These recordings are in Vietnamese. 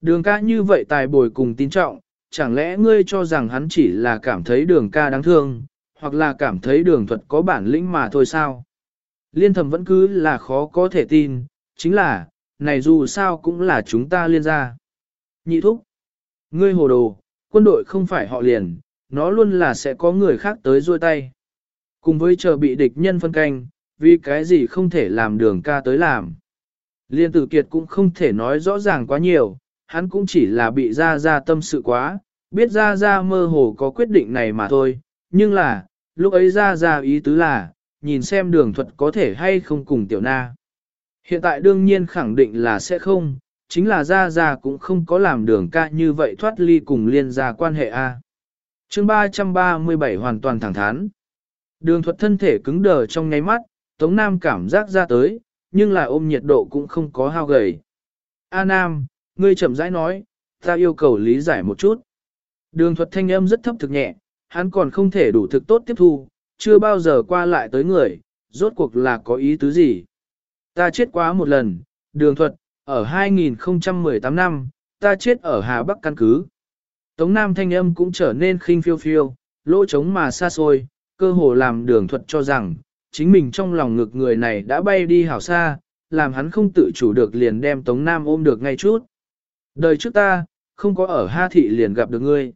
Đường ca như vậy tài bồi cùng tin trọng, chẳng lẽ ngươi cho rằng hắn chỉ là cảm thấy đường ca đáng thương, hoặc là cảm thấy đường thuật có bản lĩnh mà thôi sao? Liên thầm vẫn cứ là khó có thể tin, chính là, này dù sao cũng là chúng ta liên ra. Nhị thúc, ngươi hồ đồ, quân đội không phải họ liền, nó luôn là sẽ có người khác tới ruôi tay. Cùng với chờ bị địch nhân phân canh, vì cái gì không thể làm đường ca tới làm. Liên tử kiệt cũng không thể nói rõ ràng quá nhiều, hắn cũng chỉ là bị gia gia tâm sự quá, biết gia gia mơ hồ có quyết định này mà thôi, nhưng là, lúc ấy gia gia ý tứ là, nhìn xem đường thuật có thể hay không cùng tiểu na. Hiện tại đương nhiên khẳng định là sẽ không, chính là gia gia cũng không có làm đường ca như vậy thoát ly cùng liên gia quan hệ A. chương 337 hoàn toàn thẳng thắn. Đường thuật thân thể cứng đờ trong nháy mắt, Tống Nam cảm giác ra tới, nhưng là ôm nhiệt độ cũng không có hao gầy. A Nam, ngươi chậm rãi nói, ta yêu cầu lý giải một chút. Đường thuật thanh âm rất thấp thực nhẹ, hắn còn không thể đủ thực tốt tiếp thu, chưa bao giờ qua lại tới người, rốt cuộc là có ý tứ gì. Ta chết quá một lần, đường thuật, ở 2018 năm, ta chết ở Hà Bắc căn cứ. Tống Nam thanh âm cũng trở nên khinh phiêu phiêu, lỗ trống mà xa xôi, cơ hồ làm đường thuật cho rằng, chính mình trong lòng ngực người này đã bay đi hảo xa, làm hắn không tự chủ được liền đem Tống Nam ôm được ngay chút. Đời trước ta, không có ở Ha Thị liền gặp được ngươi.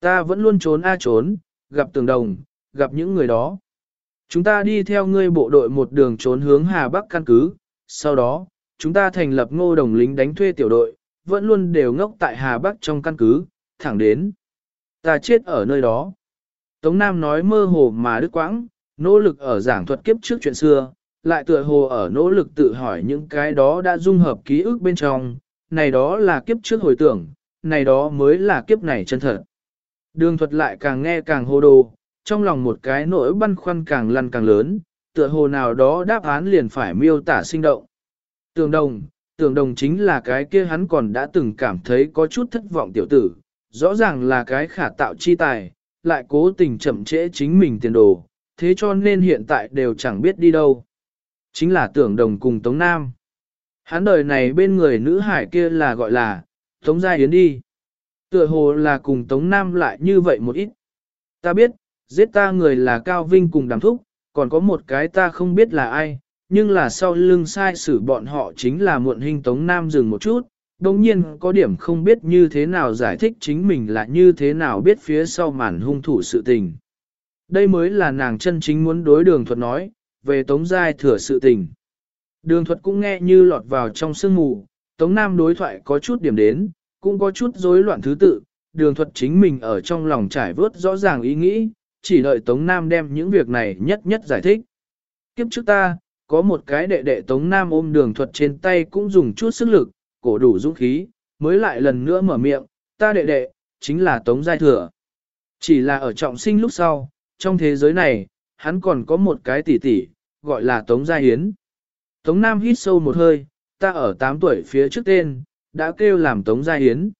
Ta vẫn luôn trốn a trốn, gặp tường đồng, gặp những người đó. Chúng ta đi theo ngươi bộ đội một đường trốn hướng Hà Bắc căn cứ, sau đó, chúng ta thành lập ngô đồng lính đánh thuê tiểu đội, vẫn luôn đều ngốc tại Hà Bắc trong căn cứ, thẳng đến. Ta chết ở nơi đó. Tống Nam nói mơ hồ mà đứt quãng, nỗ lực ở giảng thuật kiếp trước chuyện xưa, lại tựa hồ ở nỗ lực tự hỏi những cái đó đã dung hợp ký ức bên trong, này đó là kiếp trước hồi tưởng, này đó mới là kiếp này chân thật. Đường thuật lại càng nghe càng hồ đồ, trong lòng một cái nỗi băn khoăn càng lăn càng lớn, tựa hồ nào đó đáp án liền phải miêu tả sinh động. Tường đồng, tường đồng chính là cái kia hắn còn đã từng cảm thấy có chút thất vọng tiểu tử, rõ ràng là cái khả tạo chi tài, lại cố tình chậm trễ chính mình tiền đồ, thế cho nên hiện tại đều chẳng biết đi đâu. Chính là tưởng đồng cùng Tống Nam. Hắn đời này bên người nữ hải kia là gọi là, Tống Gia Yến đi. Tựa hồ là cùng Tống Nam lại như vậy một ít. Ta biết, giết ta người là Cao Vinh cùng đàm thúc, còn có một cái ta không biết là ai, nhưng là sau lưng sai xử bọn họ chính là muộn hình Tống Nam dừng một chút, đồng nhiên có điểm không biết như thế nào giải thích chính mình là như thế nào biết phía sau màn hung thủ sự tình. Đây mới là nàng chân chính muốn đối đường thuật nói, về Tống Giai thừa sự tình. Đường thuật cũng nghe như lọt vào trong sương mù, Tống Nam đối thoại có chút điểm đến, cũng có chút rối loạn thứ tự, đường thuật chính mình ở trong lòng trải vớt rõ ràng ý nghĩ, chỉ đợi Tống Nam đem những việc này nhất nhất giải thích. Kiếp trước ta, có một cái đệ đệ Tống Nam ôm đường thuật trên tay cũng dùng chút sức lực, cổ đủ dũng khí, mới lại lần nữa mở miệng, ta đệ đệ, chính là Tống Giai Thừa. Chỉ là ở trọng sinh lúc sau, trong thế giới này, hắn còn có một cái tỷ tỷ, gọi là Tống Gia Hiến. Tống Nam hít sâu một hơi, ta ở 8 tuổi phía trước tên, đã kêu làm Tống Gia Hiến.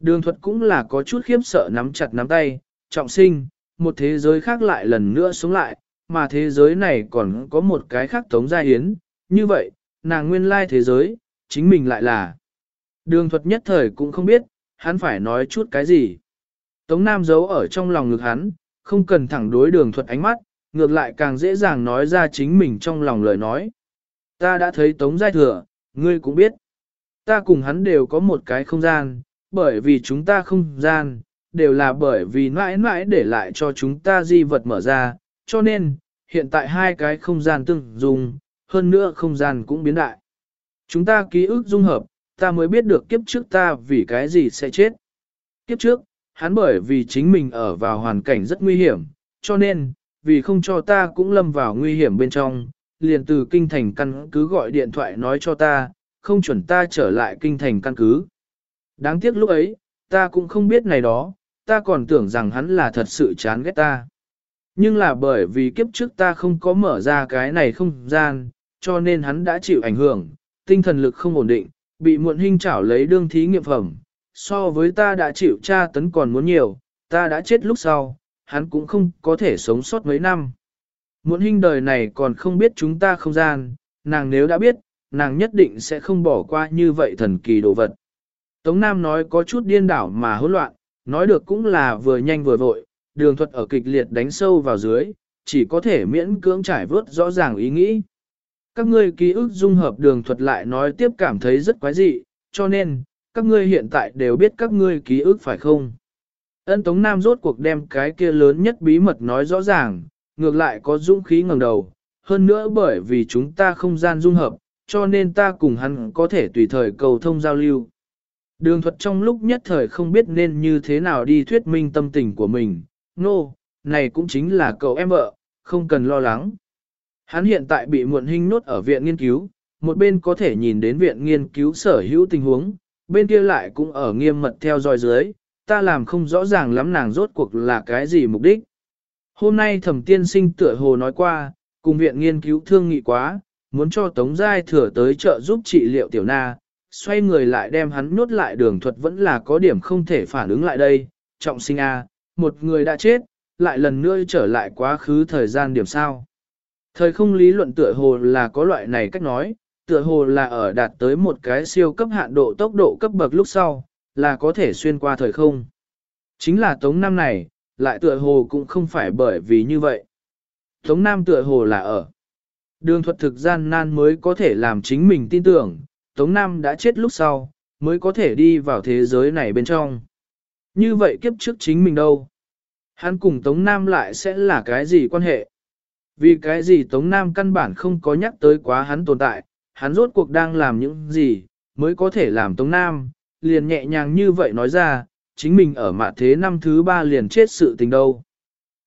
Đường thuật cũng là có chút khiếp sợ nắm chặt nắm tay, trọng sinh, một thế giới khác lại lần nữa sống lại, mà thế giới này còn có một cái khác Tống Gia Hiến. Như vậy, nàng nguyên lai thế giới, chính mình lại là. Đường thuật nhất thời cũng không biết, hắn phải nói chút cái gì. Tống Nam giấu ở trong lòng ngực hắn, không cần thẳng đối đường thuật ánh mắt, ngược lại càng dễ dàng nói ra chính mình trong lòng lời nói. Ta đã thấy Tống Giai Thừa, ngươi cũng biết. Ta cùng hắn đều có một cái không gian, bởi vì chúng ta không gian, đều là bởi vì mãi mãi để lại cho chúng ta di vật mở ra, cho nên, hiện tại hai cái không gian tương dùng, hơn nữa không gian cũng biến đại. Chúng ta ký ức dung hợp, ta mới biết được kiếp trước ta vì cái gì sẽ chết. Kiếp trước, hắn bởi vì chính mình ở vào hoàn cảnh rất nguy hiểm, cho nên, vì không cho ta cũng lâm vào nguy hiểm bên trong, liền từ kinh thành căn cứ gọi điện thoại nói cho ta, không chuẩn ta trở lại kinh thành căn cứ. Đáng tiếc lúc ấy, ta cũng không biết này đó, ta còn tưởng rằng hắn là thật sự chán ghét ta. Nhưng là bởi vì kiếp trước ta không có mở ra cái này không gian, cho nên hắn đã chịu ảnh hưởng, tinh thần lực không ổn định, bị muộn hình chảo lấy đương thí nghiệm phẩm. So với ta đã chịu tra tấn còn muốn nhiều, ta đã chết lúc sau, hắn cũng không có thể sống sót mấy năm. Muộn hình đời này còn không biết chúng ta không gian, nàng nếu đã biết, nàng nhất định sẽ không bỏ qua như vậy thần kỳ đồ vật. Tống Nam nói có chút điên đảo mà hỗn loạn, nói được cũng là vừa nhanh vừa vội, đường thuật ở kịch liệt đánh sâu vào dưới, chỉ có thể miễn cưỡng trải vớt rõ ràng ý nghĩ. Các ngươi ký ức dung hợp đường thuật lại nói tiếp cảm thấy rất quái dị, cho nên, các ngươi hiện tại đều biết các ngươi ký ức phải không? Ân Tống Nam rốt cuộc đem cái kia lớn nhất bí mật nói rõ ràng, ngược lại có dũng khí ngẩng đầu, hơn nữa bởi vì chúng ta không gian dung hợp, cho nên ta cùng hắn có thể tùy thời cầu thông giao lưu. Đường thuật trong lúc nhất thời không biết nên như thế nào đi thuyết minh tâm tình của mình, nô, no, này cũng chính là cậu em vợ, không cần lo lắng. Hắn hiện tại bị muộn hình nốt ở viện nghiên cứu, một bên có thể nhìn đến viện nghiên cứu sở hữu tình huống, bên kia lại cũng ở nghiêm mật theo dõi dưới, ta làm không rõ ràng lắm nàng rốt cuộc là cái gì mục đích. Hôm nay thẩm tiên sinh tựa hồ nói qua, cùng viện nghiên cứu thương nghị quá, muốn cho Tống Giai thừa tới trợ giúp trị liệu tiểu na, xoay người lại đem hắn nốt lại đường thuật vẫn là có điểm không thể phản ứng lại đây, trọng sinh A, một người đã chết, lại lần nữa trở lại quá khứ thời gian điểm sao. Thời không lý luận tựa hồ là có loại này cách nói, tựa hồ là ở đạt tới một cái siêu cấp hạn độ tốc độ cấp bậc lúc sau, là có thể xuyên qua thời không. Chính là Tống Nam này, lại tựa hồ cũng không phải bởi vì như vậy. Tống Nam tựa hồ là ở. Đường thuật thực gian nan mới có thể làm chính mình tin tưởng, Tống Nam đã chết lúc sau, mới có thể đi vào thế giới này bên trong. Như vậy kiếp trước chính mình đâu? Hắn cùng Tống Nam lại sẽ là cái gì quan hệ? Vì cái gì Tống Nam căn bản không có nhắc tới quá hắn tồn tại, hắn rốt cuộc đang làm những gì, mới có thể làm Tống Nam, liền nhẹ nhàng như vậy nói ra, chính mình ở mạ thế năm thứ ba liền chết sự tình đâu.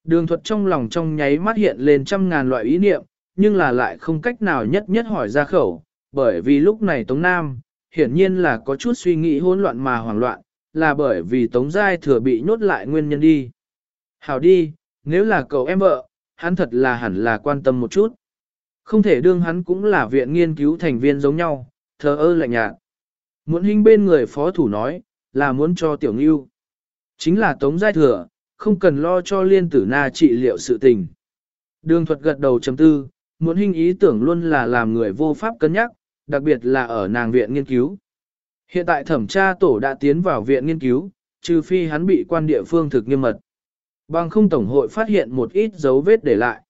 Đường thuật trong lòng trong nháy mắt hiện lên trăm ngàn loại ý niệm, nhưng là lại không cách nào nhất nhất hỏi ra khẩu, bởi vì lúc này Tống Nam, hiển nhiên là có chút suy nghĩ hỗn loạn mà hoảng loạn, là bởi vì Tống Giai thừa bị nhốt lại nguyên nhân đi. Hảo đi, nếu là cậu em vợ, hắn thật là hẳn là quan tâm một chút. Không thể đương hắn cũng là viện nghiên cứu thành viên giống nhau, thờ ơ lạnh nhạt. Muốn hình bên người phó thủ nói, là muốn cho tiểu ngưu. Chính là Tống Giai Thừa, không cần lo cho liên tử na trị liệu sự tình. Đường thuật gật đầu chấm tư, muốn hình ý tưởng luôn là làm người vô pháp cân nhắc, đặc biệt là ở nàng viện nghiên cứu. Hiện tại thẩm tra tổ đã tiến vào viện nghiên cứu, trừ phi hắn bị quan địa phương thực nghiêm mật. Bằng không tổng hội phát hiện một ít dấu vết để lại.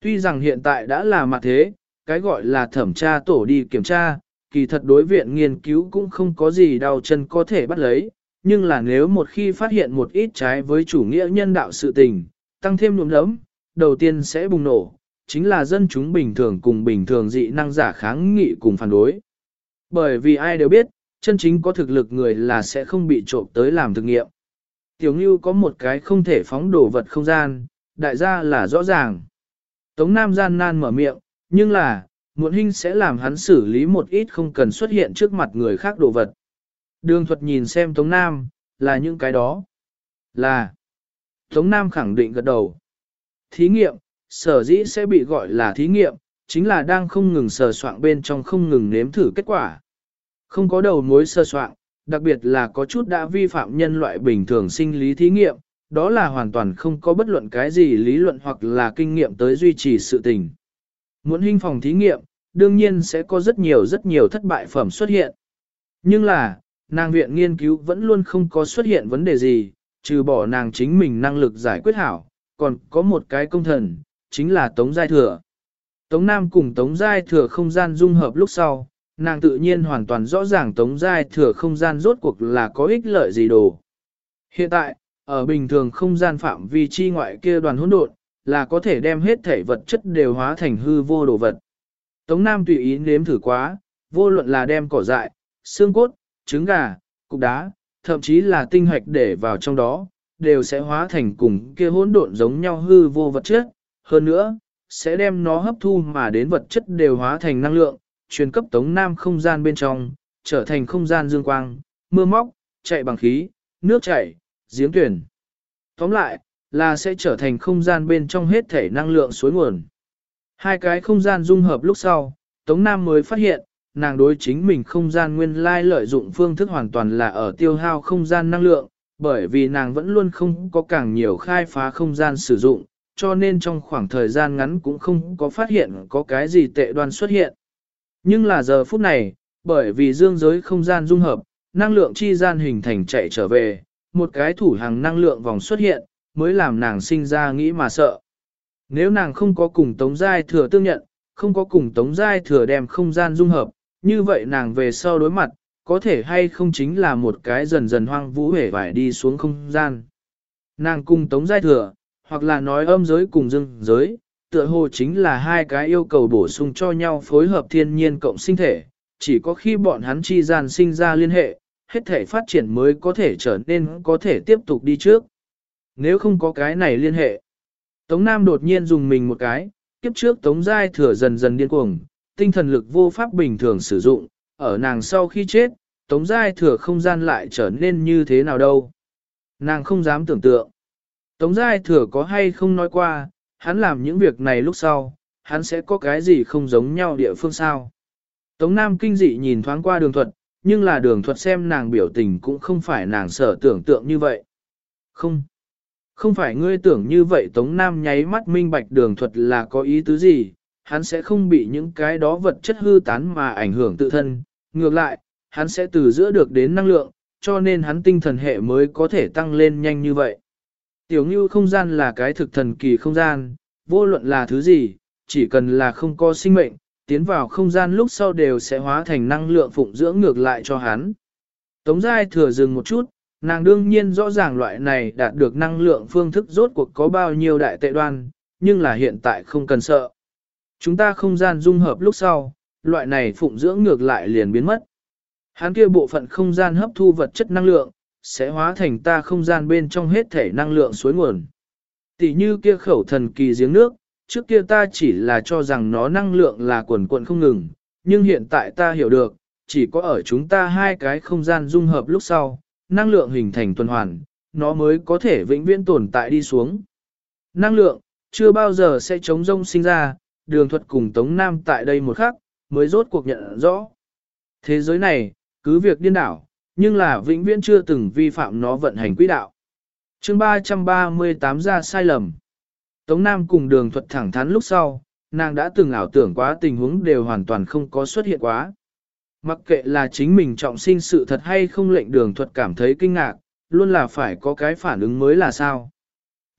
Tuy rằng hiện tại đã là mặt thế, cái gọi là thẩm tra tổ đi kiểm tra, kỳ thật đối viện nghiên cứu cũng không có gì đau chân có thể bắt lấy, nhưng là nếu một khi phát hiện một ít trái với chủ nghĩa nhân đạo sự tình, tăng thêm nhuộm lấm, đầu tiên sẽ bùng nổ, chính là dân chúng bình thường cùng bình thường dị năng giả kháng nghị cùng phản đối. Bởi vì ai đều biết, chân chính có thực lực người là sẽ không bị trộm tới làm thực nghiệm. Tiểu Ngưu có một cái không thể phóng đổ vật không gian, đại gia là rõ ràng. Tống Nam gian nan mở miệng, nhưng là, muộn hình sẽ làm hắn xử lý một ít không cần xuất hiện trước mặt người khác đồ vật. Đường thuật nhìn xem Tống Nam, là những cái đó. Là. Tống Nam khẳng định gật đầu. Thí nghiệm, sở dĩ sẽ bị gọi là thí nghiệm, chính là đang không ngừng sờ soạn bên trong không ngừng nếm thử kết quả. Không có đầu mối sơ soạn, đặc biệt là có chút đã vi phạm nhân loại bình thường sinh lý thí nghiệm, đó là hoàn toàn không có bất luận cái gì lý luận hoặc là kinh nghiệm tới duy trì sự tình. Muốn hình phòng thí nghiệm, đương nhiên sẽ có rất nhiều rất nhiều thất bại phẩm xuất hiện. Nhưng là, nàng viện nghiên cứu vẫn luôn không có xuất hiện vấn đề gì, trừ bỏ nàng chính mình năng lực giải quyết hảo, còn có một cái công thần, chính là Tống Giai Thừa. Tống Nam cùng Tống Giai Thừa không gian dung hợp lúc sau, nàng tự nhiên hoàn toàn rõ ràng Tống Giai Thừa không gian rốt cuộc là có ích lợi gì đồ. Hiện tại, ở bình thường không gian phạm vi chi ngoại kia đoàn hỗn độn, là có thể đem hết thể vật chất đều hóa thành hư vô đồ vật. Tống Nam tùy ý nếm thử quá, vô luận là đem cỏ dại, xương cốt, trứng gà, cục đá, thậm chí là tinh hoạch để vào trong đó, đều sẽ hóa thành cùng kia hỗn độn giống nhau hư vô vật chất. Hơn nữa, sẽ đem nó hấp thu mà đến vật chất đều hóa thành năng lượng, truyền cấp Tống Nam không gian bên trong, trở thành không gian dương quang, mưa móc, chạy bằng khí, nước chảy, giếng tuyển. Tóm lại, là sẽ trở thành không gian bên trong hết thể năng lượng suối nguồn. Hai cái không gian dung hợp lúc sau, Tống Nam mới phát hiện, nàng đối chính mình không gian nguyên lai lợi dụng phương thức hoàn toàn là ở tiêu hao không gian năng lượng, bởi vì nàng vẫn luôn không có càng nhiều khai phá không gian sử dụng, cho nên trong khoảng thời gian ngắn cũng không có phát hiện có cái gì tệ đoan xuất hiện. Nhưng là giờ phút này, bởi vì dương giới không gian dung hợp, năng lượng chi gian hình thành chạy trở về, một cái thủ hàng năng lượng vòng xuất hiện, mới làm nàng sinh ra nghĩ mà sợ. Nếu nàng không có cùng Tống Giai Thừa tương nhận, không có cùng Tống Giai Thừa đem không gian dung hợp, như vậy nàng về sau đối mặt, có thể hay không chính là một cái dần dần hoang vũ hể vải đi xuống không gian. Nàng cùng Tống Giai Thừa, hoặc là nói âm giới cùng dương giới, tựa hồ chính là hai cái yêu cầu bổ sung cho nhau phối hợp thiên nhiên cộng sinh thể, chỉ có khi bọn hắn chi gian sinh ra liên hệ, hết thể phát triển mới có thể trở nên có thể tiếp tục đi trước. Nếu không có cái này liên hệ, Tống Nam đột nhiên dùng mình một cái, kiếp trước Tống Giai thừa dần dần điên cuồng, tinh thần lực vô pháp bình thường sử dụng, ở nàng sau khi chết, Tống Giai thừa không gian lại trở nên như thế nào đâu. Nàng không dám tưởng tượng. Tống Giai thừa có hay không nói qua, hắn làm những việc này lúc sau, hắn sẽ có cái gì không giống nhau địa phương sao. Tống Nam kinh dị nhìn thoáng qua đường thuật, nhưng là đường thuật xem nàng biểu tình cũng không phải nàng sở tưởng tượng như vậy. Không. Không phải ngươi tưởng như vậy Tống Nam nháy mắt minh bạch đường thuật là có ý tứ gì, hắn sẽ không bị những cái đó vật chất hư tán mà ảnh hưởng tự thân, ngược lại, hắn sẽ từ giữa được đến năng lượng, cho nên hắn tinh thần hệ mới có thể tăng lên nhanh như vậy. Tiểu ngưu không gian là cái thực thần kỳ không gian, vô luận là thứ gì, chỉ cần là không có sinh mệnh, tiến vào không gian lúc sau đều sẽ hóa thành năng lượng phụng dưỡng ngược lại cho hắn. Tống Giai thừa dừng một chút, nàng đương nhiên rõ ràng loại này đạt được năng lượng phương thức rốt cuộc có bao nhiêu đại tệ đoan, nhưng là hiện tại không cần sợ. Chúng ta không gian dung hợp lúc sau, loại này phụng dưỡng ngược lại liền biến mất. Hắn kia bộ phận không gian hấp thu vật chất năng lượng, sẽ hóa thành ta không gian bên trong hết thể năng lượng suối nguồn. Tỷ như kia khẩu thần kỳ giếng nước, trước kia ta chỉ là cho rằng nó năng lượng là quần quận không ngừng, nhưng hiện tại ta hiểu được, chỉ có ở chúng ta hai cái không gian dung hợp lúc sau, năng lượng hình thành tuần hoàn, nó mới có thể vĩnh viễn tồn tại đi xuống. Năng lượng, chưa bao giờ sẽ chống rông sinh ra, đường thuật cùng Tống Nam tại đây một khắc, mới rốt cuộc nhận rõ. Thế giới này, cứ việc điên đảo, nhưng là vĩnh viễn chưa từng vi phạm nó vận hành quỹ đạo. chương 338 ra sai lầm. Tống Nam cùng đường thuật thẳng thắn lúc sau, nàng đã từng ảo tưởng quá tình huống đều hoàn toàn không có xuất hiện quá. Mặc kệ là chính mình trọng sinh sự thật hay không lệnh đường thuật cảm thấy kinh ngạc, luôn là phải có cái phản ứng mới là sao.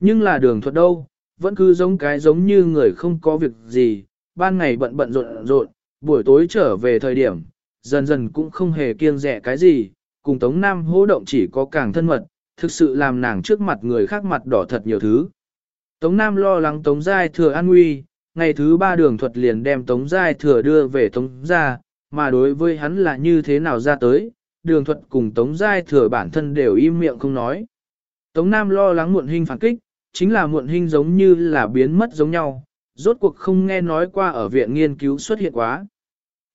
Nhưng là đường thuật đâu, vẫn cứ giống cái giống như người không có việc gì, ban ngày bận bận rộn rộn, buổi tối trở về thời điểm, dần dần cũng không hề kiêng rẻ cái gì, cùng Tống Nam hỗ động chỉ có càng thân mật, thực sự làm nàng trước mặt người khác mặt đỏ thật nhiều thứ. Tống Nam lo lắng Tống Giai thừa an nguy, ngày thứ ba đường thuật liền đem Tống Giai thừa đưa về Tống gia, mà đối với hắn là như thế nào ra tới, đường thuật cùng Tống Giai thừa bản thân đều im miệng không nói. Tống Nam lo lắng muộn hình phản kích, chính là muộn hình giống như là biến mất giống nhau, rốt cuộc không nghe nói qua ở viện nghiên cứu xuất hiện quá.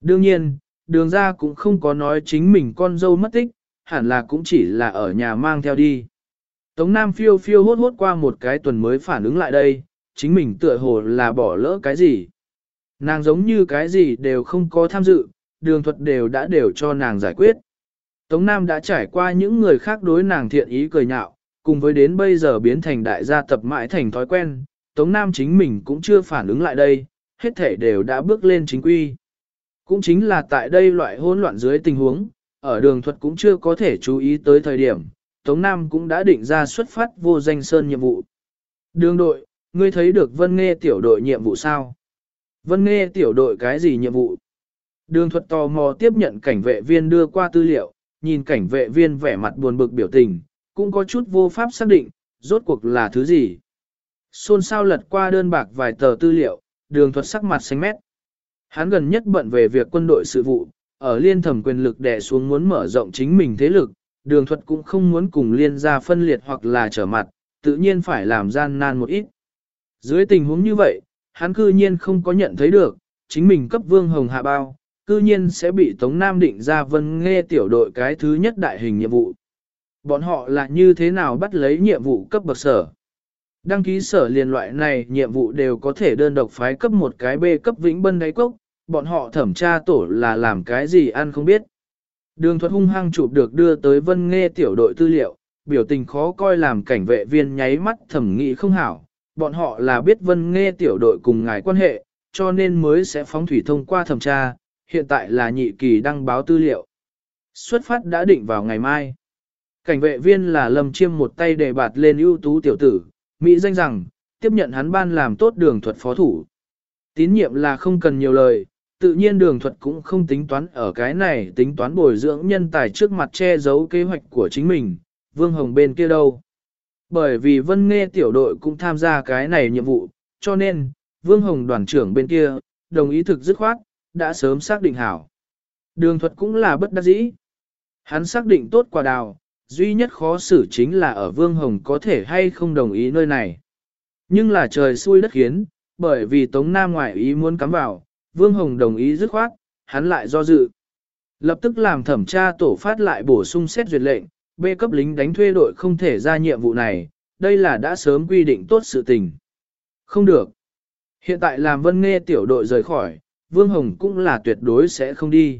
Đương nhiên, đường ra cũng không có nói chính mình con dâu mất tích, hẳn là cũng chỉ là ở nhà mang theo đi. Tống Nam phiêu phiêu hốt hốt qua một cái tuần mới phản ứng lại đây, chính mình tựa hồ là bỏ lỡ cái gì. Nàng giống như cái gì đều không có tham dự, đường thuật đều đã đều cho nàng giải quyết. Tống Nam đã trải qua những người khác đối nàng thiện ý cười nhạo, cùng với đến bây giờ biến thành đại gia tập mãi thành thói quen, Tống Nam chính mình cũng chưa phản ứng lại đây, hết thể đều đã bước lên chính quy. Cũng chính là tại đây loại hỗn loạn dưới tình huống, ở đường thuật cũng chưa có thể chú ý tới thời điểm, Tống Nam cũng đã định ra xuất phát vô danh sơn nhiệm vụ. Đường đội, ngươi thấy được Vân Nghe tiểu đội nhiệm vụ sao? Vân Nghe tiểu đội cái gì nhiệm vụ? Đường thuật tò mò tiếp nhận cảnh vệ viên đưa qua tư liệu, nhìn cảnh vệ viên vẻ mặt buồn bực biểu tình, cũng có chút vô pháp xác định, rốt cuộc là thứ gì. Xôn sao lật qua đơn bạc vài tờ tư liệu, đường thuật sắc mặt xanh mét. Hắn gần nhất bận về việc quân đội sự vụ, ở liên thẩm quyền lực đè xuống muốn mở rộng chính mình thế lực, đường thuật cũng không muốn cùng liên gia phân liệt hoặc là trở mặt, tự nhiên phải làm gian nan một ít. Dưới tình huống như vậy, hắn cư nhiên không có nhận thấy được, chính mình cấp vương hồng hạ bao, cư nhiên sẽ bị Tống Nam định ra vân nghe tiểu đội cái thứ nhất đại hình nhiệm vụ. Bọn họ là như thế nào bắt lấy nhiệm vụ cấp bậc sở? Đăng ký sở liên loại này nhiệm vụ đều có thể đơn độc phái cấp một cái B cấp vĩnh bân đáy cốc, bọn họ thẩm tra tổ là làm cái gì ăn không biết. Đường thuật hung hăng chụp được đưa tới vân nghe tiểu đội tư liệu, biểu tình khó coi làm cảnh vệ viên nháy mắt thẩm nghị không hảo. Bọn họ là biết vân nghe tiểu đội cùng ngài quan hệ, cho nên mới sẽ phóng thủy thông qua thẩm tra, hiện tại là nhị kỳ đăng báo tư liệu. Xuất phát đã định vào ngày mai. Cảnh vệ viên là Lâm Chiêm một tay để bạt lên ưu tú tiểu tử, Mỹ danh rằng, tiếp nhận hắn ban làm tốt đường thuật phó thủ. Tín nhiệm là không cần nhiều lời, tự nhiên đường thuật cũng không tính toán ở cái này tính toán bồi dưỡng nhân tài trước mặt che giấu kế hoạch của chính mình, Vương Hồng bên kia đâu. Bởi vì Vân Nghe tiểu đội cũng tham gia cái này nhiệm vụ, cho nên, Vương Hồng đoàn trưởng bên kia, đồng ý thực dứt khoát, đã sớm xác định hảo. Đường thuật cũng là bất đắc dĩ. Hắn xác định tốt quả đào, duy nhất khó xử chính là ở Vương Hồng có thể hay không đồng ý nơi này. Nhưng là trời xui đất khiến, bởi vì Tống Nam ngoại ý muốn cắm vào, Vương Hồng đồng ý dứt khoát, hắn lại do dự. Lập tức làm thẩm tra tổ phát lại bổ sung xét duyệt lệnh, B cấp lính đánh thuê đội không thể ra nhiệm vụ này, đây là đã sớm quy định tốt sự tình. Không được. Hiện tại làm vân nghe tiểu đội rời khỏi, Vương Hồng cũng là tuyệt đối sẽ không đi.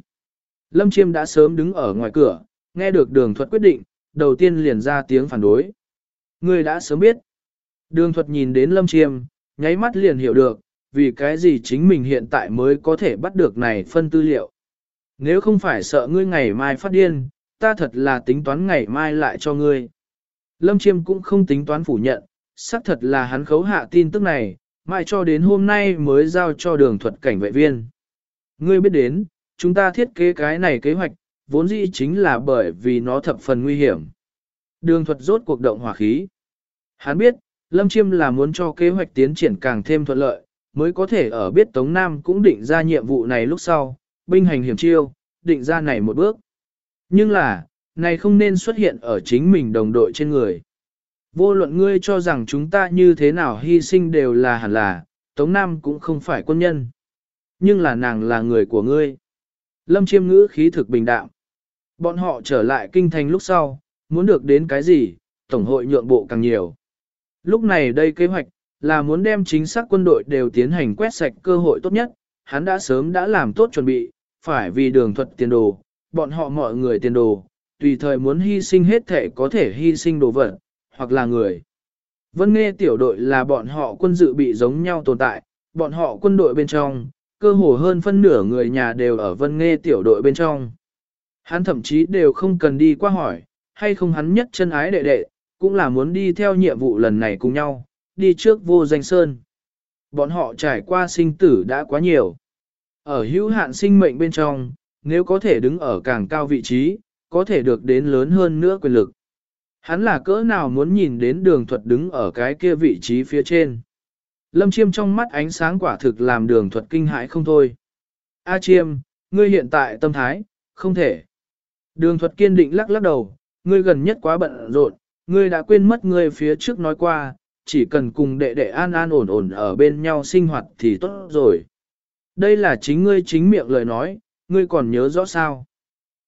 Lâm Chiêm đã sớm đứng ở ngoài cửa, nghe được đường thuật quyết định, đầu tiên liền ra tiếng phản đối. Người đã sớm biết. Đường thuật nhìn đến Lâm Chiêm, nháy mắt liền hiểu được, vì cái gì chính mình hiện tại mới có thể bắt được này phân tư liệu. Nếu không phải sợ ngươi ngày mai phát điên, ta thật là tính toán ngày mai lại cho ngươi. Lâm Chiêm cũng không tính toán phủ nhận, xác thật là hắn khấu hạ tin tức này, Mãi cho đến hôm nay mới giao cho đường thuật cảnh vệ viên. Ngươi biết đến, chúng ta thiết kế cái này kế hoạch, vốn dĩ chính là bởi vì nó thập phần nguy hiểm. Đường thuật rốt cuộc động hỏa khí. Hắn biết, Lâm Chiêm là muốn cho kế hoạch tiến triển càng thêm thuận lợi, mới có thể ở biết Tống Nam cũng định ra nhiệm vụ này lúc sau, binh hành hiểm chiêu, định ra này một bước. Nhưng là, này không nên xuất hiện ở chính mình đồng đội trên người. Vô luận ngươi cho rằng chúng ta như thế nào hy sinh đều là hẳn là, Tống Nam cũng không phải quân nhân. Nhưng là nàng là người của ngươi. Lâm chiêm ngữ khí thực bình đạm. Bọn họ trở lại kinh thành lúc sau, muốn được đến cái gì, Tổng hội nhượng bộ càng nhiều. Lúc này đây kế hoạch, là muốn đem chính xác quân đội đều tiến hành quét sạch cơ hội tốt nhất, hắn đã sớm đã làm tốt chuẩn bị, phải vì đường thuật tiền đồ, bọn họ mọi người tiền đồ, tùy thời muốn hy sinh hết thể có thể hy sinh đồ vật, hoặc là người. Vân nghe tiểu đội là bọn họ quân dự bị giống nhau tồn tại, bọn họ quân đội bên trong, cơ hồ hơn phân nửa người nhà đều ở vân nghe tiểu đội bên trong. Hắn thậm chí đều không cần đi qua hỏi, hay không hắn nhất chân ái đệ đệ, cũng là muốn đi theo nhiệm vụ lần này cùng nhau, đi trước vô danh sơn. Bọn họ trải qua sinh tử đã quá nhiều. Ở hữu hạn sinh mệnh bên trong, nếu có thể đứng ở càng cao vị trí, có thể được đến lớn hơn nữa quyền lực. Hắn là cỡ nào muốn nhìn đến đường thuật đứng ở cái kia vị trí phía trên. Lâm Chiêm trong mắt ánh sáng quả thực làm đường thuật kinh hãi không thôi. A Chiêm, ngươi hiện tại tâm thái, không thể. Đường thuật kiên định lắc lắc đầu, ngươi gần nhất quá bận rộn, ngươi đã quên mất ngươi phía trước nói qua, chỉ cần cùng đệ đệ an an ổn ổn ở bên nhau sinh hoạt thì tốt rồi. Đây là chính ngươi chính miệng lời nói, ngươi còn nhớ rõ sao.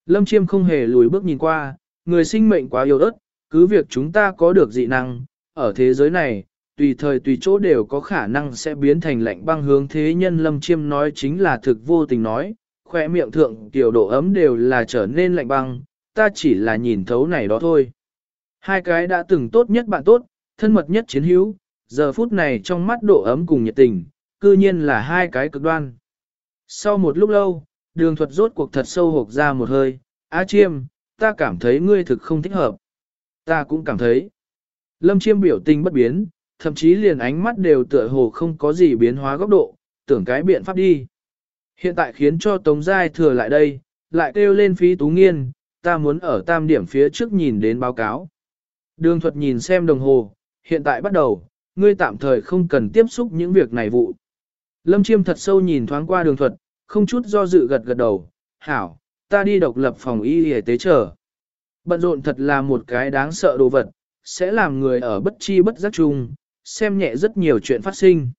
Lâm Chiêm không hề lùi bước nhìn qua, người sinh mệnh quá yếu ớt, cứ việc chúng ta có được dị năng, ở thế giới này, tùy thời tùy chỗ đều có khả năng sẽ biến thành lạnh băng hướng thế nhân Lâm Chiêm nói chính là thực vô tình nói, khỏe miệng thượng tiểu độ ấm đều là trở nên lạnh băng, ta chỉ là nhìn thấu này đó thôi. Hai cái đã từng tốt nhất bạn tốt, thân mật nhất chiến hữu, giờ phút này trong mắt độ ấm cùng nhiệt tình, cư nhiên là hai cái cực đoan. Sau một lúc lâu, đường thuật rốt cuộc thật sâu hộp ra một hơi, Á Chiêm, ta cảm thấy ngươi thực không thích hợp. Ta cũng cảm thấy. Lâm Chiêm biểu tình bất biến, thậm chí liền ánh mắt đều tựa hồ không có gì biến hóa góc độ, tưởng cái biện pháp đi. Hiện tại khiến cho Tống Giai thừa lại đây, lại kêu lên phí tú nghiên, ta muốn ở tam điểm phía trước nhìn đến báo cáo. Đường thuật nhìn xem đồng hồ, hiện tại bắt đầu, ngươi tạm thời không cần tiếp xúc những việc này vụ. Lâm Chiêm thật sâu nhìn thoáng qua đường thuật, không chút do dự gật gật đầu, hảo, ta đi độc lập phòng y y tế chờ. Bận rộn thật là một cái đáng sợ đồ vật, sẽ làm người ở bất chi bất giác chung, xem nhẹ rất nhiều chuyện phát sinh.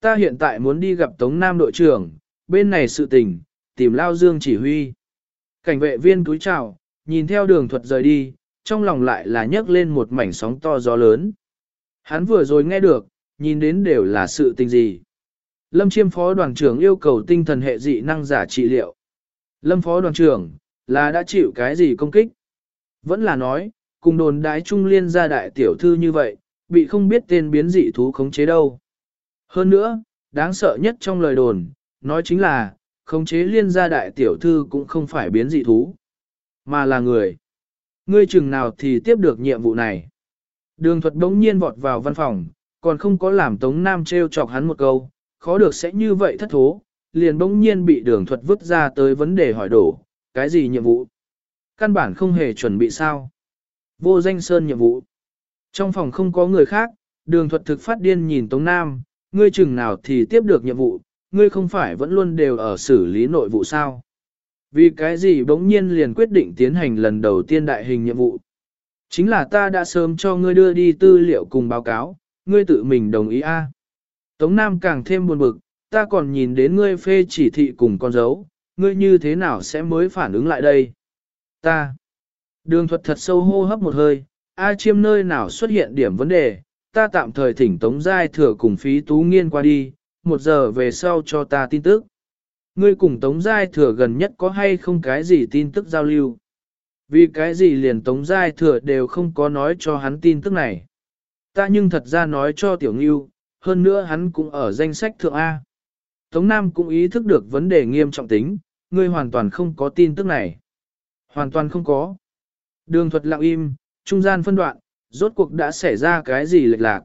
Ta hiện tại muốn đi gặp Tống Nam đội trưởng, bên này sự tình, tìm Lao Dương chỉ huy. Cảnh vệ viên cúi chào, nhìn theo đường thuật rời đi, trong lòng lại là nhấc lên một mảnh sóng to gió lớn. Hắn vừa rồi nghe được, nhìn đến đều là sự tình gì. Lâm chiêm phó đoàn trưởng yêu cầu tinh thần hệ dị năng giả trị liệu. Lâm phó đoàn trưởng, là đã chịu cái gì công kích? Vẫn là nói, cùng đồn đái trung liên gia đại tiểu thư như vậy, bị không biết tên biến dị thú khống chế đâu. Hơn nữa, đáng sợ nhất trong lời đồn, nói chính là, khống chế liên gia đại tiểu thư cũng không phải biến dị thú. mà là người. Ngươi chừng nào thì tiếp được nhiệm vụ này. Đường thuật đống nhiên vọt vào văn phòng, còn không có làm Tống Nam treo chọc hắn một câu, khó được sẽ như vậy thất thố, liền bỗng nhiên bị đường thuật vứt ra tới vấn đề hỏi đổ, cái gì nhiệm vụ? Căn bản không hề chuẩn bị sao. Vô danh sơn nhiệm vụ. Trong phòng không có người khác, đường thuật thực phát điên nhìn Tống Nam, ngươi chừng nào thì tiếp được nhiệm vụ, ngươi không phải vẫn luôn đều ở xử lý nội vụ sao? Vì cái gì bỗng nhiên liền quyết định tiến hành lần đầu tiên đại hình nhiệm vụ? Chính là ta đã sớm cho ngươi đưa đi tư liệu cùng báo cáo, ngươi tự mình đồng ý a. À? Tống Nam càng thêm buồn bực, ta còn nhìn đến ngươi phê chỉ thị cùng con dấu, ngươi như thế nào sẽ mới phản ứng lại đây? Ta. Đường thuật thật sâu hô hấp một hơi, A chiêm nơi nào xuất hiện điểm vấn đề, ta tạm thời thỉnh Tống Giai thừa cùng phí tú nghiên qua đi, một giờ về sau cho ta tin tức. Ngươi cùng Tống Giai thừa gần nhất có hay không cái gì tin tức giao lưu? Vì cái gì liền Tống Giai thừa đều không có nói cho hắn tin tức này. Ta nhưng thật ra nói cho Tiểu Ngưu, hơn nữa hắn cũng ở danh sách thượng A. Tống Nam cũng ý thức được vấn đề nghiêm trọng tính, ngươi hoàn toàn không có tin tức này. Hoàn toàn không có. Đường thuật lặng im, trung gian phân đoạn, rốt cuộc đã xảy ra cái gì lệch lạc.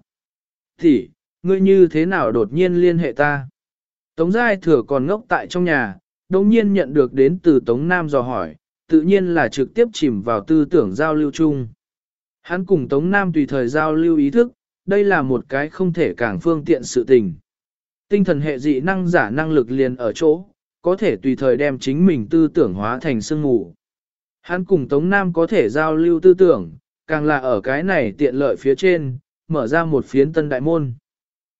Thì, ngươi như thế nào đột nhiên liên hệ ta? Tống Giai thừa còn ngốc tại trong nhà, đồng nhiên nhận được đến từ Tống Nam dò hỏi, tự nhiên là trực tiếp chìm vào tư tưởng giao lưu chung. Hắn cùng Tống Nam tùy thời giao lưu ý thức, đây là một cái không thể càng phương tiện sự tình. Tinh thần hệ dị năng giả năng lực liền ở chỗ, có thể tùy thời đem chính mình tư tưởng hóa thành sương mù. Hắn cùng Tống Nam có thể giao lưu tư tưởng, càng là ở cái này tiện lợi phía trên, mở ra một phiến tân đại môn.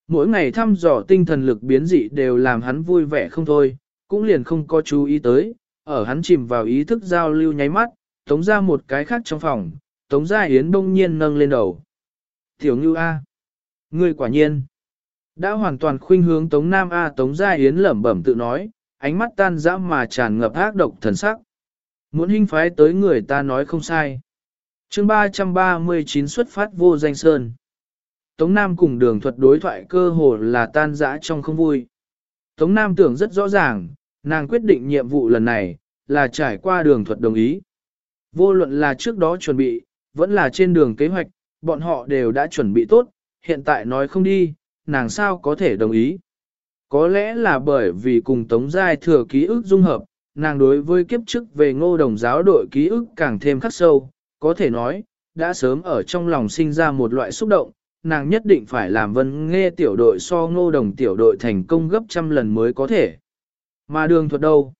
Mỗi ngày thăm dò tinh thần lực biến dị đều làm hắn vui vẻ không thôi, cũng liền không có chú ý tới, ở hắn chìm vào ý thức giao lưu nháy mắt, tống ra một cái khác trong phòng, tống gia yến đông nhiên nâng lên đầu. Tiểu Ngưu A. Ngươi quả nhiên. Đã hoàn toàn khuynh hướng Tống Nam A Tống Gia Yến lẩm bẩm tự nói, ánh mắt tan dã mà tràn ngập ác độc thần sắc. Muốn hình phái tới người ta nói không sai. chương 339 xuất phát vô danh sơn. Tống Nam cùng đường thuật đối thoại cơ hồ là tan dã trong không vui. Tống Nam tưởng rất rõ ràng, nàng quyết định nhiệm vụ lần này, là trải qua đường thuật đồng ý. Vô luận là trước đó chuẩn bị, vẫn là trên đường kế hoạch, bọn họ đều đã chuẩn bị tốt, hiện tại nói không đi, nàng sao có thể đồng ý. Có lẽ là bởi vì cùng Tống Giai thừa ký ức dung hợp, nàng đối với kiếp trước về ngô đồng giáo đội ký ức càng thêm khắc sâu, có thể nói, đã sớm ở trong lòng sinh ra một loại xúc động, nàng nhất định phải làm vân nghe tiểu đội so ngô đồng tiểu đội thành công gấp trăm lần mới có thể. Mà đường thuật đâu?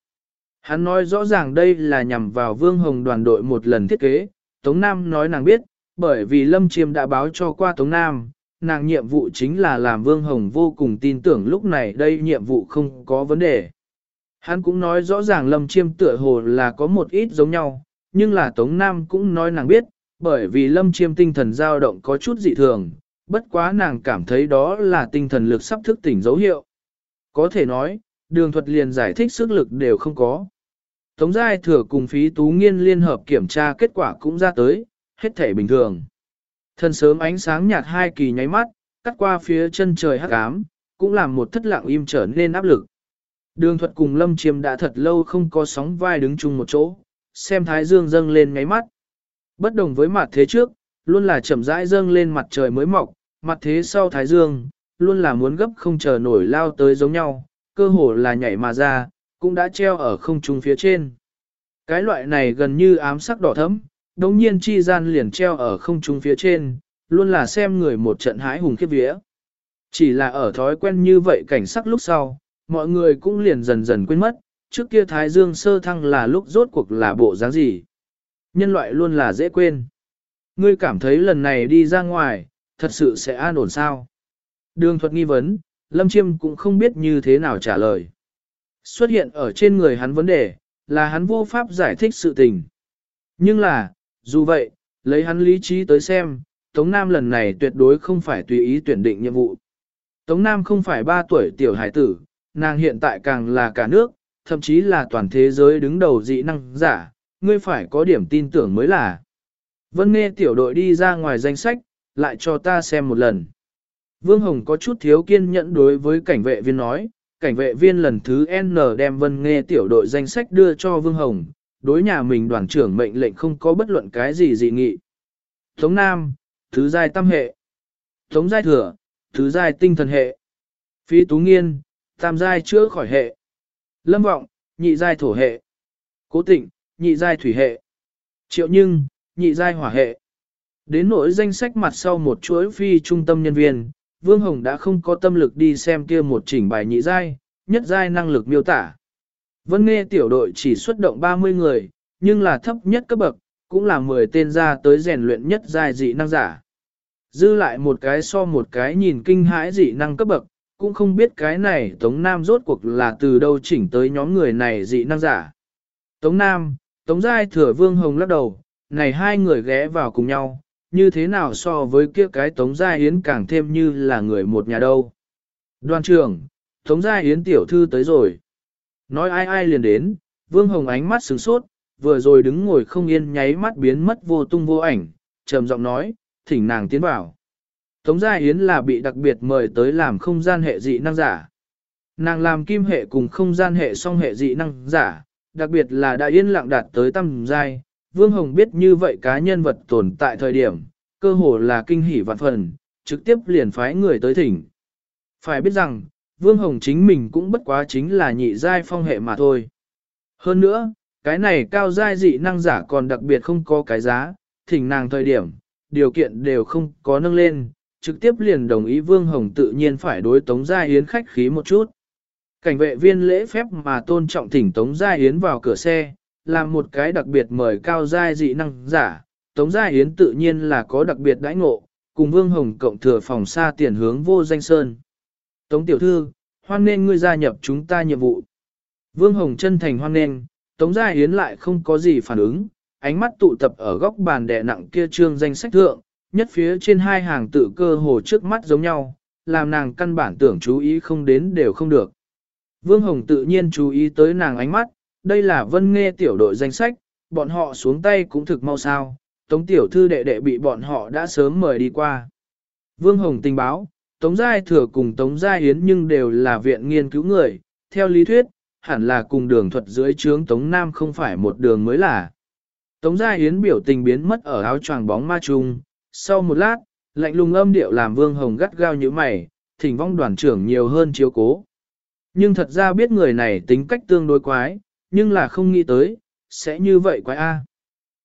Hắn nói rõ ràng đây là nhằm vào Vương Hồng đoàn đội một lần thiết kế, Tống Nam nói nàng biết, bởi vì Lâm Chiêm đã báo cho qua Tống Nam, nàng nhiệm vụ chính là làm Vương Hồng vô cùng tin tưởng lúc này đây nhiệm vụ không có vấn đề. Hắn cũng nói rõ ràng Lâm Chiêm tựa hồ là có một ít giống nhau, nhưng là Tống Nam cũng nói nàng biết, bởi vì Lâm Chiêm tinh thần dao động có chút dị thường, bất quá nàng cảm thấy đó là tinh thần lực sắp thức tỉnh dấu hiệu. Có thể nói, đường thuật liền giải thích sức lực đều không có. Tống Giai thừa cùng phí tú nghiên liên hợp kiểm tra kết quả cũng ra tới, hết thể bình thường. Thân sớm ánh sáng nhạt hai kỳ nháy mắt, cắt qua phía chân trời hắc ám, cũng làm một thất lặng im trở nên áp lực. Đường thuật cùng lâm chiêm đã thật lâu không có sóng vai đứng chung một chỗ, xem thái dương dâng lên ngáy mắt. Bất đồng với mặt thế trước, luôn là chậm rãi dâng lên mặt trời mới mọc, mặt thế sau thái dương, luôn là muốn gấp không chờ nổi lao tới giống nhau, cơ hồ là nhảy mà ra, cũng đã treo ở không trung phía trên. Cái loại này gần như ám sắc đỏ thẫm, đồng nhiên chi gian liền treo ở không trung phía trên, luôn là xem người một trận hái hùng khiếp vía. Chỉ là ở thói quen như vậy cảnh sắc lúc sau, mọi người cũng liền dần dần quên mất, trước kia Thái Dương sơ thăng là lúc rốt cuộc là bộ dáng gì. Nhân loại luôn là dễ quên. Ngươi cảm thấy lần này đi ra ngoài, thật sự sẽ an ổn sao? Đường thuật nghi vấn, Lâm Chiêm cũng không biết như thế nào trả lời. Xuất hiện ở trên người hắn vấn đề, là hắn vô pháp giải thích sự tình. Nhưng là, dù vậy, lấy hắn lý trí tới xem, Tống Nam lần này tuyệt đối không phải tùy ý tuyển định nhiệm vụ. Tống Nam không phải 3 tuổi tiểu hải tử, nàng hiện tại càng là cả nước, thậm chí là toàn thế giới đứng đầu dị năng giả, ngươi phải có điểm tin tưởng mới là. Vân nghe tiểu đội đi ra ngoài danh sách, lại cho ta xem một lần. Vương Hồng có chút thiếu kiên nhẫn đối với cảnh vệ viên nói, cảnh vệ viên lần thứ N đem Vân nghe tiểu đội danh sách đưa cho Vương Hồng, đối nhà mình đoàn trưởng mệnh lệnh không có bất luận cái gì dị nghị. Tống Nam, thứ giai tâm hệ. Tống giai thừa, thứ giai tinh thần hệ. Phi Tú Nghiên, tam giai chữa khỏi hệ. Lâm Vọng, nhị giai thổ hệ. Cố Tịnh, nhị giai thủy hệ. Triệu Nhưng, nhị giai hỏa hệ. Đến nỗi danh sách mặt sau một chuỗi phi trung tâm nhân viên, Vương Hồng đã không có tâm lực đi xem kia một chỉnh bài nhị giai, nhất giai năng lực miêu tả. Vân nghe tiểu đội chỉ xuất động 30 người, nhưng là thấp nhất cấp bậc, cũng là 10 tên ra tới rèn luyện nhất giai dị năng giả. Dư lại một cái so một cái nhìn kinh hãi dị năng cấp bậc, cũng không biết cái này Tống Nam rốt cuộc là từ đâu chỉnh tới nhóm người này dị năng giả. Tống Nam, Tống Giai thừa Vương Hồng lắc đầu, này hai người ghé vào cùng nhau, như thế nào so với kia cái Tống Giai Yến càng thêm như là người một nhà đâu. Đoàn trưởng, Tống Giai Yến tiểu thư tới rồi. Nói ai ai liền đến, Vương Hồng ánh mắt sửng sốt, vừa rồi đứng ngồi không yên nháy mắt biến mất vô tung vô ảnh, trầm giọng nói, thỉnh nàng tiến vào. Tống Gia Yến là bị đặc biệt mời tới làm không gian hệ dị năng giả. Nàng làm kim hệ cùng không gian hệ song hệ dị năng giả, đặc biệt là đã yên lặng đạt tới tâm giai. Vương Hồng biết như vậy cá nhân vật tồn tại thời điểm, cơ hồ là kinh hỉ vạn phần, trực tiếp liền phái người tới thỉnh. Phải biết rằng, Vương Hồng chính mình cũng bất quá chính là nhị giai phong hệ mà thôi. Hơn nữa, cái này cao giai dị năng giả còn đặc biệt không có cái giá, thỉnh nàng thời điểm, điều kiện đều không có nâng lên, trực tiếp liền đồng ý Vương Hồng tự nhiên phải đối Tống Gia Yến khách khí một chút. Cảnh vệ viên lễ phép mà tôn trọng thỉnh Tống Gia Yến vào cửa xe, làm một cái đặc biệt mời cao giai dị năng giả, Tống Gia Yến tự nhiên là có đặc biệt đãi ngộ, cùng Vương Hồng cộng thừa phòng xa tiền hướng vô danh sơn. Tống Tiểu Thư, hoan nên ngươi gia nhập chúng ta nhiệm vụ. Vương Hồng chân thành hoan nên, Tống Gia Yến lại không có gì phản ứng, ánh mắt tụ tập ở góc bàn đè nặng kia trương danh sách thượng, nhất phía trên hai hàng tự cơ hồ trước mắt giống nhau, làm nàng căn bản tưởng chú ý không đến đều không được. Vương Hồng tự nhiên chú ý tới nàng ánh mắt, đây là vân nghe tiểu đội danh sách, bọn họ xuống tay cũng thực mau sao, Tống tiểu thư đệ đệ bị bọn họ đã sớm mời đi qua. Vương Hồng tình báo, Tống Giai Thừa cùng Tống Giai Yến nhưng đều là viện nghiên cứu người, theo lý thuyết, hẳn là cùng đường thuật dưới trướng Tống Nam không phải một đường mới là. Tống Giai Yến biểu tình biến mất ở áo choàng bóng ma trung, sau một lát, lạnh lùng âm điệu làm Vương Hồng gắt gao như mày, thỉnh vong đoàn trưởng nhiều hơn chiếu cố. Nhưng thật ra biết người này tính cách tương đối quái, nhưng là không nghĩ tới, sẽ như vậy quái a.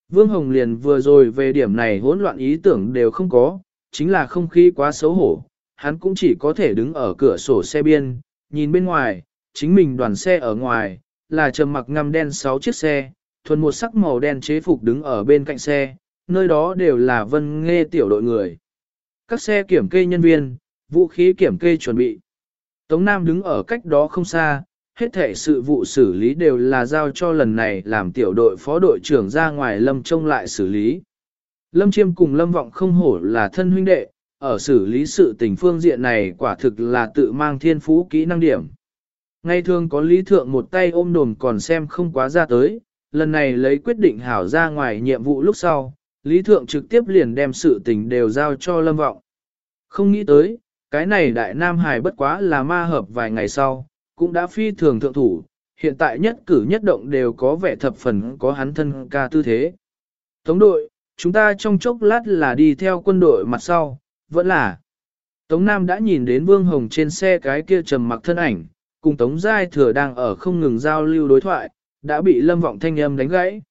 Vương Hồng liền vừa rồi về điểm này hỗn loạn ý tưởng đều không có, chính là không khí quá xấu hổ, hắn cũng chỉ có thể đứng ở cửa sổ xe biên, nhìn bên ngoài, chính mình đoàn xe ở ngoài, là trầm mặc ngăm đen 6 chiếc xe, thuần một sắc màu đen chế phục đứng ở bên cạnh xe, nơi đó đều là vân nghe tiểu đội người. Các xe kiểm kê nhân viên, vũ khí kiểm kê chuẩn bị. Tống Nam đứng ở cách đó không xa, hết thể sự vụ xử lý đều là giao cho lần này làm tiểu đội phó đội trưởng ra ngoài Lâm trông lại xử lý. Lâm Chiêm cùng Lâm Vọng không hổ là thân huynh đệ, ở xử lý sự tình phương diện này quả thực là tự mang thiên phú kỹ năng điểm. Ngay thường có lý thượng một tay ôm đồm còn xem không quá ra tới, lần này lấy quyết định hảo ra ngoài nhiệm vụ lúc sau, lý thượng trực tiếp liền đem sự tình đều giao cho lâm vọng. Không nghĩ tới, cái này đại nam Hải bất quá là ma hợp vài ngày sau, cũng đã phi thường thượng thủ, hiện tại nhất cử nhất động đều có vẻ thập phần có hắn thân ca tư thế. Tống đội, chúng ta trong chốc lát là đi theo quân đội mặt sau, vẫn là. Tống Nam đã nhìn đến Vương Hồng trên xe cái kia trầm mặc thân ảnh, cùng Tống Giai Thừa đang ở không ngừng giao lưu đối thoại, đã bị lâm vọng thanh âm đánh gãy.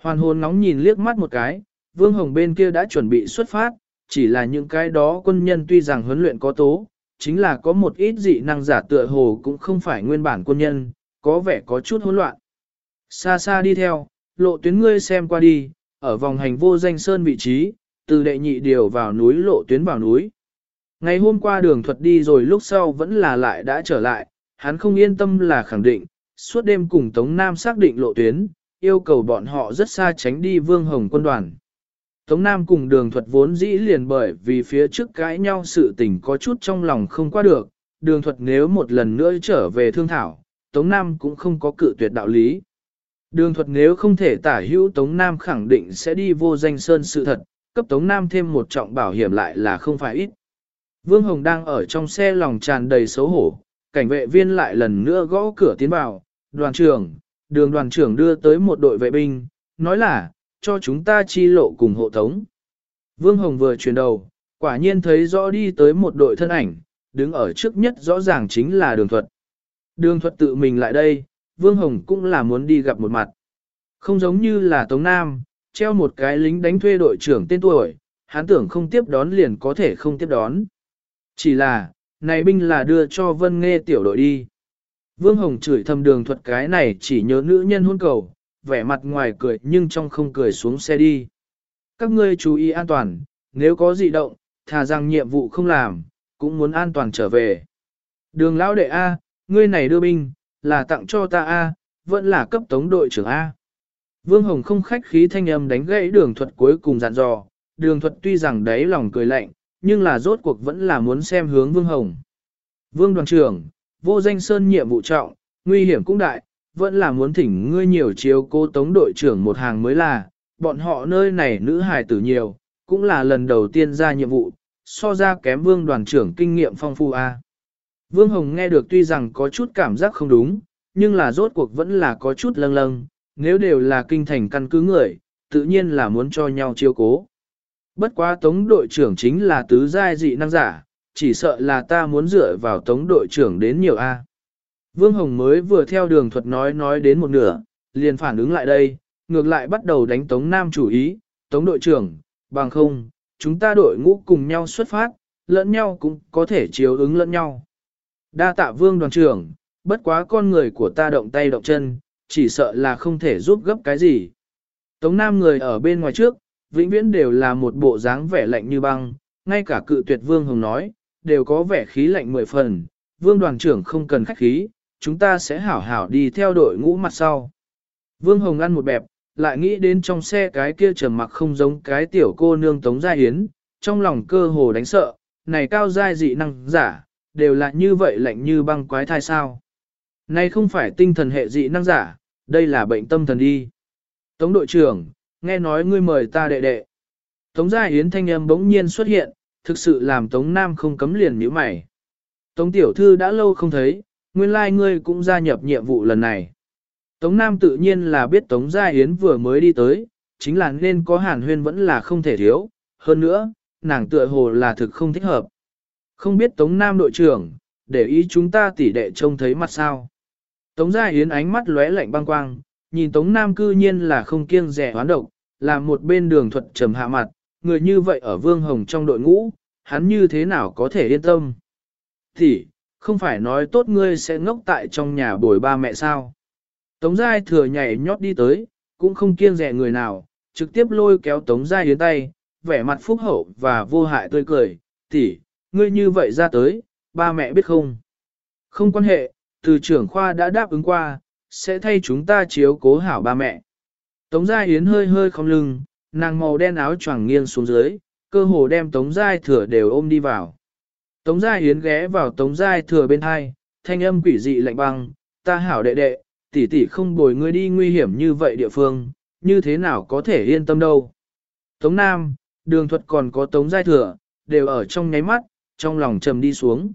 Hoàn hồn ngóng nhìn liếc mắt một cái, Vương Hồng bên kia đã chuẩn bị xuất phát, chỉ là những cái đó quân nhân tuy rằng huấn luyện có tố, chính là có một ít dị năng giả tựa hồ cũng không phải nguyên bản quân nhân, có vẻ có chút hỗn loạn. Xa xa đi theo, lộ tuyến ngươi xem qua đi, ở vòng hành vô danh sơn vị trí, từ đệ nhị điều vào núi lộ tuyến vào núi. Ngày hôm qua đường thuật đi rồi lúc sau vẫn là lại đã trở lại, hắn không yên tâm là khẳng định, suốt đêm cùng Tống Nam xác định lộ tuyến, yêu cầu bọn họ rất xa tránh đi Vương Hồng quân đoàn. Tống Nam cùng đường thuật vốn dĩ liền bởi vì phía trước cãi nhau sự tình có chút trong lòng không qua được, đường thuật nếu một lần nữa trở về thương thảo, Tống Nam cũng không có cự tuyệt đạo lý. Đường thuật nếu không thể tả hữu Tống Nam khẳng định sẽ đi vô danh sơn sự thật, cấp Tống Nam thêm một trọng bảo hiểm lại là không phải ít. Vương Hồng đang ở trong xe lòng tràn đầy xấu hổ, cảnh vệ viên lại lần nữa gõ cửa tiến vào, đoàn trưởng, đường đoàn trưởng đưa tới một đội vệ binh, nói là, cho chúng ta chi lộ cùng hộ tống. Vương Hồng vừa chuyển đầu, quả nhiên thấy rõ đi tới một đội thân ảnh, đứng ở trước nhất rõ ràng chính là đường thuật. Đường thuật tự mình lại đây, Vương Hồng cũng là muốn đi gặp một mặt. Không giống như là Tống Nam, treo một cái lính đánh thuê đội trưởng tên tuổi, hắn tưởng không tiếp đón liền có thể không tiếp đón. Chỉ là, này binh là đưa cho Vân Nghe tiểu đội đi. Vương Hồng chửi thầm đường thuật cái này chỉ nhớ nữ nhân hôn cầu, vẻ mặt ngoài cười nhưng trong không cười xuống xe đi. Các ngươi chú ý an toàn, nếu có dị động, thà rằng nhiệm vụ không làm, cũng muốn an toàn trở về. Đường lão đệ A, ngươi này đưa binh, là tặng cho ta A, vẫn là cấp tống đội trưởng A. Vương Hồng không khách khí thanh âm đánh gãy đường thuật cuối cùng dặn dò, đường thuật tuy rằng đáy lòng cười lạnh, nhưng là rốt cuộc vẫn là muốn xem hướng Vương Hồng. Vương đoàn trưởng, vô danh sơn nhiệm vụ trọng, nguy hiểm cũng đại, vẫn là muốn thỉnh ngươi nhiều chiếu cô tống đội trưởng một hàng mới là, bọn họ nơi này nữ hài tử nhiều, cũng là lần đầu tiên ra nhiệm vụ, so ra kém vương đoàn trưởng kinh nghiệm phong phu A. Vương Hồng nghe được tuy rằng có chút cảm giác không đúng, nhưng là rốt cuộc vẫn là có chút lâng lâng, nếu đều là kinh thành căn cứ người, tự nhiên là muốn cho nhau chiếu cố. Bất quá tống đội trưởng chính là tứ giai dị năng giả, chỉ sợ là ta muốn dựa vào tống đội trưởng đến nhiều A. Vương Hồng mới vừa theo đường thuật nói nói đến một nửa, liền phản ứng lại đây, ngược lại bắt đầu đánh tống nam chủ ý, tống đội trưởng, bằng không, chúng ta đội ngũ cùng nhau xuất phát, lẫn nhau cũng có thể chiếu ứng lẫn nhau. Đa tạ vương đoàn trưởng, bất quá con người của ta động tay động chân, chỉ sợ là không thể giúp gấp cái gì. Tống Nam người ở bên ngoài trước, vĩnh viễn đều là một bộ dáng vẻ lạnh như băng, ngay cả cự tuyệt vương hồng nói, đều có vẻ khí lạnh mười phần, vương đoàn trưởng không cần khách khí, chúng ta sẽ hảo hảo đi theo đội ngũ mặt sau. Vương hồng ăn một bẹp, lại nghĩ đến trong xe cái kia trầm mặc không giống cái tiểu cô nương tống gia yến trong lòng cơ hồ đánh sợ, này cao giai dị năng giả, đều là như vậy lạnh như băng quái thai sao. Này không phải tinh thần hệ dị năng giả, đây là bệnh tâm thần đi. Tống đội trưởng, nghe nói ngươi mời ta đệ đệ. Tống gia yến thanh âm bỗng nhiên xuất hiện, thực sự làm Tống Nam không cấm liền nhíu mày. Tống tiểu thư đã lâu không thấy, nguyên lai like ngươi cũng gia nhập nhiệm vụ lần này. Tống Nam tự nhiên là biết Tống Gia Yến vừa mới đi tới, chính là nên có hàn huyên vẫn là không thể thiếu, hơn nữa, nàng tựa hồ là thực không thích hợp. Không biết Tống Nam đội trưởng, để ý chúng ta tỉ đệ trông thấy mặt sao. Tống Gia Yến ánh mắt lóe lạnh băng quang, nhìn Tống Nam cư nhiên là không kiêng rẻ hoán độc, là một bên đường thuật trầm hạ mặt, người như vậy ở Vương Hồng trong đội ngũ, hắn như thế nào có thể yên tâm. Thì, không phải nói tốt ngươi sẽ ngốc tại trong nhà bồi ba mẹ sao. Tống Giai thừa nhảy nhót đi tới, cũng không kiêng rẻ người nào, trực tiếp lôi kéo Tống Giai Yến tay, vẻ mặt phúc hậu và vô hại tươi cười, tỷ, ngươi như vậy ra tới, ba mẹ biết không? Không quan hệ, từ trưởng khoa đã đáp ứng qua, sẽ thay chúng ta chiếu cố hảo ba mẹ. Tống Giai Yến hơi hơi không lưng, nàng màu đen áo choàng nghiêng xuống dưới, cơ hồ đem Tống Giai thừa đều ôm đi vào. Tống Giai Yến ghé vào Tống Giai thừa bên hai, thanh âm quỷ dị lạnh băng, ta hảo đệ đệ, tỷ tỷ không bồi ngươi đi nguy hiểm như vậy địa phương, như thế nào có thể yên tâm đâu. Tống Nam, đường thuật còn có Tống Giai Thừa, đều ở trong nháy mắt, trong lòng trầm đi xuống.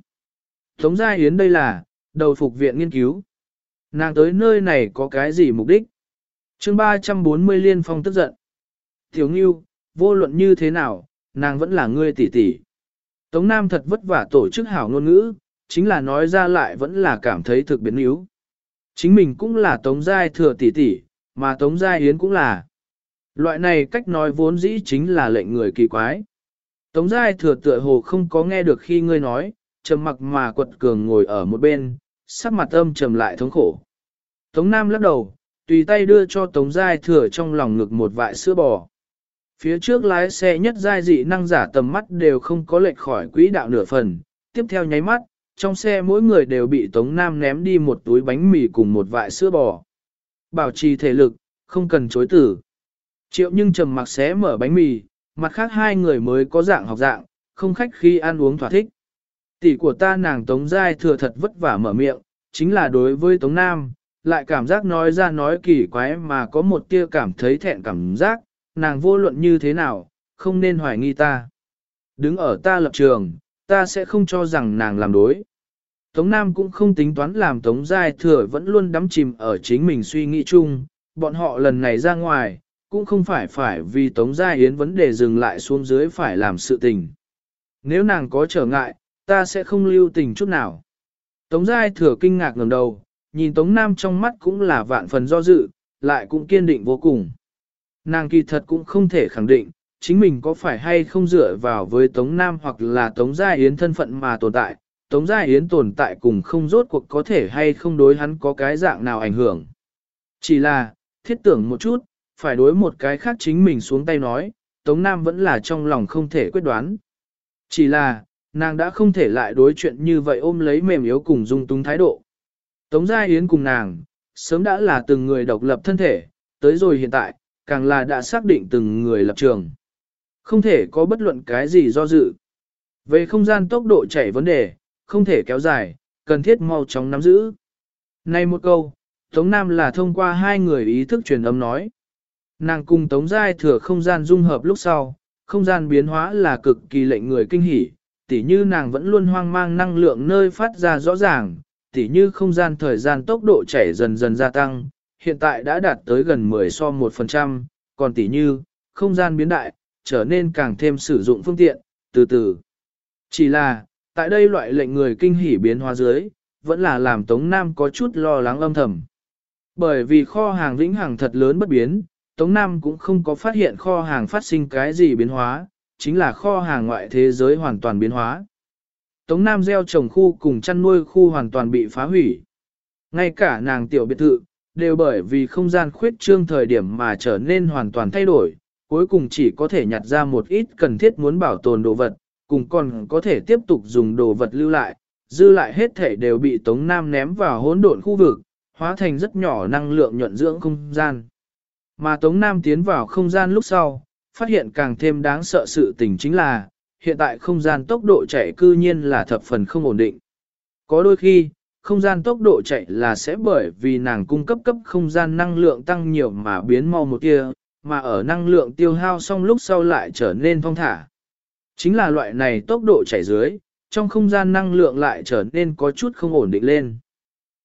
Tống Giai Yến đây là, đầu phục viện nghiên cứu. Nàng tới nơi này có cái gì mục đích? chương 340 liên phong tức giận. Thiếu Ngưu, vô luận như thế nào, nàng vẫn là ngươi tỷ tỷ. Tống Nam thật vất vả tổ chức hảo ngôn ngữ, chính là nói ra lại vẫn là cảm thấy thực biến yếu. Chính mình cũng là Tống Giai thừa tỷ tỷ, mà Tống Giai Yến cũng là. Loại này cách nói vốn dĩ chính là lệnh người kỳ quái. Tống Giai thừa tựa hồ không có nghe được khi ngươi nói, trầm mặc mà quật cường ngồi ở một bên, sắc mặt âm trầm lại thống khổ. Tống Nam lắc đầu, tùy tay đưa cho Tống Giai thừa trong lòng ngực một vại sữa bò. Phía trước lái xe nhất giai dị năng giả tầm mắt đều không có lệch khỏi quỹ đạo nửa phần, tiếp theo nháy mắt, trong xe mỗi người đều bị Tống Nam ném đi một túi bánh mì cùng một vại sữa bò. Bảo trì thể lực, không cần chối tử. Triệu nhưng trầm mặc xé mở bánh mì, mặt khác hai người mới có dạng học dạng, không khách khi ăn uống thỏa thích. Tỷ của ta nàng Tống Giai thừa thật vất vả mở miệng, chính là đối với Tống Nam, lại cảm giác nói ra nói kỳ quái mà có một tia cảm thấy thẹn cảm giác, nàng vô luận như thế nào, không nên hoài nghi ta. Đứng ở ta lập trường, ta sẽ không cho rằng nàng làm đối. Tống Nam cũng không tính toán làm Tống Giai Thừa vẫn luôn đắm chìm ở chính mình suy nghĩ chung, bọn họ lần này ra ngoài, cũng không phải phải vì Tống Giai Yến vấn đề dừng lại xuống dưới phải làm sự tình. Nếu nàng có trở ngại, ta sẽ không lưu tình chút nào. Tống Giai Thừa kinh ngạc ngẩng đầu, nhìn Tống Nam trong mắt cũng là vạn phần do dự, lại cũng kiên định vô cùng. Nàng kỳ thật cũng không thể khẳng định, chính mình có phải hay không dựa vào với Tống Nam hoặc là Tống Gia Yến thân phận mà tồn tại, Tống Gia Yến tồn tại cùng không rốt cuộc có thể hay không đối hắn có cái dạng nào ảnh hưởng. Chỉ là, thiết tưởng một chút, phải đối một cái khác chính mình xuống tay nói, Tống Nam vẫn là trong lòng không thể quyết đoán. Chỉ là, nàng đã không thể lại đối chuyện như vậy ôm lấy mềm yếu cùng dung túng thái độ. Tống Gia Yến cùng nàng, sớm đã là từng người độc lập thân thể, tới rồi hiện tại, càng là đã xác định từng người lập trường. Không thể có bất luận cái gì do dự. Về không gian tốc độ chảy vấn đề, không thể kéo dài, cần thiết mau chóng nắm giữ. Này một câu, Tống Nam là thông qua hai người ý thức truyền âm nói. Nàng cùng Tống Giai thừa không gian dung hợp lúc sau, không gian biến hóa là cực kỳ lệnh người kinh hỉ, tỉ như nàng vẫn luôn hoang mang năng lượng nơi phát ra rõ ràng, tỉ như không gian thời gian tốc độ chảy dần dần gia tăng, hiện tại đã đạt tới gần 10 so 1%, còn tỷ như, không gian biến đại, trở nên càng thêm sử dụng phương tiện, từ từ. Chỉ là, tại đây loại lệnh người kinh hỉ biến hóa dưới, vẫn là làm Tống Nam có chút lo lắng âm thầm. Bởi vì kho hàng vĩnh hằng thật lớn bất biến, Tống Nam cũng không có phát hiện kho hàng phát sinh cái gì biến hóa, chính là kho hàng ngoại thế giới hoàn toàn biến hóa. Tống Nam gieo trồng khu cùng chăn nuôi khu hoàn toàn bị phá hủy. Ngay cả nàng tiểu biệt thự, đều bởi vì không gian khuyết trương thời điểm mà trở nên hoàn toàn thay đổi, cuối cùng chỉ có thể nhặt ra một ít cần thiết muốn bảo tồn đồ vật, cùng còn có thể tiếp tục dùng đồ vật lưu lại, dư lại hết thể đều bị Tống Nam ném vào hỗn độn khu vực, hóa thành rất nhỏ năng lượng nhuận dưỡng không gian. Mà Tống Nam tiến vào không gian lúc sau, phát hiện càng thêm đáng sợ sự tình chính là, hiện tại không gian tốc độ chạy cư nhiên là thập phần không ổn định. Có đôi khi, không gian tốc độ chạy là sẽ bởi vì nàng cung cấp cấp không gian năng lượng tăng nhiều mà biến mau một kia, mà ở năng lượng tiêu hao xong lúc sau lại trở nên phong thả. Chính là loại này tốc độ chạy dưới, trong không gian năng lượng lại trở nên có chút không ổn định lên.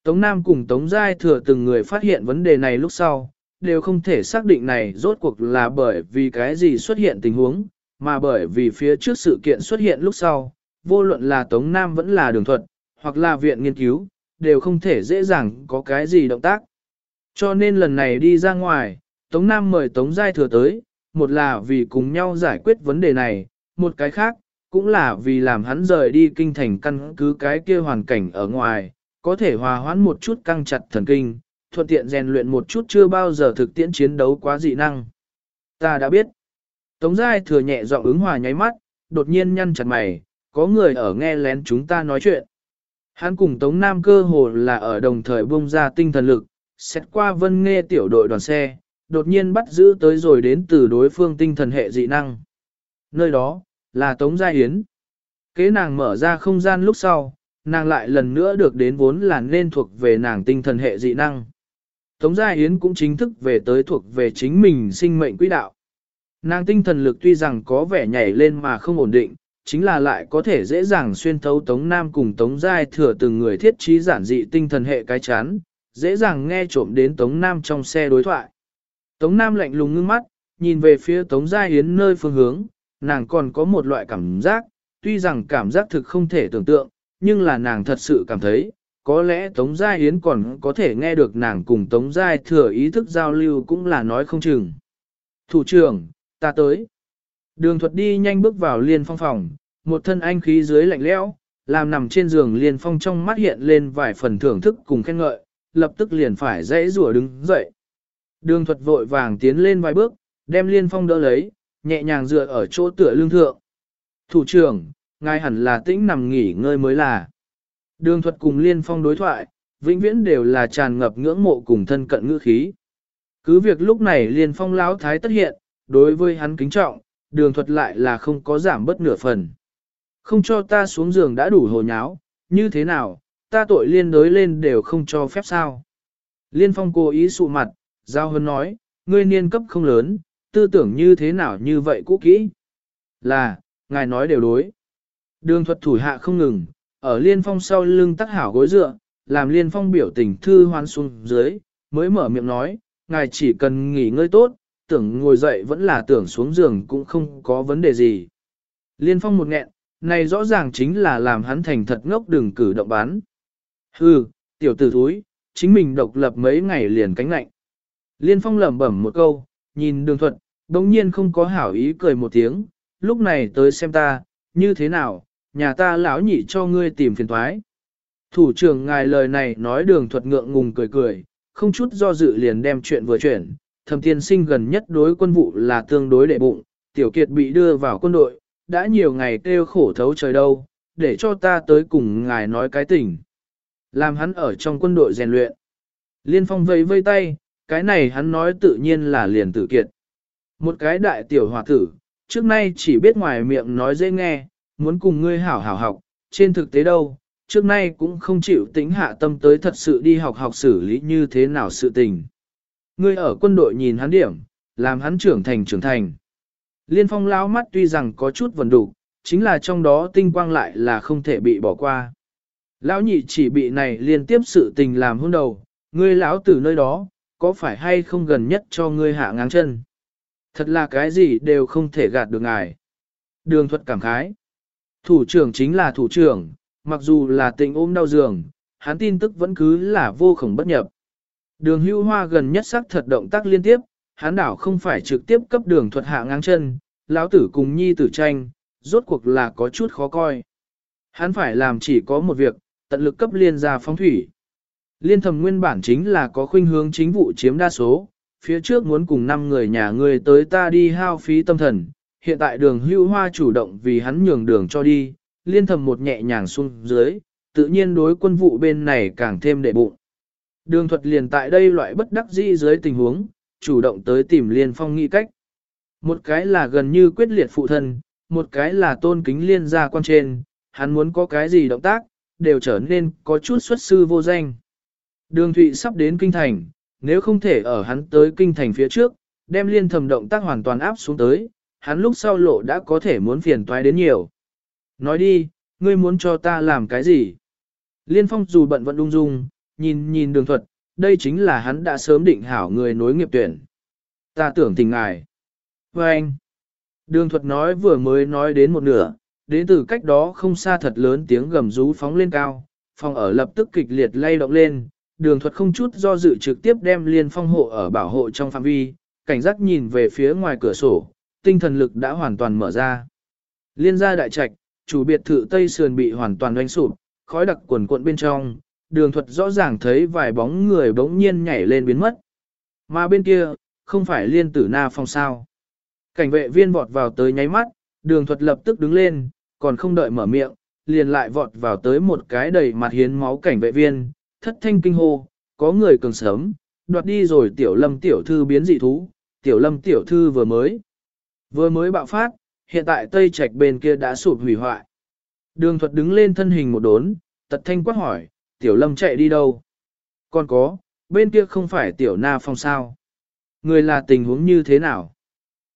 Tống Nam cùng Tống Giai thừa từng người phát hiện vấn đề này lúc sau, đều không thể xác định này rốt cuộc là bởi vì cái gì xuất hiện tình huống, mà bởi vì phía trước sự kiện xuất hiện lúc sau, vô luận là Tống Nam vẫn là đường thuật, hoặc là viện nghiên cứu, đều không thể dễ dàng có cái gì động tác. Cho nên lần này đi ra ngoài, Tống Nam mời Tống Giai Thừa tới, một là vì cùng nhau giải quyết vấn đề này, một cái khác, cũng là vì làm hắn rời đi kinh thành căn cứ cái kia hoàn cảnh ở ngoài, có thể hòa hoãn một chút căng chặt thần kinh, thuận tiện rèn luyện một chút chưa bao giờ thực tiễn chiến đấu quá dị năng. Ta đã biết. Tống Giai thừa nhẹ giọng ứng hòa nháy mắt, đột nhiên nhăn chặt mày, có người ở nghe lén chúng ta nói chuyện. Hắn cùng Tống Nam cơ hồ là ở đồng thời bung ra tinh thần lực, xét qua vân nghe tiểu đội đoàn xe, đột nhiên bắt giữ tới rồi đến từ đối phương tinh thần hệ dị năng. Nơi đó, là Tống Gia Yến. Kế nàng mở ra không gian lúc sau, nàng lại lần nữa được đến vốn là nên thuộc về nàng tinh thần hệ dị năng. Tống Gia Yến cũng chính thức về tới thuộc về chính mình sinh mệnh quỹ đạo. Nàng tinh thần lực tuy rằng có vẻ nhảy lên mà không ổn định, chính là lại có thể dễ dàng xuyên thấu Tống Nam cùng Tống Giai thừa từng người thiết trí giản dị tinh thần hệ cái chán, dễ dàng nghe trộm đến Tống Nam trong xe đối thoại. Tống Nam lạnh lùng ngưng mắt, nhìn về phía Tống Giai Yến nơi phương hướng, nàng còn có một loại cảm giác, tuy rằng cảm giác thực không thể tưởng tượng, nhưng là nàng thật sự cảm thấy, có lẽ Tống Giai Yến còn có thể nghe được nàng cùng Tống Giai thừa ý thức giao lưu cũng là nói không chừng. Thủ trưởng, ta tới. Đường thuật đi nhanh bước vào liên phong phòng, một thân anh khí dưới lạnh lẽo, làm nằm trên giường liên phong trong mắt hiện lên vài phần thưởng thức cùng khen ngợi, lập tức liền phải dãy rủa đứng dậy. Đường thuật vội vàng tiến lên vài bước, đem liên phong đỡ lấy, nhẹ nhàng dựa ở chỗ tựa lương thượng. Thủ trưởng, ngài hẳn là tĩnh nằm nghỉ ngơi mới là. Đường thuật cùng liên phong đối thoại, vĩnh viễn đều là tràn ngập ngưỡng mộ cùng thân cận ngữ khí. Cứ việc lúc này liên phong lão thái tất hiện, đối với hắn kính trọng, đường thuật lại là không có giảm bất nửa phần. Không cho ta xuống giường đã đủ hồ nháo, như thế nào, ta tội liên đối lên đều không cho phép sao. Liên phong cố ý sụ mặt, giao hơn nói, ngươi niên cấp không lớn, tư tưởng như thế nào như vậy cũ kỹ. Là, ngài nói đều đối. Đường thuật thủ hạ không ngừng, ở liên phong sau lưng tắc hảo gối dựa, làm liên phong biểu tình thư hoan xuống dưới, mới mở miệng nói, ngài chỉ cần nghỉ ngơi tốt, tưởng ngồi dậy vẫn là tưởng xuống giường cũng không có vấn đề gì. Liên phong một nghẹn, này rõ ràng chính là làm hắn thành thật ngốc đừng cử động bán. Hừ, tiểu tử thúi, chính mình độc lập mấy ngày liền cánh lạnh. Liên phong lẩm bẩm một câu, nhìn đường thuật, đồng nhiên không có hảo ý cười một tiếng, lúc này tới xem ta, như thế nào, nhà ta lão nhị cho ngươi tìm phiền thoái. Thủ trưởng ngài lời này nói đường thuật ngượng ngùng cười cười, không chút do dự liền đem chuyện vừa chuyển, thầm tiên sinh gần nhất đối quân vụ là tương đối đệ bụng, tiểu kiệt bị đưa vào quân đội, đã nhiều ngày kêu khổ thấu trời đâu, để cho ta tới cùng ngài nói cái tình. Làm hắn ở trong quân đội rèn luyện. Liên phong vây vây tay, cái này hắn nói tự nhiên là liền tử kiệt. Một cái đại tiểu hòa tử, trước nay chỉ biết ngoài miệng nói dễ nghe, muốn cùng ngươi hảo hảo học, trên thực tế đâu, trước nay cũng không chịu tính hạ tâm tới thật sự đi học học xử lý như thế nào sự tình. Ngươi ở quân đội nhìn hắn điểm, làm hắn trưởng thành trưởng thành. Liên phong lao mắt tuy rằng có chút vần đủ, chính là trong đó tinh quang lại là không thể bị bỏ qua. Lão nhị chỉ bị này liên tiếp sự tình làm hôn đầu, ngươi lão từ nơi đó, có phải hay không gần nhất cho ngươi hạ ngang chân. Thật là cái gì đều không thể gạt được ngài. Đường thuật cảm khái. Thủ trưởng chính là thủ trưởng, mặc dù là tình ôm đau giường, hắn tin tức vẫn cứ là vô khổng bất nhập. Đường hưu hoa gần nhất sắc thật động tác liên tiếp, hắn đảo không phải trực tiếp cấp đường thuật hạ ngang chân, lão tử cùng nhi tử tranh, rốt cuộc là có chút khó coi. Hắn phải làm chỉ có một việc, tận lực cấp liên gia phóng thủy. Liên thầm nguyên bản chính là có khuynh hướng chính vụ chiếm đa số, phía trước muốn cùng năm người nhà người tới ta đi hao phí tâm thần, hiện tại đường hưu hoa chủ động vì hắn nhường đường cho đi, liên thầm một nhẹ nhàng xuống dưới, tự nhiên đối quân vụ bên này càng thêm đệ bụng. Đường thuật liền tại đây loại bất đắc dĩ dưới tình huống, chủ động tới tìm liên phong nghĩ cách. Một cái là gần như quyết liệt phụ thân, một cái là tôn kính liên gia quan trên, hắn muốn có cái gì động tác, đều trở nên có chút xuất sư vô danh. Đường Thụy sắp đến kinh thành, nếu không thể ở hắn tới kinh thành phía trước, đem liên thầm động tác hoàn toàn áp xuống tới, hắn lúc sau lộ đã có thể muốn phiền toái đến nhiều. Nói đi, ngươi muốn cho ta làm cái gì? Liên phong dù bận vẫn ung dung, nhìn nhìn đường thuật, đây chính là hắn đã sớm định hảo người nối nghiệp tuyển. Ta tưởng tình ngài. Và anh, đường thuật nói vừa mới nói đến một nửa, đến từ cách đó không xa thật lớn tiếng gầm rú phóng lên cao, phòng ở lập tức kịch liệt lay động lên, đường thuật không chút do dự trực tiếp đem liên phong hộ ở bảo hộ trong phạm vi, cảnh giác nhìn về phía ngoài cửa sổ, tinh thần lực đã hoàn toàn mở ra. Liên gia đại trạch, chủ biệt thự Tây Sườn bị hoàn toàn đánh sụp, khói đặc quần cuộn bên trong, đường thuật rõ ràng thấy vài bóng người bỗng nhiên nhảy lên biến mất. Mà bên kia, không phải liên tử na phong sao. Cảnh vệ viên vọt vào tới nháy mắt, đường thuật lập tức đứng lên, còn không đợi mở miệng, liền lại vọt vào tới một cái đầy mặt hiến máu cảnh vệ viên, thất thanh kinh hô, có người cường sớm, đoạt đi rồi tiểu lâm tiểu thư biến dị thú, tiểu lâm tiểu thư vừa mới. Vừa mới bạo phát, hiện tại tây trạch bên kia đã sụp hủy hoại. Đường thuật đứng lên thân hình một đốn, tật thanh quát hỏi, tiểu lâm chạy đi đâu? Còn có, bên kia không phải tiểu na phong sao? Người là tình huống như thế nào?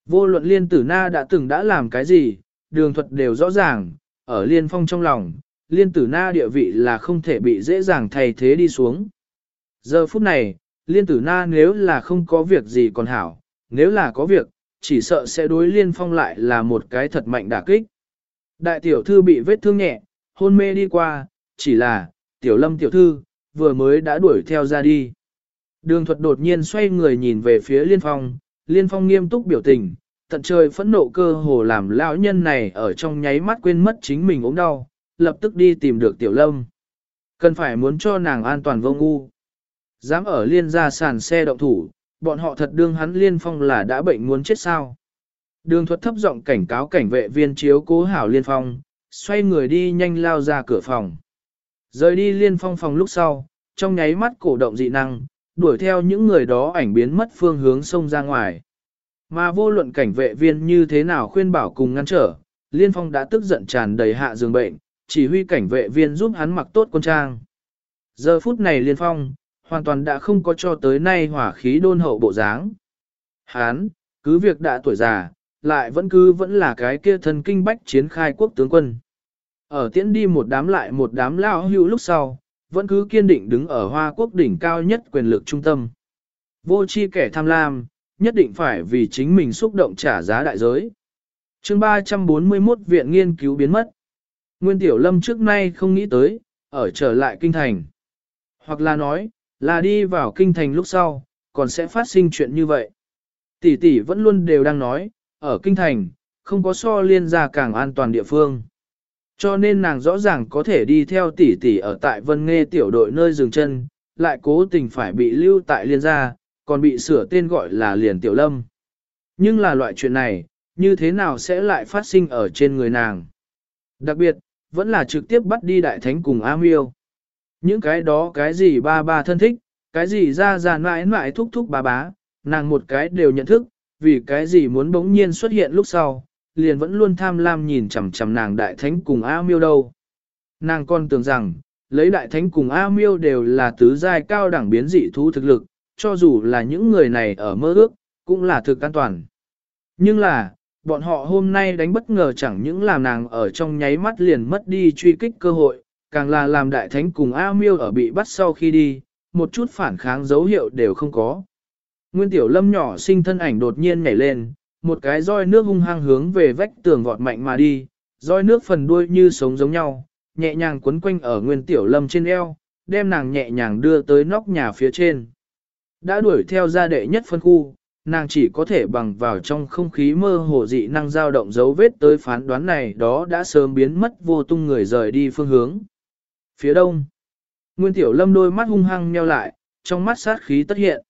Vô luận liên tử na đã từng đã làm cái gì, đường thuật đều rõ ràng, ở liên phong trong lòng, liên tử na địa vị là không thể bị dễ dàng thay thế đi xuống. Giờ phút này, liên tử na nếu là không có việc gì còn hảo, nếu là có việc, chỉ sợ sẽ đối liên phong lại là một cái thật mạnh đả kích. Đại tiểu thư bị vết thương nhẹ, hôn mê đi qua, chỉ là, tiểu lâm tiểu thư, vừa mới đã đuổi theo ra đi. Đường thuật đột nhiên xoay người nhìn về phía liên phong, liên phong nghiêm túc biểu tình, tận trời phẫn nộ cơ hồ làm lão nhân này ở trong nháy mắt quên mất chính mình ốm đau, lập tức đi tìm được tiểu lâm. Cần phải muốn cho nàng an toàn vô ngu. Dám ở liên gia sàn xe động thủ, bọn họ thật đương hắn liên phong là đã bệnh muốn chết sao. Đường thuật thấp giọng cảnh cáo cảnh vệ viên chiếu cố hảo liên phong, xoay người đi nhanh lao ra cửa phòng. Rời đi liên phong phòng lúc sau, trong nháy mắt cổ động dị năng, đuổi theo những người đó ảnh biến mất phương hướng sông ra ngoài. Mà vô luận cảnh vệ viên như thế nào khuyên bảo cùng ngăn trở, liên phong đã tức giận tràn đầy hạ giường bệnh, chỉ huy cảnh vệ viên giúp hắn mặc tốt quân trang. Giờ phút này liên phong, hoàn toàn đã không có cho tới nay hỏa khí đôn hậu bộ dáng. Hán, cứ việc đã tuổi già, lại vẫn cứ vẫn là cái kia thần kinh bách chiến khai quốc tướng quân. Ở tiễn đi một đám lại một đám lao hưu lúc sau, vẫn cứ kiên định đứng ở Hoa Quốc đỉnh cao nhất quyền lực trung tâm. Vô chi kẻ tham lam, nhất định phải vì chính mình xúc động trả giá đại giới. chương 341 Viện Nghiên cứu biến mất. Nguyên Tiểu Lâm trước nay không nghĩ tới, ở trở lại kinh thành. Hoặc là nói, là đi vào kinh thành lúc sau, còn sẽ phát sinh chuyện như vậy. Tỷ tỷ vẫn luôn đều đang nói, ở kinh thành, không có so liên gia càng an toàn địa phương. Cho nên nàng rõ ràng có thể đi theo tỷ tỷ ở tại Vân Nghê tiểu đội nơi dừng chân, lại cố tình phải bị lưu tại liên gia, còn bị sửa tên gọi là liền tiểu lâm. Nhưng là loại chuyện này, như thế nào sẽ lại phát sinh ở trên người nàng? Đặc biệt, vẫn là trực tiếp bắt đi đại thánh cùng A Miêu. Những cái đó cái gì ba ba thân thích, cái gì ra ra mãi mãi thúc thúc bà bá, nàng một cái đều nhận thức, vì cái gì muốn bỗng nhiên xuất hiện lúc sau, liền vẫn luôn tham lam nhìn chằm chằm nàng đại thánh cùng A miêu đâu. Nàng còn tưởng rằng, lấy đại thánh cùng A miêu đều là tứ giai cao đẳng biến dị thú thực lực, cho dù là những người này ở mơ ước, cũng là thực an toàn. Nhưng là, bọn họ hôm nay đánh bất ngờ chẳng những làm nàng ở trong nháy mắt liền mất đi truy kích cơ hội, càng là làm đại thánh cùng A miêu ở bị bắt sau khi đi, một chút phản kháng dấu hiệu đều không có. Nguyên tiểu lâm nhỏ sinh thân ảnh đột nhiên nhảy lên, một cái roi nước hung hăng hướng về vách tường vọt mạnh mà đi, roi nước phần đuôi như sống giống nhau, nhẹ nhàng quấn quanh ở nguyên tiểu lâm trên eo, đem nàng nhẹ nhàng đưa tới nóc nhà phía trên. Đã đuổi theo gia đệ nhất phân khu, nàng chỉ có thể bằng vào trong không khí mơ hồ dị năng dao động dấu vết tới phán đoán này đó đã sớm biến mất vô tung người rời đi phương hướng. Phía đông, Nguyên Tiểu Lâm đôi mắt hung hăng nheo lại, trong mắt sát khí tất hiện.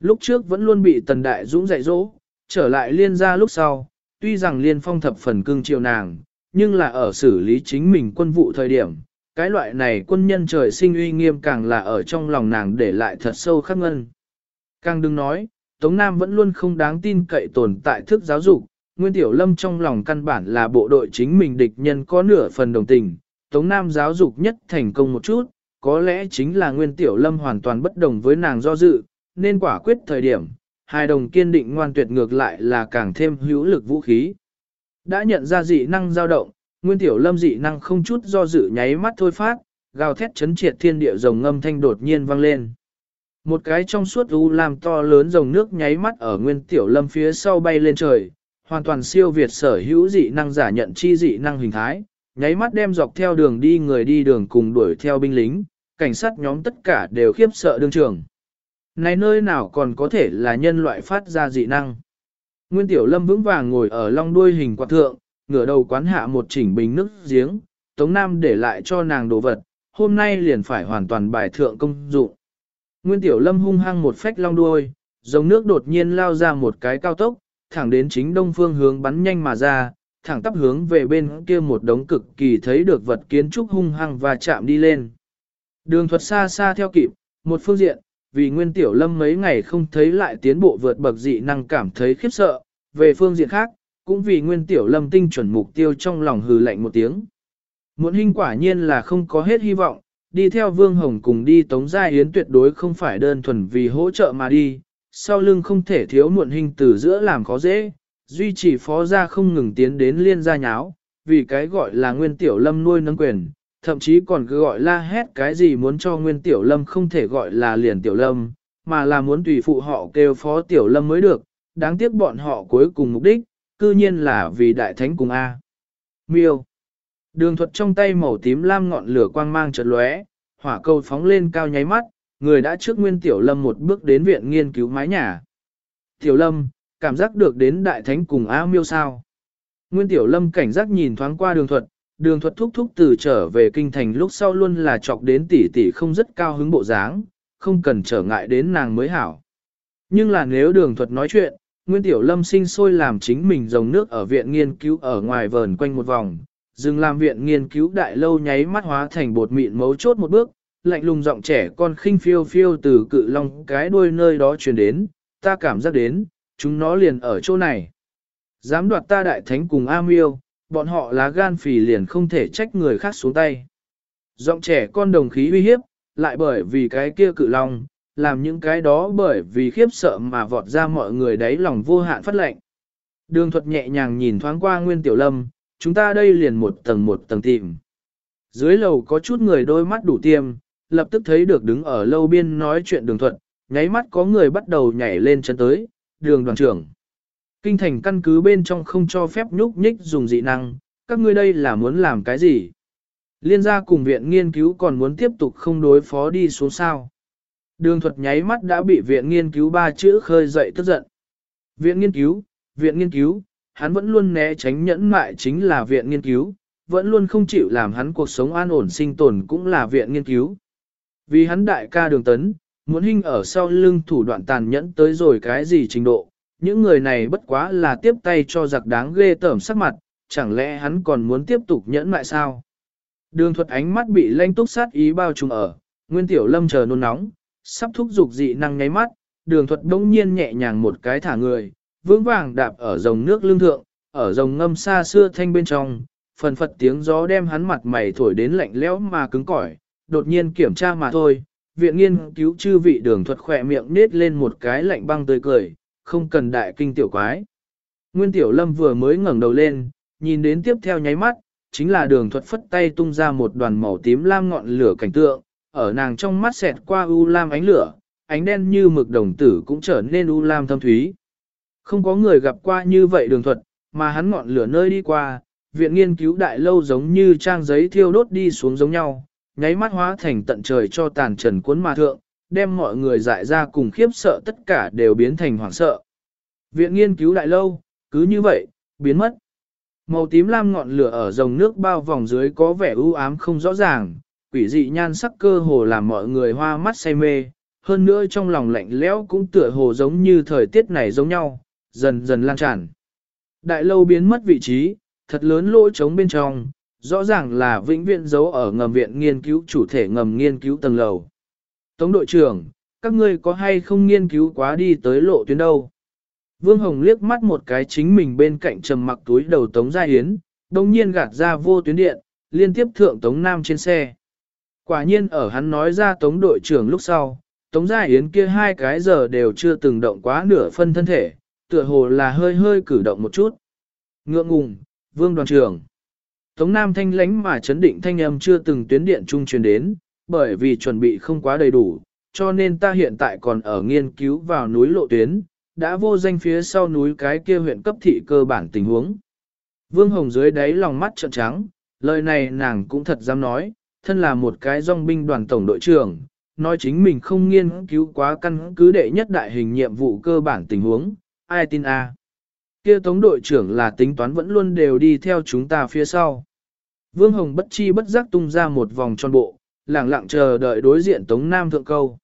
Lúc trước vẫn luôn bị Tần Đại Dũng dạy dỗ, trở lại liên gia lúc sau, tuy rằng liên phong thập phần cưng chiều nàng, nhưng là ở xử lý chính mình quân vụ thời điểm, cái loại này quân nhân trời sinh uy nghiêm càng là ở trong lòng nàng để lại thật sâu khắc ngân. Càng đừng nói, Tống Nam vẫn luôn không đáng tin cậy tồn tại thức giáo dục, Nguyên Tiểu Lâm trong lòng căn bản là bộ đội chính mình địch nhân có nửa phần đồng tình, Tống Nam giáo dục nhất thành công một chút, có lẽ chính là Nguyên Tiểu Lâm hoàn toàn bất đồng với nàng do dự, nên quả quyết thời điểm, hai đồng kiên định ngoan tuyệt ngược lại là càng thêm hữu lực vũ khí. Đã nhận ra dị năng dao động, Nguyên Tiểu Lâm dị năng không chút do dự nháy mắt thôi phát, gào thét chấn triệt thiên địa rồng ngâm thanh đột nhiên vang lên. Một cái trong suốt u làm to lớn rồng nước nháy mắt ở Nguyên Tiểu Lâm phía sau bay lên trời, hoàn toàn siêu việt sở hữu dị năng giả nhận chi dị năng hình thái, nháy mắt đem dọc theo đường đi người đi đường cùng đuổi theo binh lính, cảnh sát nhóm tất cả đều khiếp sợ đương trường. Này nơi nào còn có thể là nhân loại phát ra dị năng. Nguyên Tiểu Lâm vững vàng ngồi ở long đuôi hình quạt thượng, ngửa đầu quán hạ một chỉnh bình nước giếng, Tống Nam để lại cho nàng đồ vật, hôm nay liền phải hoàn toàn bài thượng công dụng. Nguyên Tiểu Lâm hung hăng một phách long đuôi, dòng nước đột nhiên lao ra một cái cao tốc, thẳng đến chính đông phương hướng bắn nhanh mà ra, thẳng tắp hướng về bên kia một đống cực kỳ thấy được vật kiến trúc hung hăng và chạm đi lên. Đường thuật xa xa theo kịp, một phương diện, vì nguyên tiểu lâm mấy ngày không thấy lại tiến bộ vượt bậc dị năng cảm thấy khiếp sợ, về phương diện khác, cũng vì nguyên tiểu lâm tinh chuẩn mục tiêu trong lòng hừ lạnh một tiếng. Muộn hình quả nhiên là không có hết hy vọng, đi theo Vương Hồng cùng đi Tống Gia Yến tuyệt đối không phải đơn thuần vì hỗ trợ mà đi, sau lưng không thể thiếu muộn hình từ giữa làm khó dễ, duy trì phó gia không ngừng tiến đến liên gia nháo, vì cái gọi là nguyên tiểu lâm nuôi nâng quyền, thậm chí còn cứ gọi la hét cái gì muốn cho nguyên tiểu lâm không thể gọi là liền tiểu lâm, mà là muốn tùy phụ họ kêu phó tiểu lâm mới được, đáng tiếc bọn họ cuối cùng mục đích, cư nhiên là vì đại thánh cùng A. Miêu. Đường thuật trong tay màu tím lam ngọn lửa quang mang chợt lóe, hỏa cầu phóng lên cao nháy mắt, người đã trước nguyên tiểu lâm một bước đến viện nghiên cứu mái nhà. Tiểu lâm, cảm giác được đến đại thánh cùng A miêu sao. Nguyên tiểu lâm cảnh giác nhìn thoáng qua đường thuật, đường thuật thúc thúc từ trở về kinh thành lúc sau luôn là chọc đến tỷ tỷ không rất cao hứng bộ dáng, không cần trở ngại đến nàng mới hảo. Nhưng là nếu đường thuật nói chuyện, Nguyên Tiểu Lâm sinh sôi làm chính mình dòng nước ở viện nghiên cứu ở ngoài vờn quanh một vòng, dừng làm viện nghiên cứu đại lâu nháy mắt hóa thành bột mịn mấu chốt một bước, lạnh lùng giọng trẻ con khinh phiêu phiêu từ cự long cái đuôi nơi đó truyền đến, ta cảm giác đến, chúng nó liền ở chỗ này. Dám đoạt ta đại thánh cùng A Miêu, bọn họ lá gan phì liền không thể trách người khác xuống tay. Giọng trẻ con đồng khí uy hiếp, lại bởi vì cái kia cự long, làm những cái đó bởi vì khiếp sợ mà vọt ra mọi người đấy lòng vô hạn phát lệnh. Đường thuật nhẹ nhàng nhìn thoáng qua Nguyên Tiểu Lâm, chúng ta đây liền một tầng một tầng tìm, Dưới lầu có chút người đôi mắt đủ tiêm, lập tức thấy được đứng ở lâu biên nói chuyện đường thuật nháy mắt có người bắt đầu nhảy lên chân tới, đường đoàn trưởng. Kinh thành căn cứ bên trong không cho phép nhúc nhích dùng dị năng, các ngươi đây là muốn làm cái gì? Liên gia cùng viện nghiên cứu còn muốn tiếp tục không đối phó đi xuống sao. Đường thuật nháy mắt đã bị viện nghiên cứu ba chữ khơi dậy tức giận. Viện nghiên cứu, viện nghiên cứu, hắn vẫn luôn né tránh nhẫn mại chính là viện nghiên cứu, vẫn luôn không chịu làm hắn cuộc sống an ổn sinh tồn cũng là viện nghiên cứu. Vì hắn đại ca đường tấn, muốn hình ở sau lưng thủ đoạn tàn nhẫn tới rồi cái gì trình độ, những người này bất quá là tiếp tay cho giặc đáng ghê tởm sắc mặt, chẳng lẽ hắn còn muốn tiếp tục nhẫn lại sao? Đường thuật ánh mắt bị lanh túc sát ý bao trùm ở, nguyên tiểu lâm chờ nôn nóng, sắp thúc dục dị năng nháy mắt, đường thuật đông nhiên nhẹ nhàng một cái thả người, vững vàng đạp ở dòng nước lương thượng, ở dòng ngâm xa xưa thanh bên trong, phần phật tiếng gió đem hắn mặt mày thổi đến lạnh lẽo mà cứng cỏi, đột nhiên kiểm tra mà thôi, viện nghiên cứu chư vị đường thuật khỏe miệng nết lên một cái lạnh băng tươi cười, không cần đại kinh tiểu quái. Nguyên tiểu lâm vừa mới ngẩng đầu lên, nhìn đến tiếp theo nháy mắt, chính là đường thuật phất tay tung ra một đoàn màu tím lam ngọn lửa cảnh tượng, ở nàng trong mắt xẹt qua u lam ánh lửa, ánh đen như mực đồng tử cũng trở nên u lam thâm thúy. Không có người gặp qua như vậy đường thuật, mà hắn ngọn lửa nơi đi qua, viện nghiên cứu đại lâu giống như trang giấy thiêu đốt đi xuống giống nhau, nháy mắt hóa thành tận trời cho tàn trần cuốn mà thượng, đem mọi người dại ra cùng khiếp sợ tất cả đều biến thành hoảng sợ. Viện nghiên cứu đại lâu, cứ như vậy, biến mất. Màu tím lam ngọn lửa ở dòng nước bao vòng dưới có vẻ u ám không rõ ràng, quỷ dị nhan sắc cơ hồ làm mọi người hoa mắt say mê, hơn nữa trong lòng lạnh lẽo cũng tựa hồ giống như thời tiết này giống nhau, dần dần lan tràn. Đại lâu biến mất vị trí, thật lớn lỗ trống bên trong, rõ ràng là vĩnh viện giấu ở ngầm viện nghiên cứu chủ thể ngầm nghiên cứu tầng lầu. Tống đội trưởng, các ngươi có hay không nghiên cứu quá đi tới lộ tuyến đâu? Vương Hồng liếc mắt một cái chính mình bên cạnh trầm mặc túi đầu Tống Gia Yến, đồng nhiên gạt ra vô tuyến điện, liên tiếp thượng Tống Nam trên xe. Quả nhiên ở hắn nói ra Tống đội trưởng lúc sau, Tống Gia Yến kia hai cái giờ đều chưa từng động quá nửa phân thân thể, tựa hồ là hơi hơi cử động một chút. Ngượng ngùng, Vương đoàn trưởng. Tống Nam thanh lánh mà chấn định thanh âm chưa từng tuyến điện trung truyền đến, bởi vì chuẩn bị không quá đầy đủ, cho nên ta hiện tại còn ở nghiên cứu vào núi lộ tuyến, đã vô danh phía sau núi cái kia huyện cấp thị cơ bản tình huống. Vương Hồng dưới đáy lòng mắt trợn trắng, lời này nàng cũng thật dám nói, thân là một cái dòng binh đoàn tổng đội trưởng, nói chính mình không nghiên cứu quá căn cứ đệ nhất đại hình nhiệm vụ cơ bản tình huống, ai tin a? Kia tống đội trưởng là tính toán vẫn luôn đều đi theo chúng ta phía sau. Vương Hồng bất chi bất giác tung ra một vòng tròn bộ, lặng lặng chờ đợi đối diện Tống Nam thượng câu.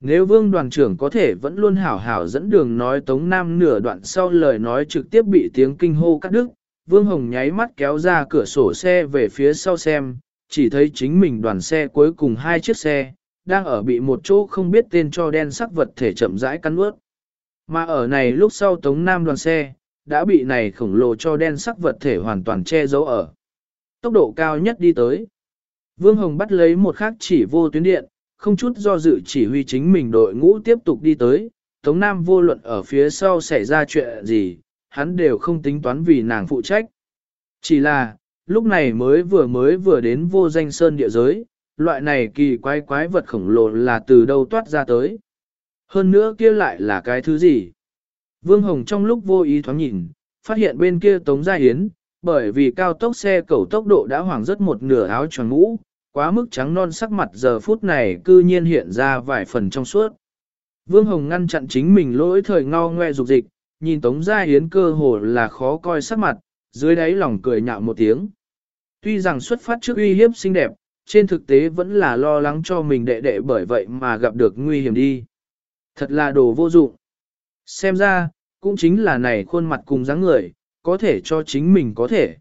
Nếu vương đoàn trưởng có thể vẫn luôn hảo hảo dẫn đường nói Tống Nam nửa đoạn sau lời nói trực tiếp bị tiếng kinh hô cắt đứt, Vương Hồng nháy mắt kéo ra cửa sổ xe về phía sau xem, chỉ thấy chính mình đoàn xe cuối cùng hai chiếc xe, đang ở bị một chỗ không biết tên cho đen sắc vật thể chậm rãi cắn ướt. Mà ở này lúc sau Tống Nam đoàn xe, đã bị này khổng lồ cho đen sắc vật thể hoàn toàn che giấu ở. Tốc độ cao nhất đi tới. Vương Hồng bắt lấy một khắc chỉ vô tuyến điện, không chút do dự chỉ huy chính mình đội ngũ tiếp tục đi tới, Tống Nam vô luận ở phía sau xảy ra chuyện gì, hắn đều không tính toán vì nàng phụ trách. Chỉ là, lúc này mới vừa mới vừa đến vô danh sơn địa giới, loại này kỳ quái quái vật khổng lồ là từ đâu toát ra tới. Hơn nữa kia lại là cái thứ gì? Vương Hồng trong lúc vô ý thoáng nhìn, phát hiện bên kia Tống Gia Hiến, bởi vì cao tốc xe cầu tốc độ đã hoảng rất một nửa áo tròn mũ, quá mức trắng non sắc mặt giờ phút này cư nhiên hiện ra vài phần trong suốt. Vương Hồng ngăn chặn chính mình lỗi thời ngao ngoe dục dịch, nhìn Tống Gia Hiến cơ hồ là khó coi sắc mặt, dưới đáy lòng cười nhạo một tiếng. Tuy rằng xuất phát trước uy hiếp xinh đẹp, trên thực tế vẫn là lo lắng cho mình đệ đệ bởi vậy mà gặp được nguy hiểm đi. Thật là đồ vô dụng. Xem ra, cũng chính là này khuôn mặt cùng dáng người, có thể cho chính mình có thể.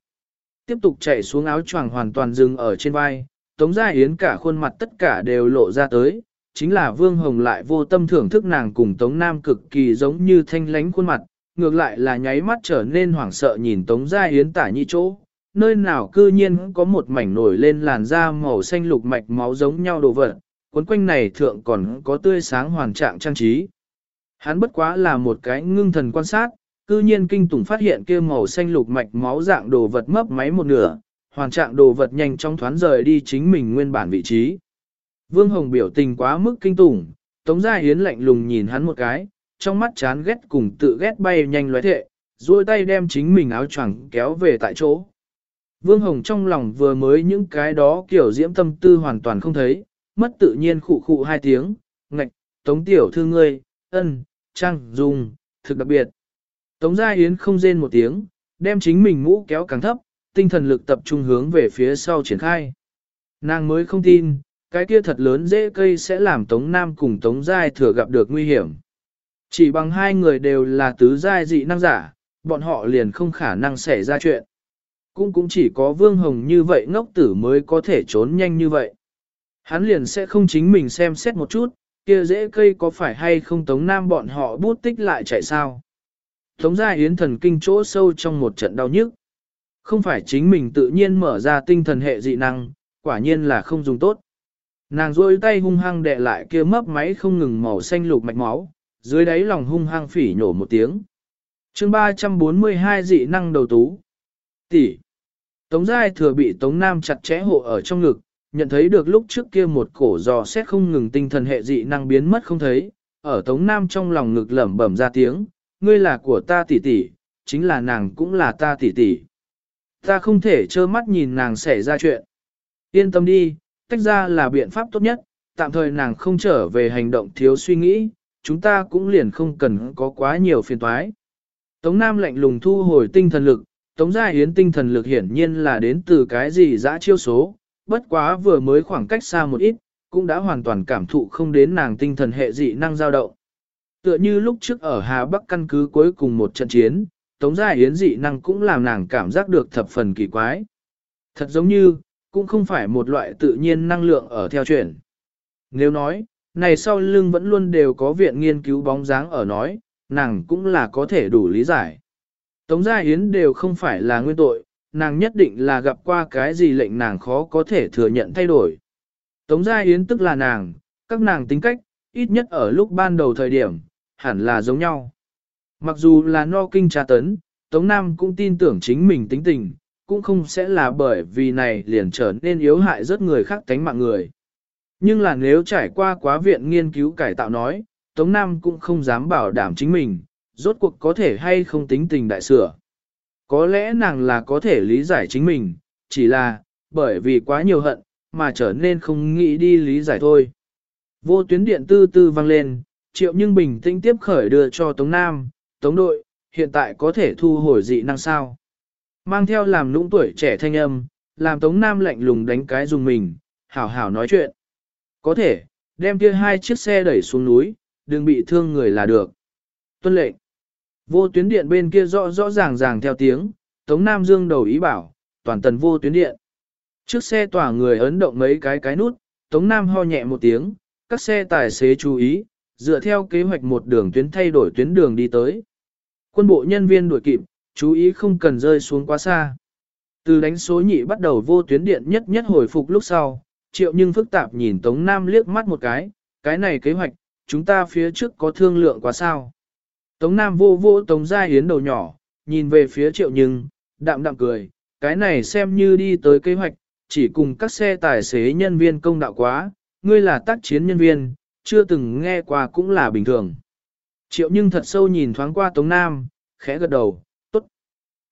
Tiếp tục chạy xuống áo choàng hoàn toàn dừng ở trên vai, Tống Gia Yến cả khuôn mặt tất cả đều lộ ra tới, chính là Vương Hồng lại vô tâm thưởng thức nàng cùng Tống Nam cực kỳ giống như thanh lánh khuôn mặt, ngược lại là nháy mắt trở nên hoảng sợ nhìn Tống Gia Yến tả nhi chỗ, nơi nào cư nhiên có một mảnh nổi lên làn da màu xanh lục mạch máu giống nhau đồ vật, cuốn quanh này thượng còn có tươi sáng hoàn trạng trang trí. Hắn bất quá là một cái ngưng thần quan sát, cư nhiên kinh tủng phát hiện kia màu xanh lục mạch máu dạng đồ vật mấp máy một nửa, hoàn trạng đồ vật nhanh chóng thoán rời đi chính mình nguyên bản vị trí. Vương Hồng biểu tình quá mức kinh tủng, Tống Gia Hiến lạnh lùng nhìn hắn một cái, trong mắt chán ghét cùng tự ghét bay nhanh lóe thệ, duỗi tay đem chính mình áo choàng kéo về tại chỗ. Vương Hồng trong lòng vừa mới những cái đó kiểu diễm tâm tư hoàn toàn không thấy, mất tự nhiên khụ khụ hai tiếng, ngạch, Tống Tiểu thư ngươi, ân, trang, dung, thực đặc biệt. Tống Gia Yến không rên một tiếng, đem chính mình mũ kéo càng thấp, tinh thần lực tập trung hướng về phía sau triển khai. Nàng mới không tin, cái kia thật lớn dễ cây sẽ làm Tống Nam cùng Tống Giai thừa gặp được nguy hiểm. Chỉ bằng hai người đều là tứ giai dị năng giả, bọn họ liền không khả năng xảy ra chuyện. Cũng cũng chỉ có Vương Hồng như vậy ngốc tử mới có thể trốn nhanh như vậy. Hắn liền sẽ không chính mình xem xét một chút, kia dễ cây có phải hay không Tống Nam bọn họ bút tích lại chạy sao. Tống gia yến thần kinh chỗ sâu trong một trận đau nhức. Không phải chính mình tự nhiên mở ra tinh thần hệ dị năng, quả nhiên là không dùng tốt. Nàng rôi tay hung hăng đè lại kia mấp máy không ngừng màu xanh lục mạch máu, dưới đáy lòng hung hăng phỉ nhổ một tiếng. chương 342 dị năng đầu tú. Tỷ. Tống Giai thừa bị Tống Nam chặt chẽ hộ ở trong ngực, nhận thấy được lúc trước kia một cổ giò xét không ngừng tinh thần hệ dị năng biến mất không thấy, ở Tống Nam trong lòng ngực lẩm bẩm ra tiếng, ngươi là của ta tỷ tỷ, chính là nàng cũng là ta tỷ tỷ. Ta không thể trơ mắt nhìn nàng xảy ra chuyện. Yên tâm đi, tách ra là biện pháp tốt nhất, tạm thời nàng không trở về hành động thiếu suy nghĩ, chúng ta cũng liền không cần có quá nhiều phiền toái. Tống Nam lạnh lùng thu hồi tinh thần lực, Tống Gia Yến tinh thần lực hiển nhiên là đến từ cái gì dã chiêu số, bất quá vừa mới khoảng cách xa một ít, cũng đã hoàn toàn cảm thụ không đến nàng tinh thần hệ dị năng dao động. Tựa như lúc trước ở Hà Bắc căn cứ cuối cùng một trận chiến, Tống Gia Yến dị năng cũng làm nàng cảm giác được thập phần kỳ quái. Thật giống như, cũng không phải một loại tự nhiên năng lượng ở theo chuyển. Nếu nói, này sau lưng vẫn luôn đều có viện nghiên cứu bóng dáng ở nói, nàng cũng là có thể đủ lý giải. Tống Gia Yến đều không phải là nguyên tội, nàng nhất định là gặp qua cái gì lệnh nàng khó có thể thừa nhận thay đổi. Tống Gia Yến tức là nàng, các nàng tính cách, ít nhất ở lúc ban đầu thời điểm, hẳn là giống nhau. Mặc dù là no kinh tra tấn, Tống Nam cũng tin tưởng chính mình tính tình, cũng không sẽ là bởi vì này liền trở nên yếu hại rất người khác tánh mạng người. Nhưng là nếu trải qua quá viện nghiên cứu cải tạo nói, Tống Nam cũng không dám bảo đảm chính mình, rốt cuộc có thể hay không tính tình đại sửa. Có lẽ nàng là có thể lý giải chính mình, chỉ là, bởi vì quá nhiều hận, mà trở nên không nghĩ đi lý giải thôi. Vô tuyến điện tư tư vang lên, triệu nhưng bình tĩnh tiếp khởi đưa cho Tống Nam, Tống đội, hiện tại có thể thu hồi dị năng sao. Mang theo làm lũng tuổi trẻ thanh âm, làm Tống Nam lạnh lùng đánh cái dùng mình, hảo hảo nói chuyện. Có thể, đem kia hai chiếc xe đẩy xuống núi, đừng bị thương người là được. Tuân lệnh. Vô tuyến điện bên kia rõ rõ ràng ràng theo tiếng, Tống Nam Dương đầu ý bảo, toàn tần vô tuyến điện. Trước xe tỏa người ấn động mấy cái cái nút, Tống Nam ho nhẹ một tiếng, các xe tài xế chú ý, dựa theo kế hoạch một đường tuyến thay đổi tuyến đường đi tới. Quân bộ nhân viên đuổi kịp, chú ý không cần rơi xuống quá xa. Từ đánh số nhị bắt đầu vô tuyến điện nhất nhất hồi phục lúc sau, triệu nhưng phức tạp nhìn Tống Nam liếc mắt một cái, cái này kế hoạch, chúng ta phía trước có thương lượng quá sao. Tống Nam vô vô Tống Gia Hiến đầu nhỏ, nhìn về phía triệu nhưng, đạm đạm cười, cái này xem như đi tới kế hoạch, chỉ cùng các xe tài xế nhân viên công đạo quá, ngươi là tác chiến nhân viên, chưa từng nghe qua cũng là bình thường. Triệu nhưng thật sâu nhìn thoáng qua Tống Nam, khẽ gật đầu, tốt.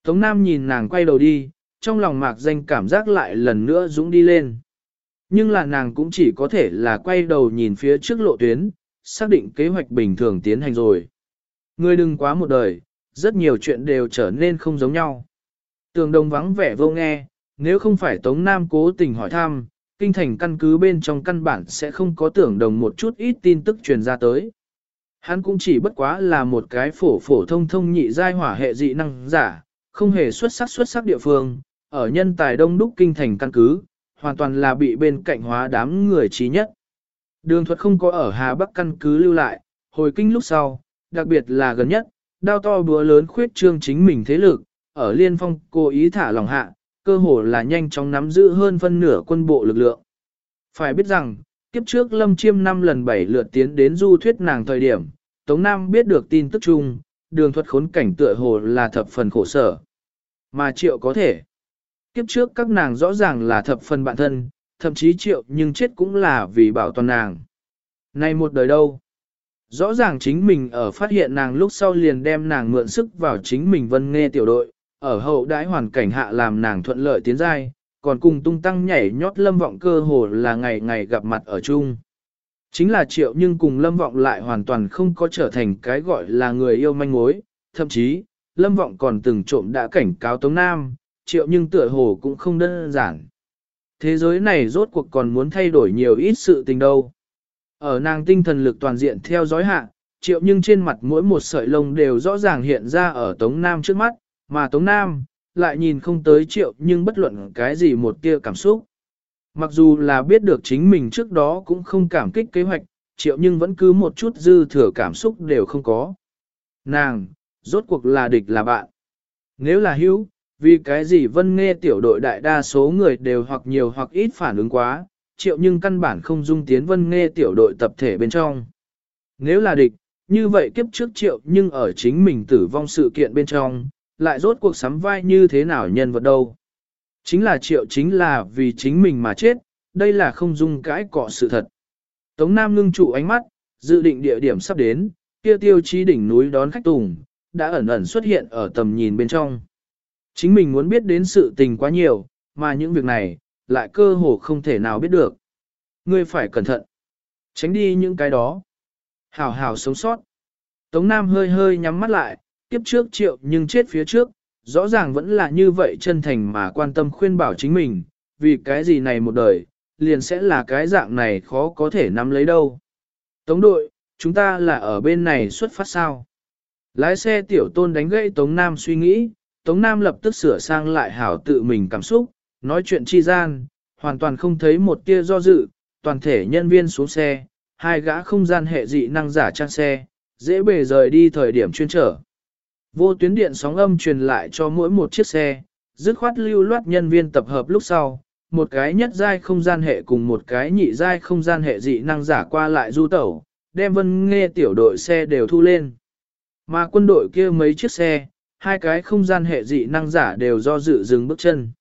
Tống Nam nhìn nàng quay đầu đi, trong lòng mạc danh cảm giác lại lần nữa dũng đi lên. Nhưng là nàng cũng chỉ có thể là quay đầu nhìn phía trước lộ tuyến, xác định kế hoạch bình thường tiến hành rồi. người đừng quá một đời, rất nhiều chuyện đều trở nên không giống nhau. Tường đồng vắng vẻ vô nghe, nếu không phải Tống Nam cố tình hỏi thăm, kinh thành căn cứ bên trong căn bản sẽ không có tưởng đồng một chút ít tin tức truyền ra tới. Hắn cũng chỉ bất quá là một cái phổ phổ thông thông nhị giai hỏa hệ dị năng giả, không hề xuất sắc xuất sắc địa phương, ở nhân tài đông đúc kinh thành căn cứ, hoàn toàn là bị bên cạnh hóa đám người trí nhất. Đường thuật không có ở Hà Bắc căn cứ lưu lại, hồi kinh lúc sau, đặc biệt là gần nhất, đao to búa lớn khuyết trương chính mình thế lực, ở liên phong cố ý thả lòng hạ, cơ hồ là nhanh chóng nắm giữ hơn phân nửa quân bộ lực lượng. Phải biết rằng, kiếp trước Lâm Chiêm năm lần bảy lượt tiến đến du thuyết nàng thời điểm, Tống Nam biết được tin tức chung, đường thuật khốn cảnh tựa hồ là thập phần khổ sở. Mà triệu có thể. Kiếp trước các nàng rõ ràng là thập phần bạn thân, thậm chí triệu nhưng chết cũng là vì bảo toàn nàng. Nay một đời đâu? Rõ ràng chính mình ở phát hiện nàng lúc sau liền đem nàng mượn sức vào chính mình vân nghe tiểu đội, ở hậu đãi hoàn cảnh hạ làm nàng thuận lợi tiến giai, còn cùng tung tăng nhảy nhót lâm vọng cơ hồ là ngày ngày gặp mặt ở chung. Chính là triệu nhưng cùng lâm vọng lại hoàn toàn không có trở thành cái gọi là người yêu manh mối, thậm chí, lâm vọng còn từng trộm đã cảnh cáo Tống Nam, triệu nhưng tựa hồ cũng không đơn giản. Thế giới này rốt cuộc còn muốn thay đổi nhiều ít sự tình đâu. Ở nàng tinh thần lực toàn diện theo dõi hạ, triệu nhưng trên mặt mỗi một sợi lông đều rõ ràng hiện ra ở Tống Nam trước mắt, mà Tống Nam, lại nhìn không tới triệu nhưng bất luận cái gì một tia cảm xúc. Mặc dù là biết được chính mình trước đó cũng không cảm kích kế hoạch, triệu nhưng vẫn cứ một chút dư thừa cảm xúc đều không có. Nàng, rốt cuộc là địch là bạn. Nếu là hữu, vì cái gì vân nghe tiểu đội đại đa số người đều hoặc nhiều hoặc ít phản ứng quá, triệu nhưng căn bản không dung tiến vân nghe tiểu đội tập thể bên trong. Nếu là địch, như vậy kiếp trước triệu nhưng ở chính mình tử vong sự kiện bên trong, lại rốt cuộc sắm vai như thế nào nhân vật đâu. Chính là triệu chính là vì chính mình mà chết, đây là không dung cãi cọ sự thật. Tống Nam ngưng trụ ánh mắt, dự định địa điểm sắp đến, kia tiêu chí đỉnh núi đón khách tùng, đã ẩn ẩn xuất hiện ở tầm nhìn bên trong. Chính mình muốn biết đến sự tình quá nhiều, mà những việc này, lại cơ hồ không thể nào biết được. Ngươi phải cẩn thận. Tránh đi những cái đó. Hảo hảo sống sót. Tống Nam hơi hơi nhắm mắt lại, kiếp trước triệu nhưng chết phía trước, rõ ràng vẫn là như vậy chân thành mà quan tâm khuyên bảo chính mình, vì cái gì này một đời, liền sẽ là cái dạng này khó có thể nắm lấy đâu. Tống đội, chúng ta là ở bên này xuất phát sao? Lái xe tiểu tôn đánh gãy Tống Nam suy nghĩ, Tống Nam lập tức sửa sang lại hảo tự mình cảm xúc, nói chuyện chi gian, hoàn toàn không thấy một tia do dự, toàn thể nhân viên xuống xe, hai gã không gian hệ dị năng giả trang xe, dễ bề rời đi thời điểm chuyên trở. Vô tuyến điện sóng âm truyền lại cho mỗi một chiếc xe, dứt khoát lưu loát nhân viên tập hợp lúc sau, một cái nhất giai không gian hệ cùng một cái nhị giai không gian hệ dị năng giả qua lại du tẩu, đem vân nghe tiểu đội xe đều thu lên. Mà quân đội kia mấy chiếc xe, hai cái không gian hệ dị năng giả đều do dự dừng bước chân.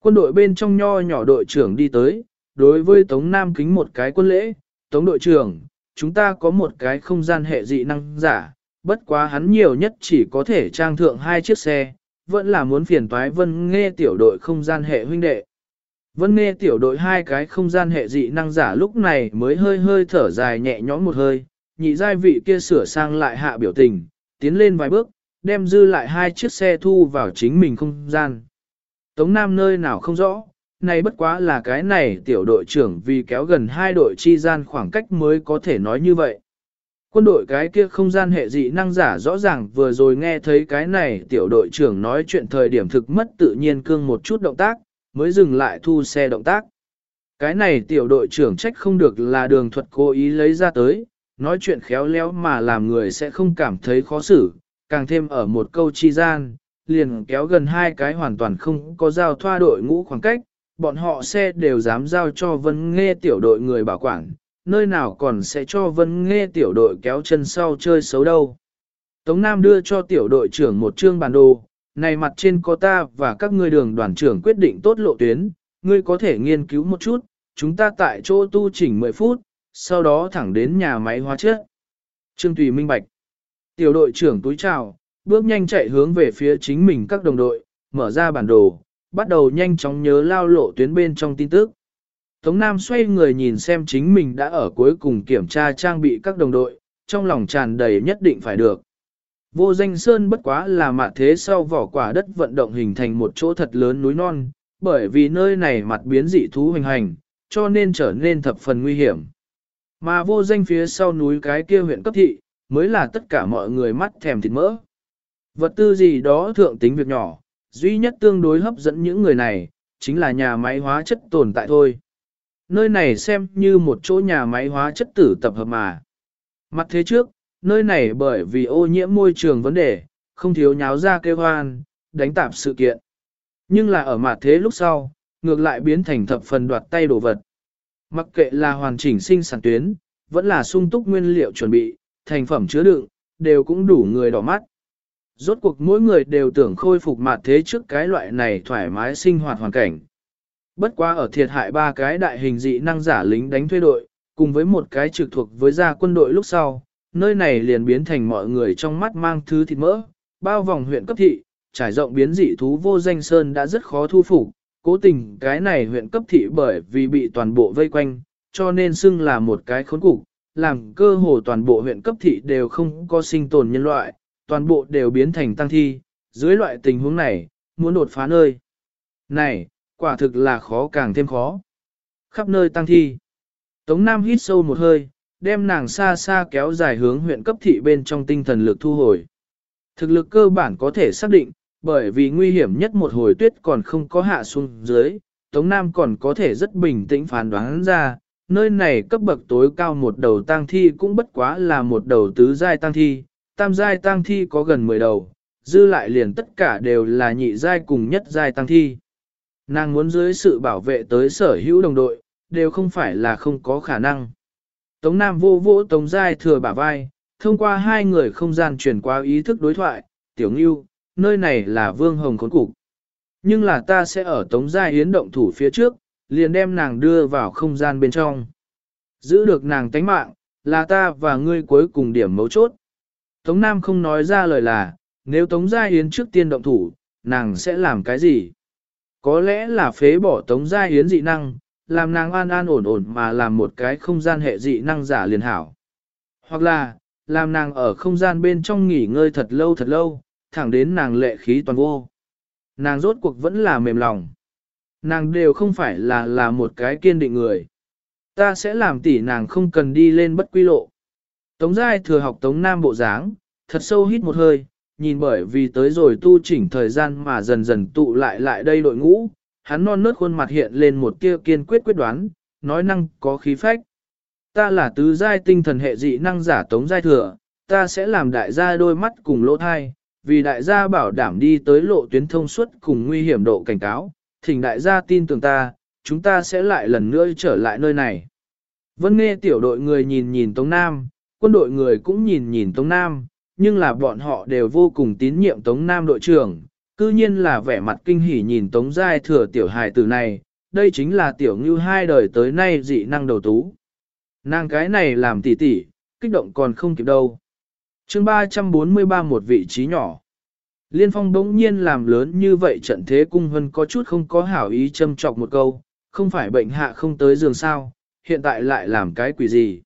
Quân đội bên trong nho nhỏ đội trưởng đi tới, đối với Tống Nam kính một cái quân lễ, Tống đội trưởng, chúng ta có một cái không gian hệ dị năng giả, bất quá hắn nhiều nhất chỉ có thể trang thượng hai chiếc xe, vẫn là muốn phiền toái vân nghe tiểu đội không gian hệ huynh đệ. Vân nghe tiểu đội hai cái không gian hệ dị năng giả lúc này mới hơi hơi thở dài nhẹ nhõm một hơi, nhị giai vị kia sửa sang lại hạ biểu tình, tiến lên vài bước, đem dư lại hai chiếc xe thu vào chính mình không gian. Tống Nam nơi nào không rõ, này bất quá là cái này tiểu đội trưởng vì kéo gần hai đội chi gian khoảng cách mới có thể nói như vậy. Quân đội cái kia không gian hệ dị năng giả rõ ràng vừa rồi nghe thấy cái này tiểu đội trưởng nói chuyện thời điểm thực mất tự nhiên cương một chút động tác, mới dừng lại thu xe động tác. Cái này tiểu đội trưởng trách không được là đường thuật cố ý lấy ra tới, nói chuyện khéo léo mà làm người sẽ không cảm thấy khó xử, càng thêm ở một câu chi gian, liền kéo gần hai cái hoàn toàn không có giao thoa đội ngũ khoảng cách, bọn họ xe đều dám giao cho vân nghe tiểu đội người bảo quản, nơi nào còn sẽ cho vân nghe tiểu đội kéo chân sau chơi xấu đâu. Tống Nam đưa cho tiểu đội trưởng một chương bản đồ, này mặt trên có ta và các ngươi đường đoàn trưởng quyết định tốt lộ tuyến, ngươi có thể nghiên cứu một chút, chúng ta tại chỗ tu chỉnh 10 phút, sau đó thẳng đến nhà máy hóa chất. Trương Tùy minh bạch. Tiểu đội trưởng túi chào, bước nhanh chạy hướng về phía chính mình các đồng đội, mở ra bản đồ, bắt đầu nhanh chóng nhớ lao lộ tuyến bên trong tin tức. Tống Nam xoay người nhìn xem chính mình đã ở cuối cùng kiểm tra trang bị các đồng đội, trong lòng tràn đầy nhất định phải được. Vô danh sơn bất quá là mạ thế sau vỏ quả đất vận động hình thành một chỗ thật lớn núi non, bởi vì nơi này mặt biến dị thú hoành hành, cho nên trở nên thập phần nguy hiểm. Mà vô danh phía sau núi cái kia huyện cấp thị, mới là tất cả mọi người mắt thèm thịt mỡ. Vật tư gì đó thượng tính việc nhỏ, duy nhất tương đối hấp dẫn những người này, chính là nhà máy hóa chất tồn tại thôi. Nơi này xem như một chỗ nhà máy hóa chất tử tập hợp mà. Mặt thế trước, nơi này bởi vì ô nhiễm môi trường vấn đề, không thiếu nháo ra kêu hoan, đánh tạp sự kiện. Nhưng là ở mặt thế lúc sau, ngược lại biến thành thập phần đoạt tay đồ vật. Mặc kệ là hoàn chỉnh sinh sản tuyến, vẫn là sung túc nguyên liệu chuẩn bị, thành phẩm chứa đựng, đều cũng đủ người đỏ mắt. Rốt cuộc mỗi người đều tưởng khôi phục mặt thế trước cái loại này thoải mái sinh hoạt hoàn cảnh. Bất quá ở thiệt hại ba cái đại hình dị năng giả lính đánh thuê đội, cùng với một cái trực thuộc với gia quân đội lúc sau, nơi này liền biến thành mọi người trong mắt mang thứ thịt mỡ, bao vòng huyện cấp thị, trải rộng biến dị thú vô danh sơn đã rất khó thu phục, cố tình cái này huyện cấp thị bởi vì bị toàn bộ vây quanh, cho nên xưng là một cái khốn cục, làm cơ hồ toàn bộ huyện cấp thị đều không có sinh tồn nhân loại, toàn bộ đều biến thành tăng thi, dưới loại tình huống này, muốn đột phá nơi. Này, quả thực là khó càng thêm khó. Khắp nơi tăng thi. Tống Nam hít sâu một hơi, đem nàng xa xa kéo dài hướng huyện cấp thị bên trong tinh thần lực thu hồi. Thực lực cơ bản có thể xác định, bởi vì nguy hiểm nhất một hồi tuyết còn không có hạ xuống dưới, Tống Nam còn có thể rất bình tĩnh phán đoán ra, nơi này cấp bậc tối cao một đầu tang thi cũng bất quá là một đầu tứ giai tang thi, tam giai tang thi có gần 10 đầu, dư lại liền tất cả đều là nhị giai cùng nhất giai tang thi. Nàng muốn dưới sự bảo vệ tới sở hữu đồng đội, đều không phải là không có khả năng. Tống Nam vô vỗ Tống Giai thừa bả vai, thông qua hai người không gian chuyển qua ý thức đối thoại, tiểu ngưu, nơi này là vương hồng khốn cục. Nhưng là ta sẽ ở Tống Giai Yến động thủ phía trước, liền đem nàng đưa vào không gian bên trong. Giữ được nàng tánh mạng, là ta và ngươi cuối cùng điểm mấu chốt. Tống Nam không nói ra lời là, nếu Tống Giai Yến trước tiên động thủ, nàng sẽ làm cái gì? Có lẽ là phế bỏ Tống Gia Yến dị năng, làm nàng an an ổn ổn mà làm một cái không gian hệ dị năng giả liền hảo. Hoặc là, làm nàng ở không gian bên trong nghỉ ngơi thật lâu thật lâu, thẳng đến nàng lệ khí toàn vô. Nàng rốt cuộc vẫn là mềm lòng. Nàng đều không phải là là một cái kiên định người. Ta sẽ làm tỷ nàng không cần đi lên bất quy lộ. Tống Giai thừa học Tống Nam bộ dáng, thật sâu hít một hơi, nhìn bởi vì tới rồi tu chỉnh thời gian mà dần dần tụ lại lại đây đội ngũ, hắn non nớt khuôn mặt hiện lên một tia kiên quyết quyết đoán, nói năng có khí phách. Ta là tứ giai tinh thần hệ dị năng giả Tống Giai thừa, ta sẽ làm đại gia đôi mắt cùng lỗ thai, vì đại gia bảo đảm đi tới lộ tuyến thông suốt cùng nguy hiểm độ cảnh cáo, thỉnh đại gia tin tưởng ta, chúng ta sẽ lại lần nữa trở lại nơi này. Vân nghe tiểu đội người nhìn nhìn Tống Nam, quân đội người cũng nhìn nhìn Tống Nam, nhưng là bọn họ đều vô cùng tín nhiệm Tống Nam đội trưởng, cư nhiên là vẻ mặt kinh hỉ nhìn Tống Giai thừa tiểu hài tử này, đây chính là tiểu ngưu hai đời tới nay dị năng đầu tú. Nàng cái này làm tỉ tỉ, kích động còn không kịp đâu. chương 343 một vị trí nhỏ. Liên phong bỗng nhiên làm lớn như vậy trận thế cung hân có chút không có hảo ý châm chọc một câu, không phải bệnh hạ không tới giường sao, hiện tại lại làm cái quỷ gì.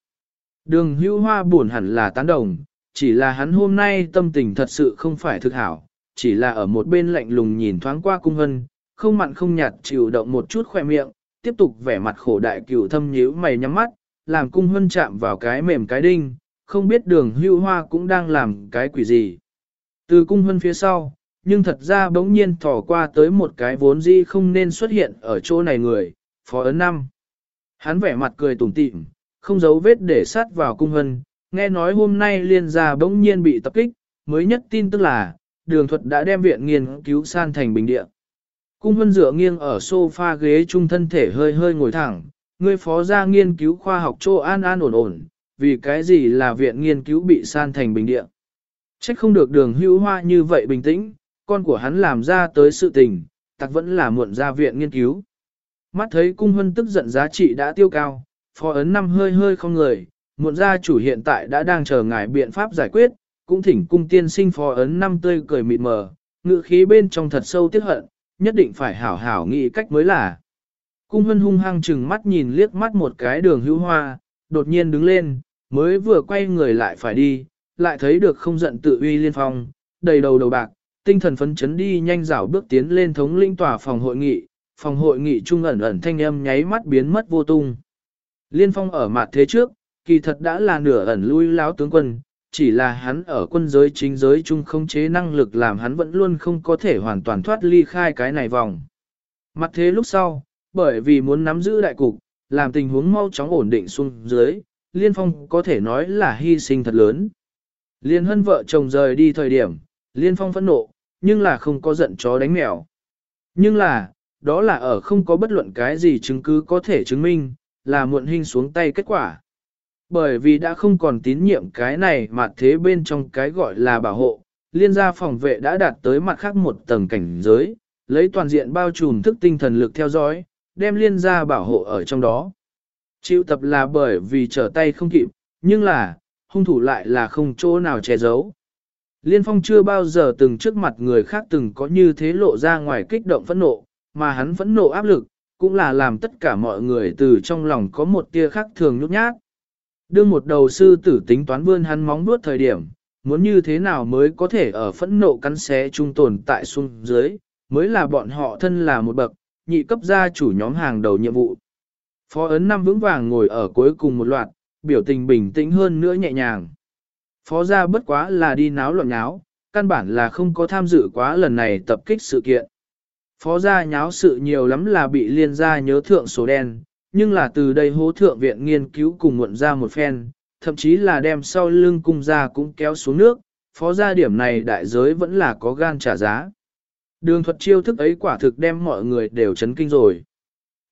Đường hữu hoa buồn hẳn là tán đồng, chỉ là hắn hôm nay tâm tình thật sự không phải thực hảo, chỉ là ở một bên lạnh lùng nhìn thoáng qua cung hân, không mặn không nhạt chịu động một chút khoe miệng, tiếp tục vẻ mặt khổ đại cửu thâm nhíu mày nhắm mắt, làm cung hân chạm vào cái mềm cái đinh, không biết đường hưu hoa cũng đang làm cái quỷ gì. Từ cung hân phía sau, nhưng thật ra bỗng nhiên thỏ qua tới một cái vốn dĩ không nên xuất hiện ở chỗ này người, phó ấn năm. Hắn vẻ mặt cười tủm tỉm, không giấu vết để sát vào cung hân, nghe nói hôm nay liên gia bỗng nhiên bị tập kích, mới nhất tin tức là, đường thuật đã đem viện nghiên cứu san thành bình địa. Cung hân dựa nghiêng ở sofa ghế trung thân thể hơi hơi ngồi thẳng, người phó gia nghiên cứu khoa học chỗ an an ổn ổn, vì cái gì là viện nghiên cứu bị san thành bình địa. Trách không được đường hữu hoa như vậy bình tĩnh, con của hắn làm ra tới sự tình, tặc vẫn là muộn ra viện nghiên cứu. Mắt thấy cung hân tức giận giá trị đã tiêu cao, phó ấn năm hơi hơi không người, muộn gia chủ hiện tại đã đang chờ ngài biện pháp giải quyết, cũng thỉnh cung tiên sinh phó ấn năm tươi cười mịt mờ, ngự khí bên trong thật sâu tiếc hận, nhất định phải hảo hảo nghĩ cách mới là. Cung hân hung hăng chừng mắt nhìn liếc mắt một cái đường hữu hoa, đột nhiên đứng lên, mới vừa quay người lại phải đi, lại thấy được không giận tự uy liên phong, đầy đầu đầu bạc, tinh thần phấn chấn đi nhanh dảo bước tiến lên thống linh tòa phòng hội nghị, phòng hội nghị trung ẩn ẩn thanh âm nháy mắt biến mất vô tung. Liên phong ở mặt thế trước, kỳ thật đã là nửa ẩn lui lão tướng quân, chỉ là hắn ở quân giới chính giới chung không chế năng lực làm hắn vẫn luôn không có thể hoàn toàn thoát ly khai cái này vòng. Mặt thế lúc sau, bởi vì muốn nắm giữ đại cục, làm tình huống mau chóng ổn định xuống dưới, Liên Phong có thể nói là hy sinh thật lớn. Liên hân vợ chồng rời đi thời điểm, Liên Phong phẫn nộ, nhưng là không có giận chó đánh mèo. Nhưng là, đó là ở không có bất luận cái gì chứng cứ có thể chứng minh, là muộn hình xuống tay kết quả. Bởi vì đã không còn tín nhiệm cái này mà thế bên trong cái gọi là bảo hộ, liên gia phòng vệ đã đạt tới mặt khác một tầng cảnh giới, lấy toàn diện bao trùm thức tinh thần lực theo dõi, đem liên gia bảo hộ ở trong đó. Chịu tập là bởi vì trở tay không kịp, nhưng là, hung thủ lại là không chỗ nào che giấu. Liên phong chưa bao giờ từng trước mặt người khác từng có như thế lộ ra ngoài kích động phẫn nộ, mà hắn phẫn nộ áp lực, cũng là làm tất cả mọi người từ trong lòng có một tia khác thường nhút nhát. Đương một đầu sư tử tính toán vươn hắn móng vuốt thời điểm, muốn như thế nào mới có thể ở phẫn nộ cắn xé trung tồn tại xuống dưới, mới là bọn họ thân là một bậc, nhị cấp gia chủ nhóm hàng đầu nhiệm vụ. Phó ấn năm vững vàng ngồi ở cuối cùng một loạt, biểu tình bình tĩnh hơn nữa nhẹ nhàng. Phó gia bất quá là đi náo loạn nháo, căn bản là không có tham dự quá lần này tập kích sự kiện. Phó gia nháo sự nhiều lắm là bị liên gia nhớ thượng số đen, nhưng là từ đây hố thượng viện nghiên cứu cùng muộn ra một phen, thậm chí là đem sau lưng cung ra cũng kéo xuống nước, phó gia điểm này đại giới vẫn là có gan trả giá. Đường thuật chiêu thức ấy quả thực đem mọi người đều chấn kinh rồi.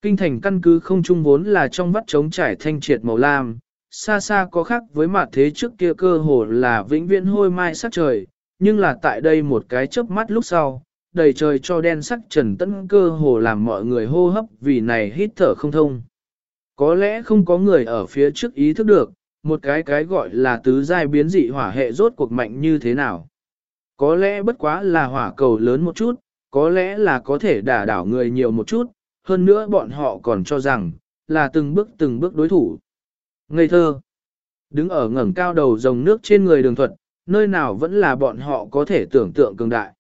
Kinh thành căn cứ không chung vốn là trong vắt trống trải thanh triệt màu lam, xa xa có khác với mặt thế trước kia cơ hồ là vĩnh viễn hôi mai sắc trời, nhưng là tại đây một cái chớp mắt lúc sau, đầy trời cho đen sắc trần tấn cơ hồ làm mọi người hô hấp vì này hít thở không thông. Có lẽ không có người ở phía trước ý thức được, một cái cái gọi là tứ giai biến dị hỏa hệ rốt cuộc mạnh như thế nào. Có lẽ bất quá là hỏa cầu lớn một chút, có lẽ là có thể đả đảo người nhiều một chút, hơn nữa bọn họ còn cho rằng, là từng bước từng bước đối thủ. Ngây thơ, đứng ở ngẩng cao đầu dòng nước trên người đường thuật, nơi nào vẫn là bọn họ có thể tưởng tượng cường đại.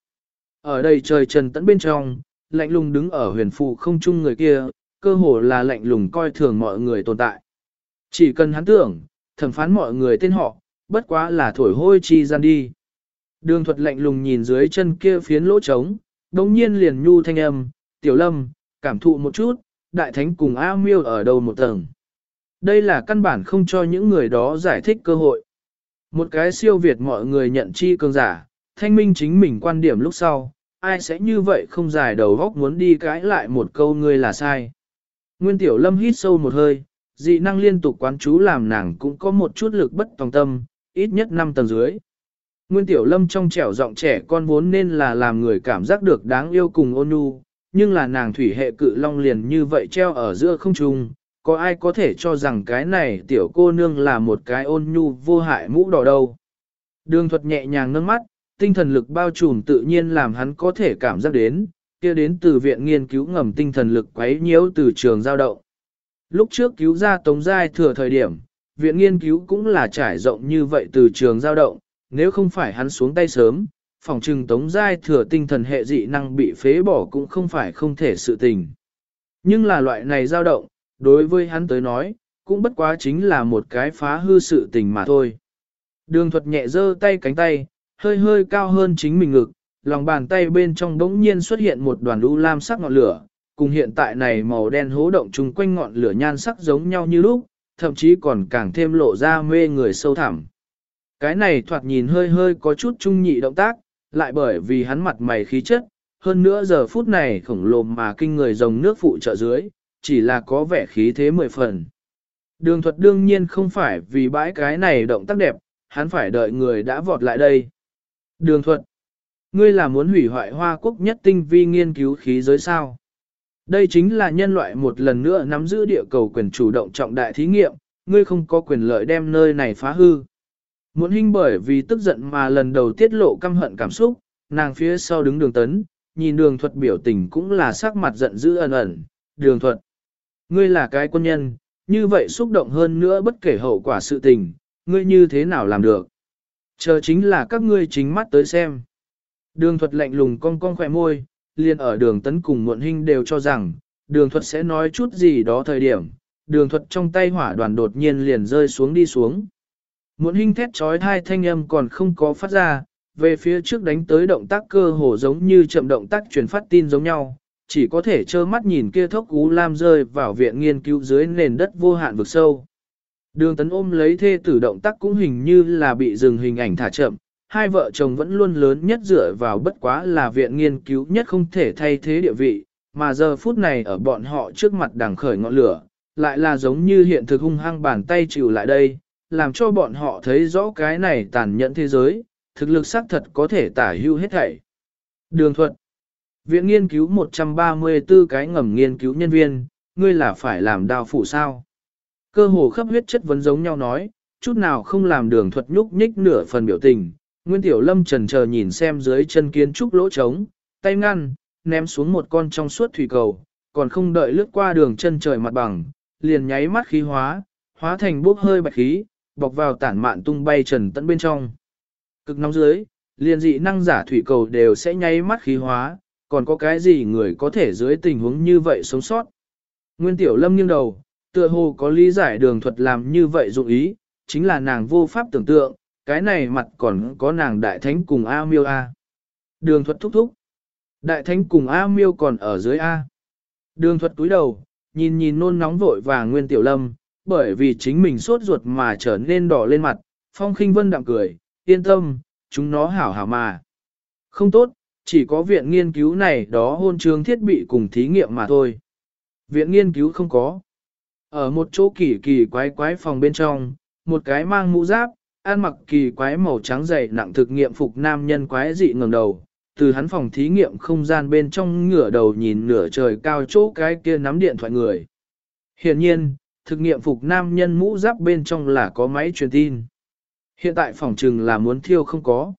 Ở đây trời trần tẫn bên trong, lạnh lùng đứng ở huyền phụ không chung người kia, cơ hồ là lạnh lùng coi thường mọi người tồn tại. Chỉ cần hắn tưởng, thẩm phán mọi người tên họ, bất quá là thổi hôi chi gian đi. Đường thuật lạnh lùng nhìn dưới chân kia phiến lỗ trống, đồng nhiên liền nhu thanh âm, tiểu lâm, cảm thụ một chút, đại thánh cùng A miêu ở đâu một tầng. Đây là căn bản không cho những người đó giải thích cơ hội. Một cái siêu việt mọi người nhận chi cường giả, thanh minh chính mình quan điểm lúc sau, ai sẽ như vậy không giải đầu góc muốn đi cãi lại một câu ngươi là sai. Nguyên tiểu lâm hít sâu một hơi, dị năng liên tục quán chú làm nàng cũng có một chút lực bất tòng tâm, ít nhất 5 tầng dưới. Nguyên tiểu lâm trong trẻo giọng trẻ con vốn nên là làm người cảm giác được đáng yêu cùng ôn nhu, nhưng là nàng thủy hệ cự long liền như vậy treo ở giữa không trung, có ai có thể cho rằng cái này tiểu cô nương là một cái ôn nhu vô hại mũ đỏ đâu. Đường thuật nhẹ nhàng nâng mắt, tinh thần lực bao trùm tự nhiên làm hắn có thể cảm giác đến, kia đến từ viện nghiên cứu ngầm tinh thần lực quấy nhiễu từ trường giao động. Lúc trước cứu ra Tống Giai thừa thời điểm, viện nghiên cứu cũng là trải rộng như vậy từ trường giao động, nếu không phải hắn xuống tay sớm, phòng trừng Tống Giai thừa tinh thần hệ dị năng bị phế bỏ cũng không phải không thể sự tình. Nhưng là loại này giao động, đối với hắn tới nói, cũng bất quá chính là một cái phá hư sự tình mà thôi. Đường thuật nhẹ dơ tay cánh tay, hơi hơi cao hơn chính mình ngực, lòng bàn tay bên trong đống nhiên xuất hiện một đoàn u lam sắc ngọn lửa, cùng hiện tại này màu đen hố động chung quanh ngọn lửa nhan sắc giống nhau như lúc, thậm chí còn càng thêm lộ ra mê người sâu thẳm. Cái này thoạt nhìn hơi hơi có chút trung nhị động tác, lại bởi vì hắn mặt mày khí chất, hơn nữa giờ phút này khổng lồ mà kinh người dòng nước phụ trợ dưới, chỉ là có vẻ khí thế mười phần. Đường thuật đương nhiên không phải vì bãi cái này động tác đẹp, hắn phải đợi người đã vọt lại đây. Đường thuật, ngươi là muốn hủy hoại hoa quốc nhất tinh vi nghiên cứu khí giới sao? Đây chính là nhân loại một lần nữa nắm giữ địa cầu quyền chủ động trọng đại thí nghiệm, ngươi không có quyền lợi đem nơi này phá hư. Muốn hình bởi vì tức giận mà lần đầu tiết lộ căm hận cảm xúc, nàng phía sau đứng đường tấn, nhìn đường thuật biểu tình cũng là sắc mặt giận dữ ẩn ẩn, đường thuật. Ngươi là cái quân nhân, như vậy xúc động hơn nữa bất kể hậu quả sự tình, ngươi như thế nào làm được. Chờ chính là các ngươi chính mắt tới xem. Đường thuật lạnh lùng cong cong khỏe môi, liền ở đường tấn cùng muộn hình đều cho rằng, đường thuật sẽ nói chút gì đó thời điểm, đường thuật trong tay hỏa đoàn đột nhiên liền rơi xuống đi xuống. Muộn hình thét trói hai thanh âm còn không có phát ra, về phía trước đánh tới động tác cơ hồ giống như chậm động tác truyền phát tin giống nhau, chỉ có thể trơ mắt nhìn kia thốc cú lam rơi vào viện nghiên cứu dưới nền đất vô hạn vực sâu. Đường tấn ôm lấy thê tử động tác cũng hình như là bị dừng hình ảnh thả chậm, hai vợ chồng vẫn luôn lớn nhất dựa vào bất quá là viện nghiên cứu nhất không thể thay thế địa vị, mà giờ phút này ở bọn họ trước mặt đằng khởi ngọn lửa, lại là giống như hiện thực hung hăng bàn tay chịu lại đây, làm cho bọn họ thấy rõ cái này tàn nhẫn thế giới, thực lực xác thật có thể tả hưu hết thảy. Đường thuật Viện nghiên cứu 134 cái ngầm nghiên cứu nhân viên, ngươi là phải làm đào phủ sao? Cơ hồ khắp huyết chất vấn giống nhau nói, chút nào không làm đường thuật nhúc nhích nửa phần biểu tình. Nguyên Tiểu Lâm trần chờ nhìn xem dưới chân kiến trúc lỗ trống, tay ngăn, ném xuống một con trong suốt thủy cầu, còn không đợi lướt qua đường chân trời mặt bằng, liền nháy mắt khí hóa, hóa thành bốc hơi bạch khí, bọc vào tản mạn tung bay trần tận bên trong. Cực nóng dưới, liền dị năng giả thủy cầu đều sẽ nháy mắt khí hóa, còn có cái gì người có thể dưới tình huống như vậy sống sót. Nguyên Tiểu Lâm nghiêng đầu, tựa hồ có lý giải đường thuật làm như vậy dụng ý, chính là nàng vô pháp tưởng tượng, cái này mặt còn có nàng đại thánh cùng A miêu A. Đường thuật thúc thúc. Đại thánh cùng A miêu còn ở dưới A. Đường thuật túi đầu, nhìn nhìn nôn nóng vội và Nguyên Tiểu Lâm, bởi vì chính mình sốt ruột mà trở nên đỏ lên mặt, phong khinh vân đạm cười, yên tâm, chúng nó hảo hảo mà. Không tốt, chỉ có viện nghiên cứu này đó hôn trường thiết bị cùng thí nghiệm mà thôi. Viện nghiên cứu không có. Ở một chỗ kỳ kỳ quái quái phòng bên trong, một cái mang mũ giáp, An mặc kỳ quái màu trắng dày nặng thực nghiệm phục nam nhân quái dị ngẩng đầu, từ hắn phòng thí nghiệm không gian bên trong ngửa đầu nhìn nửa trời cao chỗ cái kia nắm điện thoại người. hiển nhiên, thực nghiệm phục nam nhân mũ giáp bên trong là có máy truyền tin. Hiện tại phòng trừng là muốn thiêu không có.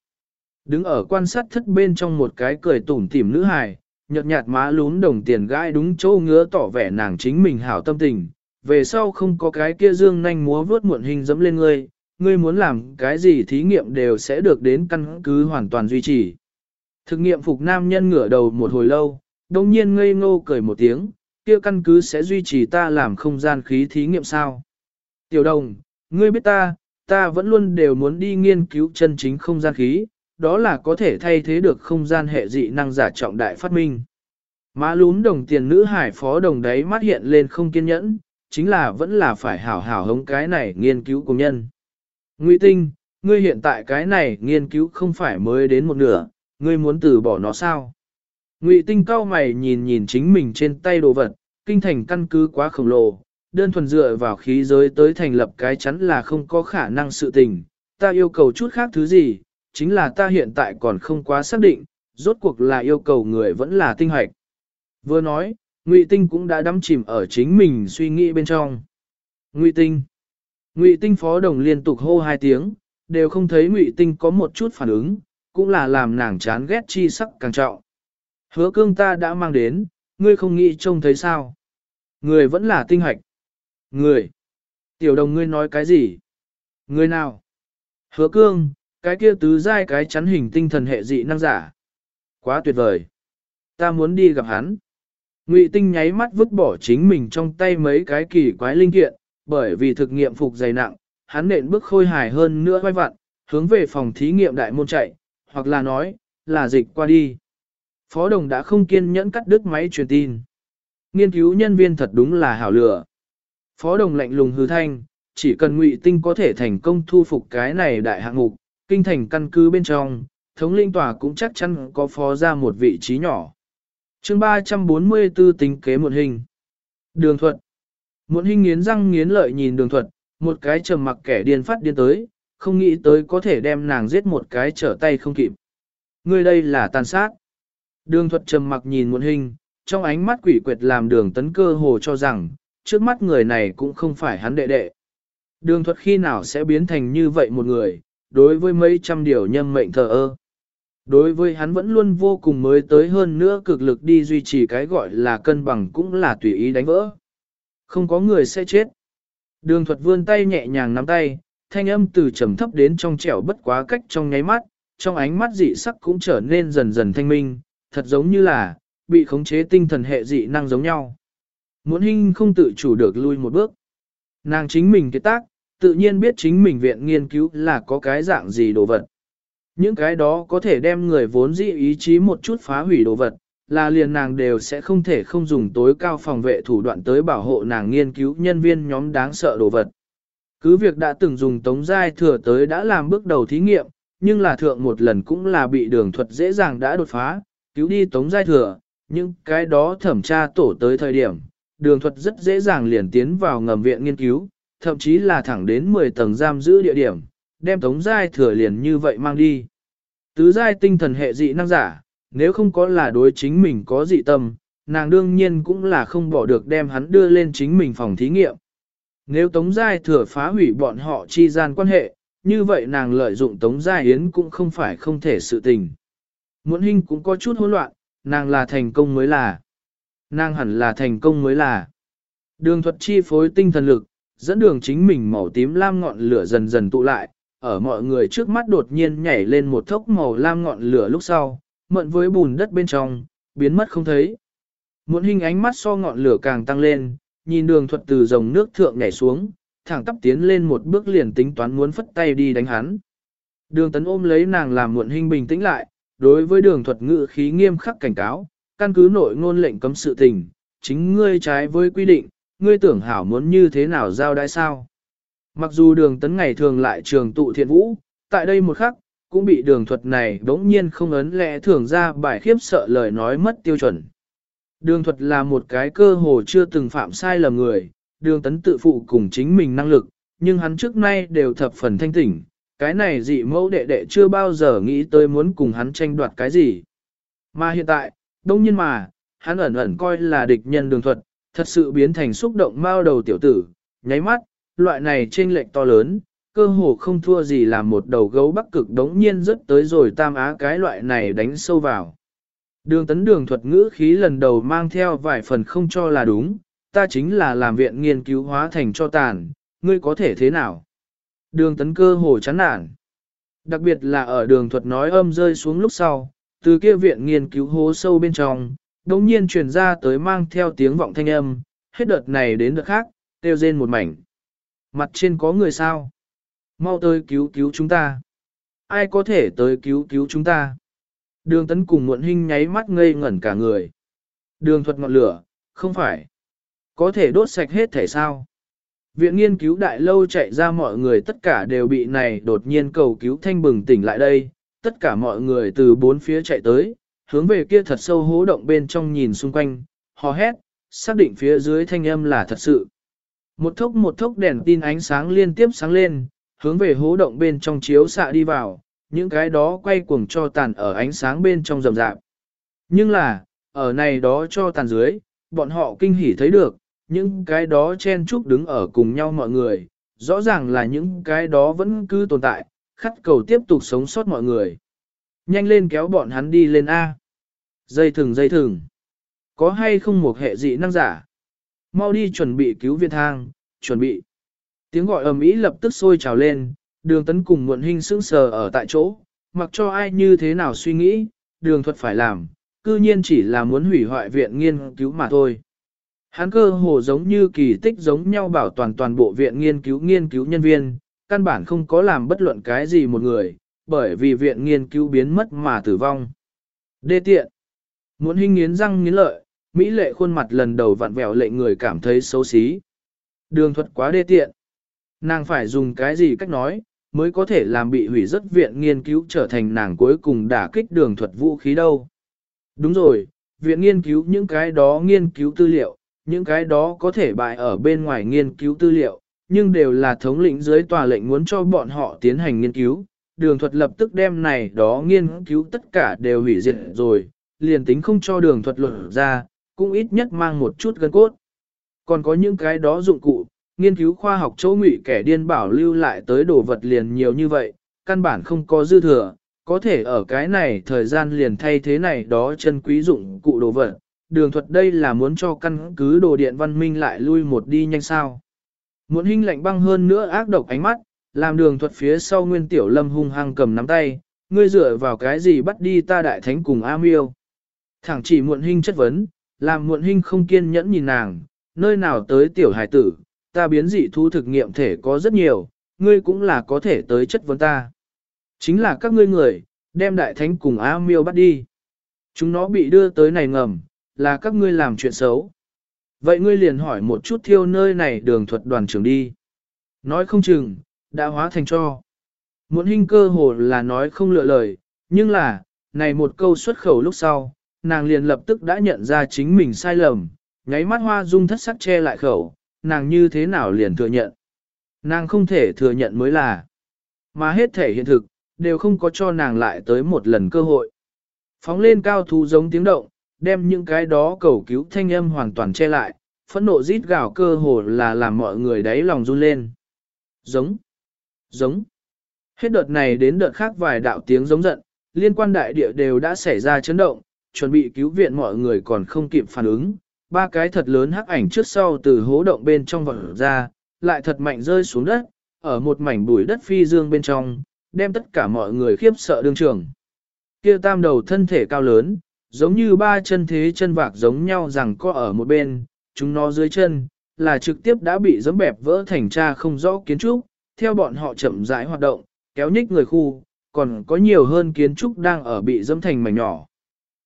Đứng ở quan sát thất bên trong một cái cười tủm tỉm nữ hài, nhợt nhạt má lún đồng tiền gai đúng chỗ ngứa tỏ vẻ nàng chính mình hảo tâm tình. Về sau không có cái kia dương nanh múa vướt muộn hình dẫm lên ngươi, ngươi muốn làm cái gì thí nghiệm đều sẽ được đến căn cứ hoàn toàn duy trì. Thực nghiệm phục nam nhân ngửa đầu một hồi lâu, đồng nhiên ngây ngô cười một tiếng, kia căn cứ sẽ duy trì ta làm không gian khí thí nghiệm sao. Tiểu đồng, ngươi biết ta, ta vẫn luôn đều muốn đi nghiên cứu chân chính không gian khí, đó là có thể thay thế được không gian hệ dị năng giả trọng đại phát minh. Má lún đồng tiền nữ hải phó đồng đấy mắt hiện lên không kiên nhẫn, chính là vẫn là phải hảo hảo hống cái này nghiên cứu công nhân. Ngụy tinh, ngươi hiện tại cái này nghiên cứu không phải mới đến một nửa, ngươi muốn từ bỏ nó sao? Ngụy tinh cao mày nhìn nhìn chính mình trên tay đồ vật, kinh thành căn cứ quá khổng lồ, đơn thuần dựa vào khí giới tới thành lập cái chắn là không có khả năng sự tình, ta yêu cầu chút khác thứ gì, chính là ta hiện tại còn không quá xác định, rốt cuộc là yêu cầu người vẫn là tinh hoạch. Vừa nói, Ngụy Tinh cũng đã đắm chìm ở chính mình suy nghĩ bên trong. Ngụy Tinh. Ngụy Tinh phó đồng liên tục hô hai tiếng, đều không thấy Ngụy Tinh có một chút phản ứng, cũng là làm nàng chán ghét chi sắc càng trọng. Hứa cương ta đã mang đến, ngươi không nghĩ trông thấy sao. Người vẫn là tinh hạch. Người. Tiểu đồng ngươi nói cái gì? Người nào? Hứa cương, cái kia tứ giai cái chắn hình tinh thần hệ dị năng giả. Quá tuyệt vời. Ta muốn đi gặp hắn. Ngụy tinh nháy mắt vứt bỏ chính mình trong tay mấy cái kỳ quái linh kiện, bởi vì thực nghiệm phục dày nặng, hắn nện bước khôi hài hơn nữa quay vặn, hướng về phòng thí nghiệm đại môn chạy, hoặc là nói, là dịch qua đi. Phó đồng đã không kiên nhẫn cắt đứt máy truyền tin. Nghiên cứu nhân viên thật đúng là hảo lửa. Phó đồng lạnh lùng hư thanh, chỉ cần ngụy tinh có thể thành công thu phục cái này đại hạng mục, kinh thành căn cứ bên trong, thống linh tòa cũng chắc chắn có phó ra một vị trí nhỏ. chương 344 tính kế một hình. Đường thuật. Một hình nghiến răng nghiến lợi nhìn đường thuật, một cái trầm mặc kẻ điên phát điên tới, không nghĩ tới có thể đem nàng giết một cái trở tay không kịp. Người đây là tàn sát. Đường thuật trầm mặc nhìn muộn hình, trong ánh mắt quỷ quyệt làm đường tấn cơ hồ cho rằng, trước mắt người này cũng không phải hắn đệ đệ. Đường thuật khi nào sẽ biến thành như vậy một người, đối với mấy trăm điều nhâm mệnh thờ ơ. Đối với hắn vẫn luôn vô cùng mới tới hơn nữa cực lực đi duy trì cái gọi là cân bằng cũng là tùy ý đánh vỡ. Không có người sẽ chết. Đường thuật vươn tay nhẹ nhàng nắm tay, thanh âm từ trầm thấp đến trong trẻo bất quá cách trong nháy mắt, trong ánh mắt dị sắc cũng trở nên dần dần thanh minh, thật giống như là, bị khống chế tinh thần hệ dị năng giống nhau. Muốn hình không tự chủ được lui một bước. Nàng chính mình cái tác, tự nhiên biết chính mình viện nghiên cứu là có cái dạng gì đồ vật. Những cái đó có thể đem người vốn dị ý chí một chút phá hủy đồ vật, là liền nàng đều sẽ không thể không dùng tối cao phòng vệ thủ đoạn tới bảo hộ nàng nghiên cứu nhân viên nhóm đáng sợ đồ vật. Cứ việc đã từng dùng tống giai thừa tới đã làm bước đầu thí nghiệm, nhưng là thượng một lần cũng là bị đường thuật dễ dàng đã đột phá, cứu đi tống giai thừa, nhưng cái đó thẩm tra tổ tới thời điểm, đường thuật rất dễ dàng liền tiến vào ngầm viện nghiên cứu, thậm chí là thẳng đến 10 tầng giam giữ địa điểm, đem tống giai thừa liền như vậy mang đi. Tứ giai tinh thần hệ dị năng giả, nếu không có là đối chính mình có dị tâm, nàng đương nhiên cũng là không bỏ được đem hắn đưa lên chính mình phòng thí nghiệm. Nếu Tống Giai thừa phá hủy bọn họ chi gian quan hệ, như vậy nàng lợi dụng Tống Giai Yến cũng không phải không thể sự tình. Muốn hình cũng có chút hỗn loạn, nàng là thành công mới là. Nàng hẳn là thành công mới là. Đường thuật chi phối tinh thần lực, dẫn đường chính mình màu tím lam ngọn lửa dần dần tụ lại, ở mọi người trước mắt đột nhiên nhảy lên một thốc màu lam ngọn lửa lúc sau, mượn với bùn đất bên trong, biến mất không thấy. muộn hình ánh mắt so ngọn lửa càng tăng lên, nhìn đường thuật từ dòng nước thượng nhảy xuống, thẳng tắp tiến lên một bước liền tính toán muốn phất tay đi đánh hắn. Đường tấn ôm lấy nàng làm muộn hình bình tĩnh lại, đối với đường thuật ngự khí nghiêm khắc cảnh cáo, căn cứ nội ngôn lệnh cấm sự tình, chính ngươi trái với quy định, ngươi tưởng hảo muốn như thế nào giao đai sao. Mặc dù đường tấn ngày thường lại trường tụ thiện vũ, tại đây một khắc, cũng bị đường thuật này đống nhiên không ấn lẽ thường ra bài khiếp sợ lời nói mất tiêu chuẩn. Đường thuật là một cái cơ hồ chưa từng phạm sai lầm người, đường tấn tự phụ cùng chính mình năng lực, nhưng hắn trước nay đều thập phần thanh tỉnh, cái này dị mẫu đệ đệ chưa bao giờ nghĩ tới muốn cùng hắn tranh đoạt cái gì. Mà hiện tại, đông nhiên mà, hắn ẩn ẩn coi là địch nhân đường thuật, thật sự biến thành xúc động mao đầu tiểu tử, nháy mắt, loại này trên lệch to lớn, cơ hồ không thua gì là một đầu gấu bắc cực đống nhiên rất tới rồi tam á cái loại này đánh sâu vào. Đường tấn đường thuật ngữ khí lần đầu mang theo vài phần không cho là đúng, ta chính là làm viện nghiên cứu hóa thành cho tàn, ngươi có thể thế nào? Đường tấn cơ hồ chán nản. Đặc biệt là ở đường thuật nói âm rơi xuống lúc sau, từ kia viện nghiên cứu hố sâu bên trong, đống nhiên truyền ra tới mang theo tiếng vọng thanh âm, hết đợt này đến đợt khác, tiêu rên một mảnh. Mặt trên có người sao? Mau tới cứu cứu chúng ta. Ai có thể tới cứu cứu chúng ta? Đường tấn cùng muộn hình nháy mắt ngây ngẩn cả người. Đường thuật ngọn lửa, không phải. Có thể đốt sạch hết thể sao? Viện nghiên cứu đại lâu chạy ra mọi người tất cả đều bị này đột nhiên cầu cứu thanh bừng tỉnh lại đây. Tất cả mọi người từ bốn phía chạy tới, hướng về kia thật sâu hố động bên trong nhìn xung quanh, hò hét, xác định phía dưới thanh âm là thật sự. Một thốc một thốc đèn tin ánh sáng liên tiếp sáng lên, hướng về hố động bên trong chiếu xạ đi vào, những cái đó quay cuồng cho tàn ở ánh sáng bên trong rầm rạp. Nhưng là, ở này đó cho tàn dưới, bọn họ kinh hỉ thấy được, những cái đó chen chúc đứng ở cùng nhau mọi người, rõ ràng là những cái đó vẫn cứ tồn tại, khát cầu tiếp tục sống sót mọi người. Nhanh lên kéo bọn hắn đi lên A. Dây thừng dây thừng. Có hay không một hệ dị năng giả? Mau đi chuẩn bị cứu viên thang, chuẩn bị. Tiếng gọi ầm ĩ lập tức sôi trào lên, đường tấn cùng muộn hình sững sờ ở tại chỗ, mặc cho ai như thế nào suy nghĩ, đường thuật phải làm, cư nhiên chỉ là muốn hủy hoại viện nghiên cứu mà thôi. Hắn cơ hồ giống như kỳ tích giống nhau bảo toàn toàn bộ viện nghiên cứu nghiên cứu nhân viên, căn bản không có làm bất luận cái gì một người, bởi vì viện nghiên cứu biến mất mà tử vong. Đê tiện. Muốn hình nghiến răng nghiến lợi, Mỹ lệ khuôn mặt lần đầu vặn vẹo lệnh người cảm thấy xấu xí. Đường thuật quá đê tiện. Nàng phải dùng cái gì cách nói, mới có thể làm bị hủy rất viện nghiên cứu trở thành nàng cuối cùng đả kích đường thuật vũ khí đâu. Đúng rồi, viện nghiên cứu những cái đó nghiên cứu tư liệu, những cái đó có thể bại ở bên ngoài nghiên cứu tư liệu, nhưng đều là thống lĩnh dưới tòa lệnh muốn cho bọn họ tiến hành nghiên cứu. Đường thuật lập tức đem này đó nghiên cứu tất cả đều hủy diệt rồi, liền tính không cho đường thuật luận ra, cũng ít nhất mang một chút gân cốt. Còn có những cái đó dụng cụ, nghiên cứu khoa học chỗ ngụy kẻ điên bảo lưu lại tới đồ vật liền nhiều như vậy, căn bản không có dư thừa, có thể ở cái này thời gian liền thay thế này đó chân quý dụng cụ đồ vật. Đường thuật đây là muốn cho căn cứ đồ điện văn minh lại lui một đi nhanh sao. Muốn hình lạnh băng hơn nữa ác độc ánh mắt, làm đường thuật phía sau nguyên tiểu lâm hung hăng cầm nắm tay, ngươi dựa vào cái gì bắt đi ta đại thánh cùng A miêu. Thẳng chỉ muộn hình chất vấn, làm muộn hình không kiên nhẫn nhìn nàng, nơi nào tới tiểu hải tử, ta biến dị thu thực nghiệm thể có rất nhiều, ngươi cũng là có thể tới chất vấn ta. Chính là các ngươi người, đem đại thánh cùng A miêu bắt đi. Chúng nó bị đưa tới này ngầm, là các ngươi làm chuyện xấu. Vậy ngươi liền hỏi một chút thiêu nơi này đường thuật đoàn trưởng đi. Nói không chừng, đã hóa thành cho. Muốn hình cơ hồ là nói không lựa lời, nhưng là, này một câu xuất khẩu lúc sau, nàng liền lập tức đã nhận ra chính mình sai lầm, nháy mắt hoa dung thất sắc che lại khẩu, nàng như thế nào liền thừa nhận. Nàng không thể thừa nhận mới là. Mà hết thể hiện thực, đều không có cho nàng lại tới một lần cơ hội. Phóng lên cao thú giống tiếng động, đem những cái đó cầu cứu thanh âm hoàn toàn che lại, phẫn nộ rít gào cơ hồ là làm mọi người đáy lòng run lên. Giống, giống. Hết đợt này đến đợt khác vài đạo tiếng giống giận, liên quan đại địa đều đã xảy ra chấn động, chuẩn bị cứu viện mọi người còn không kịp phản ứng. Ba cái thật lớn hắc ảnh trước sau từ hố động bên trong vọt ra, lại thật mạnh rơi xuống đất, ở một mảnh bụi đất phi dương bên trong, đem tất cả mọi người khiếp sợ đương trường. Kia tam đầu thân thể cao lớn, giống như ba chân thế chân vạc giống nhau rằng có ở một bên, chúng nó dưới chân, là trực tiếp đã bị giấm bẹp vỡ thành tra không rõ kiến trúc, theo bọn họ chậm rãi hoạt động, kéo nhích người khu, còn có nhiều hơn kiến trúc đang ở bị dẫm thành mảnh nhỏ.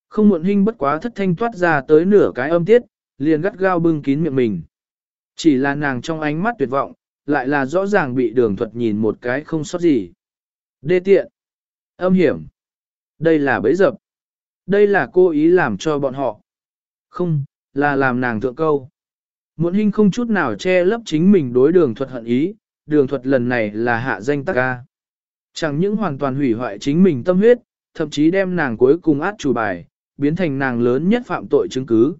Không muộn hình bất quá thất thanh toát ra tới nửa cái âm tiết, liền gắt gao bưng kín miệng mình. Chỉ là nàng trong ánh mắt tuyệt vọng, lại là rõ ràng bị đường thuật nhìn một cái không sót gì. Đê tiện. Âm hiểm. Đây là bẫy dập. Đây là cô ý làm cho bọn họ. Không, là làm nàng thượng câu. Muộn hình không chút nào che lấp chính mình đối đường thuật hận ý, đường thuật lần này là hạ danh tắc ca. Chẳng những hoàn toàn hủy hoại chính mình tâm huyết, thậm chí đem nàng cuối cùng át chủ bài, biến thành nàng lớn nhất phạm tội chứng cứ.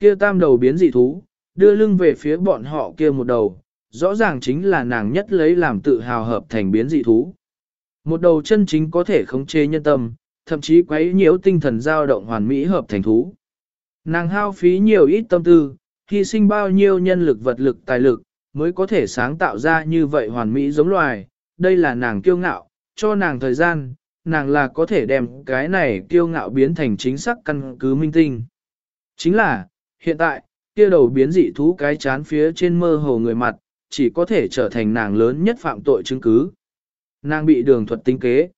Kia tam đầu biến dị thú, đưa lưng về phía bọn họ kia một đầu, rõ ràng chính là nàng nhất lấy làm tự hào hợp thành biến dị thú. Một đầu chân chính có thể khống chế nhân tâm, thậm chí quấy nhiễu tinh thần dao động hoàn mỹ hợp thành thú. Nàng hao phí nhiều ít tâm tư, hy sinh bao nhiêu nhân lực vật lực tài lực, mới có thể sáng tạo ra như vậy hoàn mỹ giống loài, đây là nàng kiêu ngạo, cho nàng thời gian, nàng là có thể đem cái này kiêu ngạo biến thành chính xác căn cứ minh tinh. Chính là, hiện tại, kia đầu biến dị thú cái chán phía trên mơ hồ người mặt, chỉ có thể trở thành nàng lớn nhất phạm tội chứng cứ. Nàng bị đường thuật tính kế.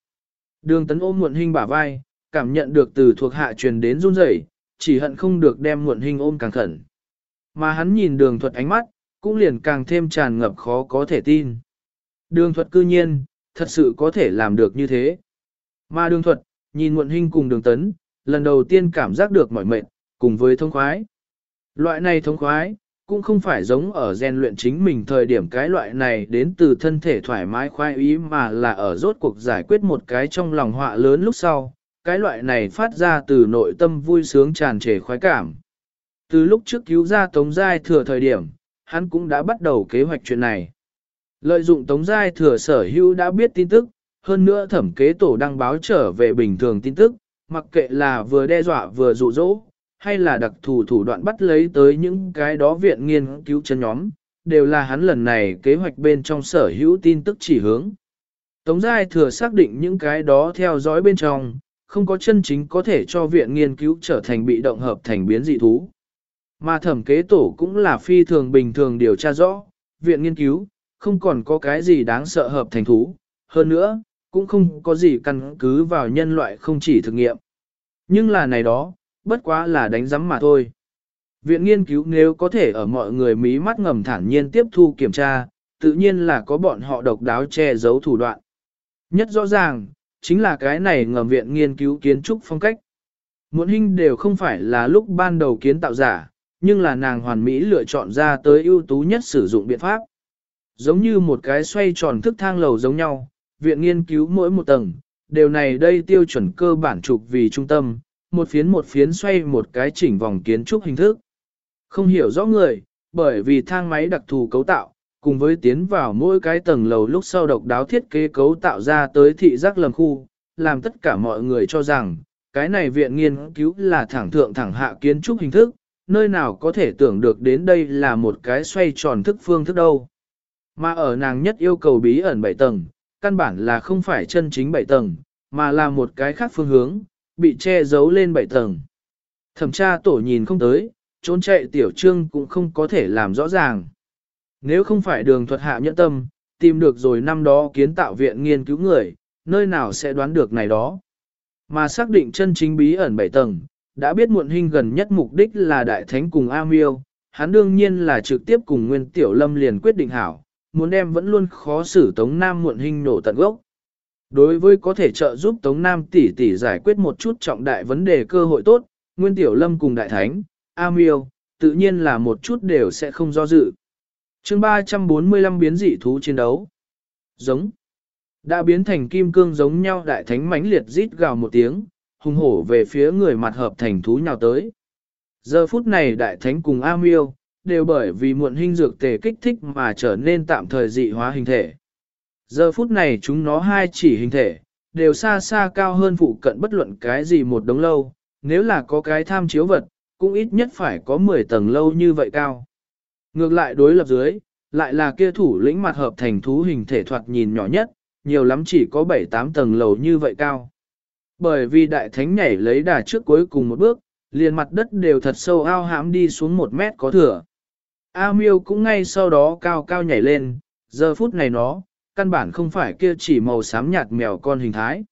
Đường tấn ôm muộn hình bả vai, cảm nhận được từ thuộc hạ truyền đến run rẩy, chỉ hận không được đem muộn hình ôm càng khẩn. Mà hắn nhìn đường thuật ánh mắt, cũng liền càng thêm tràn ngập khó có thể tin. Đường thuật cư nhiên, thật sự có thể làm được như thế. Mà đường thuật, nhìn muộn hình cùng đường tấn, lần đầu tiên cảm giác được mỏi mệt, cùng với thông khoái. Loại này thống khoái, cũng không phải giống ở gen luyện chính mình thời điểm cái loại này đến từ thân thể thoải mái khoái ý mà là ở rốt cuộc giải quyết một cái trong lòng họa lớn lúc sau, cái loại này phát ra từ nội tâm vui sướng tràn trề khoái cảm. Từ lúc trước cứu ra Tống Giai thừa thời điểm, hắn cũng đã bắt đầu kế hoạch chuyện này. Lợi dụng Tống Giai thừa sở hữu đã biết tin tức, hơn nữa thẩm kế tổ đăng báo trở về bình thường tin tức, mặc kệ là vừa đe dọa vừa dụ dỗ, hay là đặc thù thủ đoạn bắt lấy tới những cái đó viện nghiên cứu chân nhóm, đều là hắn lần này kế hoạch bên trong sở hữu tin tức chỉ hướng. Tống Giai thừa xác định những cái đó theo dõi bên trong, không có chân chính có thể cho viện nghiên cứu trở thành bị động hợp thành biến dị thú. Mà thẩm kế tổ cũng là phi thường bình thường điều tra rõ, viện nghiên cứu, không còn có cái gì đáng sợ hợp thành thú, hơn nữa, cũng không có gì căn cứ vào nhân loại không chỉ thực nghiệm. Nhưng là này đó, bất quá là đánh giấm mà thôi. Viện nghiên cứu nếu có thể ở mọi người mí mắt ngầm thản nhiên tiếp thu kiểm tra, tự nhiên là có bọn họ độc đáo che giấu thủ đoạn. Nhất rõ ràng, chính là cái này ngầm viện nghiên cứu kiến trúc phong cách. Muốn hình đều không phải là lúc ban đầu kiến tạo giả, nhưng là nàng hoàn mỹ lựa chọn ra tới ưu tú nhất sử dụng biện pháp. Giống như một cái xoay tròn thức thang lầu giống nhau, viện nghiên cứu mỗi một tầng, đều này đây tiêu chuẩn cơ bản trục vì trung tâm, một phiến một phiến xoay một cái chỉnh vòng kiến trúc hình thức. Không hiểu rõ người, bởi vì thang máy đặc thù cấu tạo, cùng với tiến vào mỗi cái tầng lầu lúc sau độc đáo thiết kế cấu tạo ra tới thị giác lầm khu, làm tất cả mọi người cho rằng, cái này viện nghiên cứu là thẳng thượng thẳng hạ kiến trúc hình thức, nơi nào có thể tưởng được đến đây là một cái xoay tròn thức phương thức đâu. Mà ở nàng nhất yêu cầu bí ẩn 7 tầng, căn bản là không phải chân chính 7 tầng, mà là một cái khác phương hướng, bị che giấu lên bảy tầng. Thẩm tra tổ nhìn không tới, trốn chạy tiểu trương cũng không có thể làm rõ ràng. Nếu không phải đường thuật hạ nhẫn tâm, tìm được rồi năm đó kiến tạo viện nghiên cứu người, nơi nào sẽ đoán được này đó. Mà xác định chân chính bí ẩn bảy tầng, đã biết muộn hình gần nhất mục đích là đại thánh cùng A Miêu, hắn đương nhiên là trực tiếp cùng Nguyên Tiểu Lâm liền quyết định hảo, muốn đem vẫn luôn khó xử Tống Nam muộn hình nổ tận gốc. Đối với có thể trợ giúp Tống Nam tỷ tỷ giải quyết một chút trọng đại vấn đề cơ hội tốt, Nguyên Tiểu Lâm cùng Đại Thánh, A Miêu, tự nhiên là một chút đều sẽ không do dự. chương 345 biến dị thú chiến đấu. Giống. Đã biến thành kim cương giống nhau đại thánh mãnh liệt rít gào một tiếng, hung hổ về phía người mặt hợp thành thú nhào tới. Giờ phút này đại thánh cùng A Miêu, đều bởi vì muộn hình dược tề kích thích mà trở nên tạm thời dị hóa hình thể. Giờ phút này chúng nó hai chỉ hình thể, đều xa xa cao hơn phụ cận bất luận cái gì một đống lâu, nếu là có cái tham chiếu vật, cũng ít nhất phải có 10 tầng lâu như vậy cao. Ngược lại đối lập dưới, lại là kia thủ lĩnh mặt hợp thành thú hình thể thoạt nhìn nhỏ nhất, nhiều lắm chỉ có 7-8 tầng lầu như vậy cao. Bởi vì đại thánh nhảy lấy đà trước cuối cùng một bước, liền mặt đất đều thật sâu ao hãm đi xuống một mét có thừa. A miêu cũng ngay sau đó cao cao nhảy lên, giờ phút này nó, căn bản không phải kia chỉ màu xám nhạt mèo con hình thái.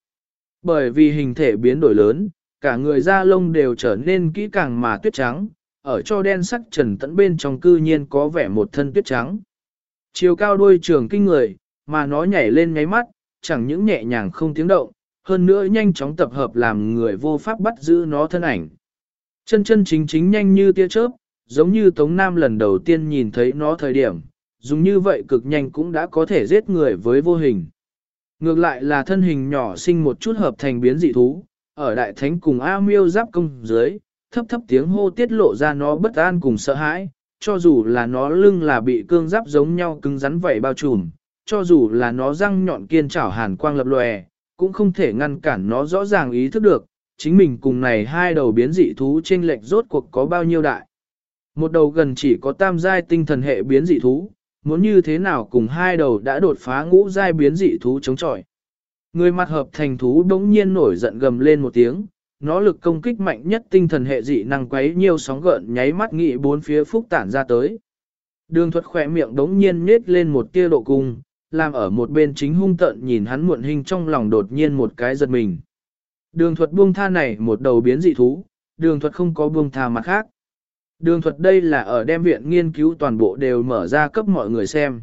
Bởi vì hình thể biến đổi lớn, cả người da lông đều trở nên kỹ càng mà tuyết trắng, ở cho đen sắc trần tận bên trong cư nhiên có vẻ một thân tuyết trắng. Chiều cao đuôi trường kinh người, mà nó nhảy lên nháy mắt, chẳng những nhẹ nhàng không tiếng động, hơn nữa nhanh chóng tập hợp làm người vô pháp bắt giữ nó thân ảnh. Chân chân chính chính nhanh như tia chớp, giống như Tống Nam lần đầu tiên nhìn thấy nó thời điểm, dùng như vậy cực nhanh cũng đã có thể giết người với vô hình. Ngược lại là thân hình nhỏ sinh một chút hợp thành biến dị thú, ở đại thánh cùng A miêu giáp công dưới, thấp thấp tiếng hô tiết lộ ra nó bất an cùng sợ hãi, cho dù là nó lưng là bị cương giáp giống nhau cứng rắn vậy bao trùm, cho dù là nó răng nhọn kiên trảo hàn quang lập lòe, cũng không thể ngăn cản nó rõ ràng ý thức được, chính mình cùng này hai đầu biến dị thú trên lệch rốt cuộc có bao nhiêu đại. Một đầu gần chỉ có tam giai tinh thần hệ biến dị thú, muốn như thế nào cùng hai đầu đã đột phá ngũ giai biến dị thú chống chọi. Người mặt hợp thành thú đống nhiên nổi giận gầm lên một tiếng, nó lực công kích mạnh nhất tinh thần hệ dị năng quấy nhiều sóng gợn nháy mắt nghị bốn phía phúc tản ra tới. Đường thuật khỏe miệng đống nhiên nết lên một tia độ cung, làm ở một bên chính hung tận nhìn hắn muộn hình trong lòng đột nhiên một cái giật mình. Đường thuật buông tha này một đầu biến dị thú, đường thuật không có buông tha mặt khác. Đường thuật đây là ở đem viện nghiên cứu toàn bộ đều mở ra cấp mọi người xem.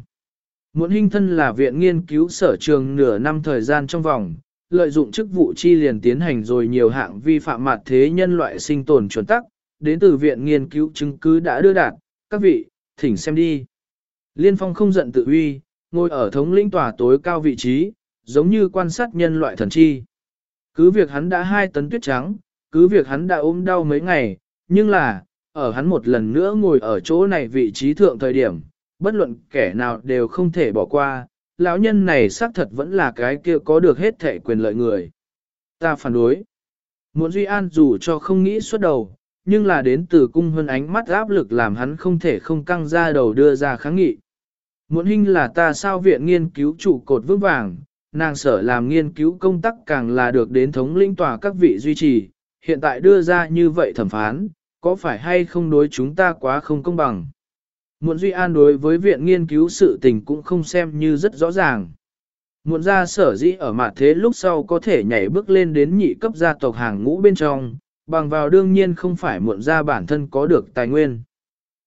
Muộn hình thân là viện nghiên cứu sở trường nửa năm thời gian trong vòng, lợi dụng chức vụ chi liền tiến hành rồi nhiều hạng vi phạm mặt thế nhân loại sinh tồn chuẩn tắc, đến từ viện nghiên cứu chứng cứ đã đưa đạt, các vị, thỉnh xem đi. Liên phong không giận tự uy, ngồi ở thống lĩnh tòa tối cao vị trí, giống như quan sát nhân loại thần chi. Cứ việc hắn đã hai tấn tuyết trắng, cứ việc hắn đã ôm đau mấy ngày, nhưng là, ở hắn một lần nữa ngồi ở chỗ này vị trí thượng thời điểm, bất luận kẻ nào đều không thể bỏ qua, lão nhân này xác thật vẫn là cái kia có được hết thể quyền lợi người. Ta phản đối. Muốn Duy An dù cho không nghĩ suốt đầu, nhưng là đến từ cung hơn ánh mắt áp lực làm hắn không thể không căng ra đầu đưa ra kháng nghị. Muốn hình là ta sao viện nghiên cứu trụ cột vững vàng, nàng sở làm nghiên cứu công tác càng là được đến thống linh tòa các vị duy trì, hiện tại đưa ra như vậy thẩm phán, có phải hay không đối chúng ta quá không công bằng. Muộn Duy An đối với viện nghiên cứu sự tình cũng không xem như rất rõ ràng. Muộn gia sở dĩ ở mặt thế lúc sau có thể nhảy bước lên đến nhị cấp gia tộc hàng ngũ bên trong, bằng vào đương nhiên không phải muộn gia bản thân có được tài nguyên.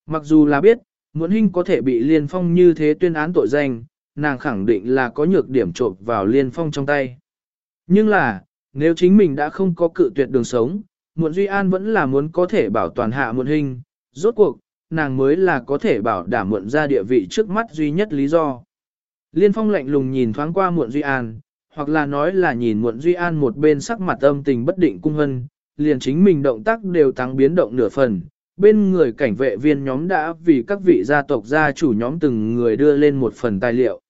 Mặc dù là biết, muộn hình có thể bị liên phong như thế tuyên án tội danh, nàng khẳng định là có nhược điểm trộm vào liên phong trong tay. Nhưng là, nếu chính mình đã không có cự tuyệt đường sống, muộn Duy An vẫn là muốn có thể bảo toàn hạ muộn hình, rốt cuộc, nàng mới là có thể bảo đảm muộn ra địa vị trước mắt duy nhất lý do. Liên phong lạnh lùng nhìn thoáng qua muộn Duy An, hoặc là nói là nhìn muộn Duy An một bên sắc mặt âm tình bất định cung hân, liền chính mình động tác đều tăng biến động nửa phần. Bên người cảnh vệ viên nhóm đã vì các vị gia tộc gia chủ nhóm từng người đưa lên một phần tài liệu.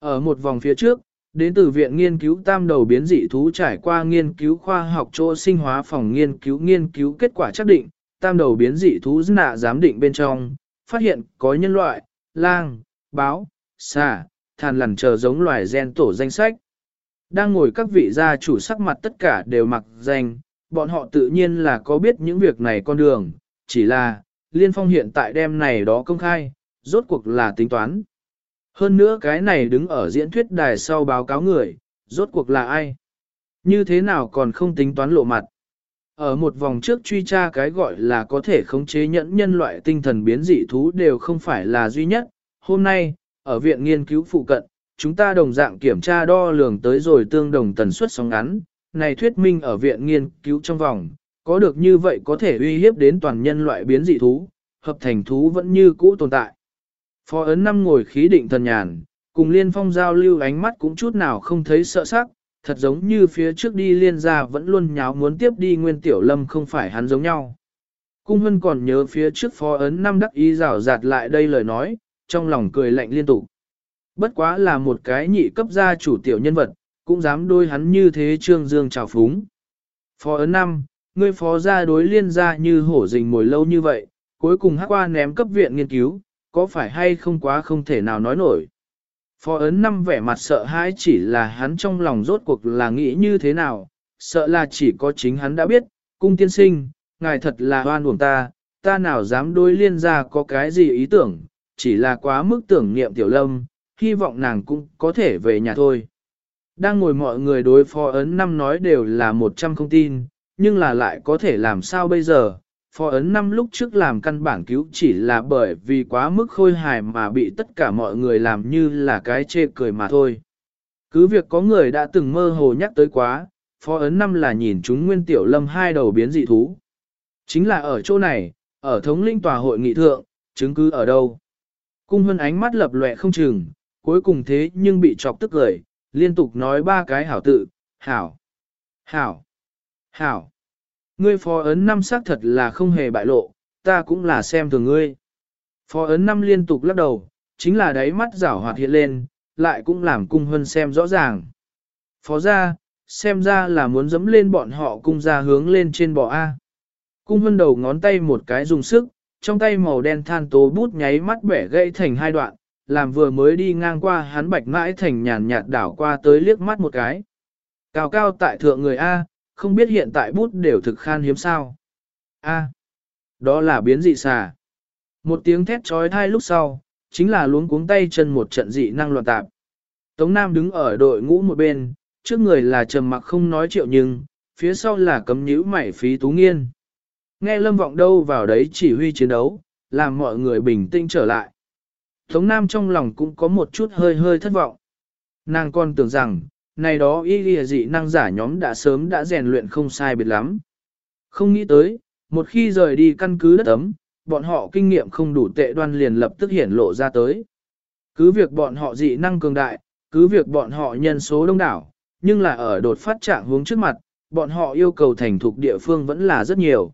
Ở một vòng phía trước, đến từ viện nghiên cứu tam đầu biến dị thú trải qua nghiên cứu khoa học chỗ sinh hóa phòng nghiên cứu nghiên cứu kết quả xác định, tam đầu biến dị thú nạ giám định bên trong, phát hiện có nhân loại, lang, báo, xà, thàn lằn chờ giống loài gen tổ danh sách. Đang ngồi các vị gia chủ sắc mặt tất cả đều mặc danh, bọn họ tự nhiên là có biết những việc này con đường, chỉ là, Liên Phong hiện tại đem này đó công khai, rốt cuộc là tính toán. Hơn nữa cái này đứng ở diễn thuyết đài sau báo cáo người, rốt cuộc là ai? Như thế nào còn không tính toán lộ mặt? Ở một vòng trước truy tra cái gọi là có thể khống chế nhẫn nhân loại tinh thần biến dị thú đều không phải là duy nhất. Hôm nay, ở viện nghiên cứu phụ cận, chúng ta đồng dạng kiểm tra đo lường tới rồi tương đồng tần suất sóng ngắn. Này thuyết minh ở viện nghiên cứu trong vòng, có được như vậy có thể uy hiếp đến toàn nhân loại biến dị thú, hợp thành thú vẫn như cũ tồn tại. Phó ấn năm ngồi khí định thần nhàn, cùng liên phong giao lưu ánh mắt cũng chút nào không thấy sợ sắc, thật giống như phía trước đi liên gia vẫn luôn nháo muốn tiếp đi nguyên tiểu lâm không phải hắn giống nhau. Cung hân còn nhớ phía trước phó ấn năm đắc ý rào rạt lại đây lời nói, trong lòng cười lạnh liên tục. Bất quá là một cái nhị cấp gia chủ tiểu nhân vật, cũng dám đôi hắn như thế trương dương trào phúng. Phó ấn năm, ngươi phó gia đối liên gia như hổ rình mồi lâu như vậy, cuối cùng hắc qua ném cấp viện nghiên cứu, có phải hay không quá không thể nào nói nổi. Phó ấn năm vẻ mặt sợ hãi chỉ là hắn trong lòng rốt cuộc là nghĩ như thế nào, sợ là chỉ có chính hắn đã biết, cung tiên sinh, ngài thật là hoan uổng ta, ta nào dám đối liên gia có cái gì ý tưởng, chỉ là quá mức tưởng niệm tiểu lâm, hy vọng nàng cũng có thể về nhà thôi. Đang ngồi mọi người đối phó ấn năm nói đều là một trăm không tin, nhưng là lại có thể làm sao bây giờ, phó ấn năm lúc trước làm căn bản cứu chỉ là bởi vì quá mức khôi hài mà bị tất cả mọi người làm như là cái chê cười mà thôi. Cứ việc có người đã từng mơ hồ nhắc tới quá, phó ấn năm là nhìn chúng nguyên tiểu lâm hai đầu biến dị thú. Chính là ở chỗ này, ở thống linh tòa hội nghị thượng, chứng cứ ở đâu. Cung hân ánh mắt lập lệ không chừng, cuối cùng thế nhưng bị chọc tức cười, liên tục nói ba cái hảo tự, hảo, hảo, hảo. Ngươi phó ấn năm xác thật là không hề bại lộ, ta cũng là xem thường ngươi. Phó ấn năm liên tục lắc đầu, chính là đáy mắt rảo hoạt hiện lên, lại cũng làm cung hân xem rõ ràng. Phó ra, xem ra là muốn dẫm lên bọn họ cung ra hướng lên trên bò A. Cung hân đầu ngón tay một cái dùng sức, trong tay màu đen than tố bút nháy mắt bẻ gãy thành hai đoạn, làm vừa mới đi ngang qua hắn bạch mãi thành nhàn nhạt đảo qua tới liếc mắt một cái. Cao cao tại thượng người A, không biết hiện tại bút đều thực khan hiếm sao. A, đó là biến dị xà. Một tiếng thét trói thai lúc sau, chính là luống cuống tay chân một trận dị năng loạn tạp. Tống Nam đứng ở đội ngũ một bên, trước người là trầm mặc không nói triệu nhưng, phía sau là cấm nhữ mảy phí tú nghiên. Nghe lâm vọng đâu vào đấy chỉ huy chiến đấu, làm mọi người bình tĩnh trở lại. Tống Nam trong lòng cũng có một chút hơi hơi thất vọng. Nàng còn tưởng rằng, này đó y lìa dị năng giả nhóm đã sớm đã rèn luyện không sai biệt lắm. Không nghĩ tới, một khi rời đi căn cứ đất ấm, bọn họ kinh nghiệm không đủ tệ đoan liền lập tức hiển lộ ra tới. Cứ việc bọn họ dị năng cường đại, cứ việc bọn họ nhân số đông đảo, nhưng là ở đột phát trạng hướng trước mặt, bọn họ yêu cầu thành thục địa phương vẫn là rất nhiều.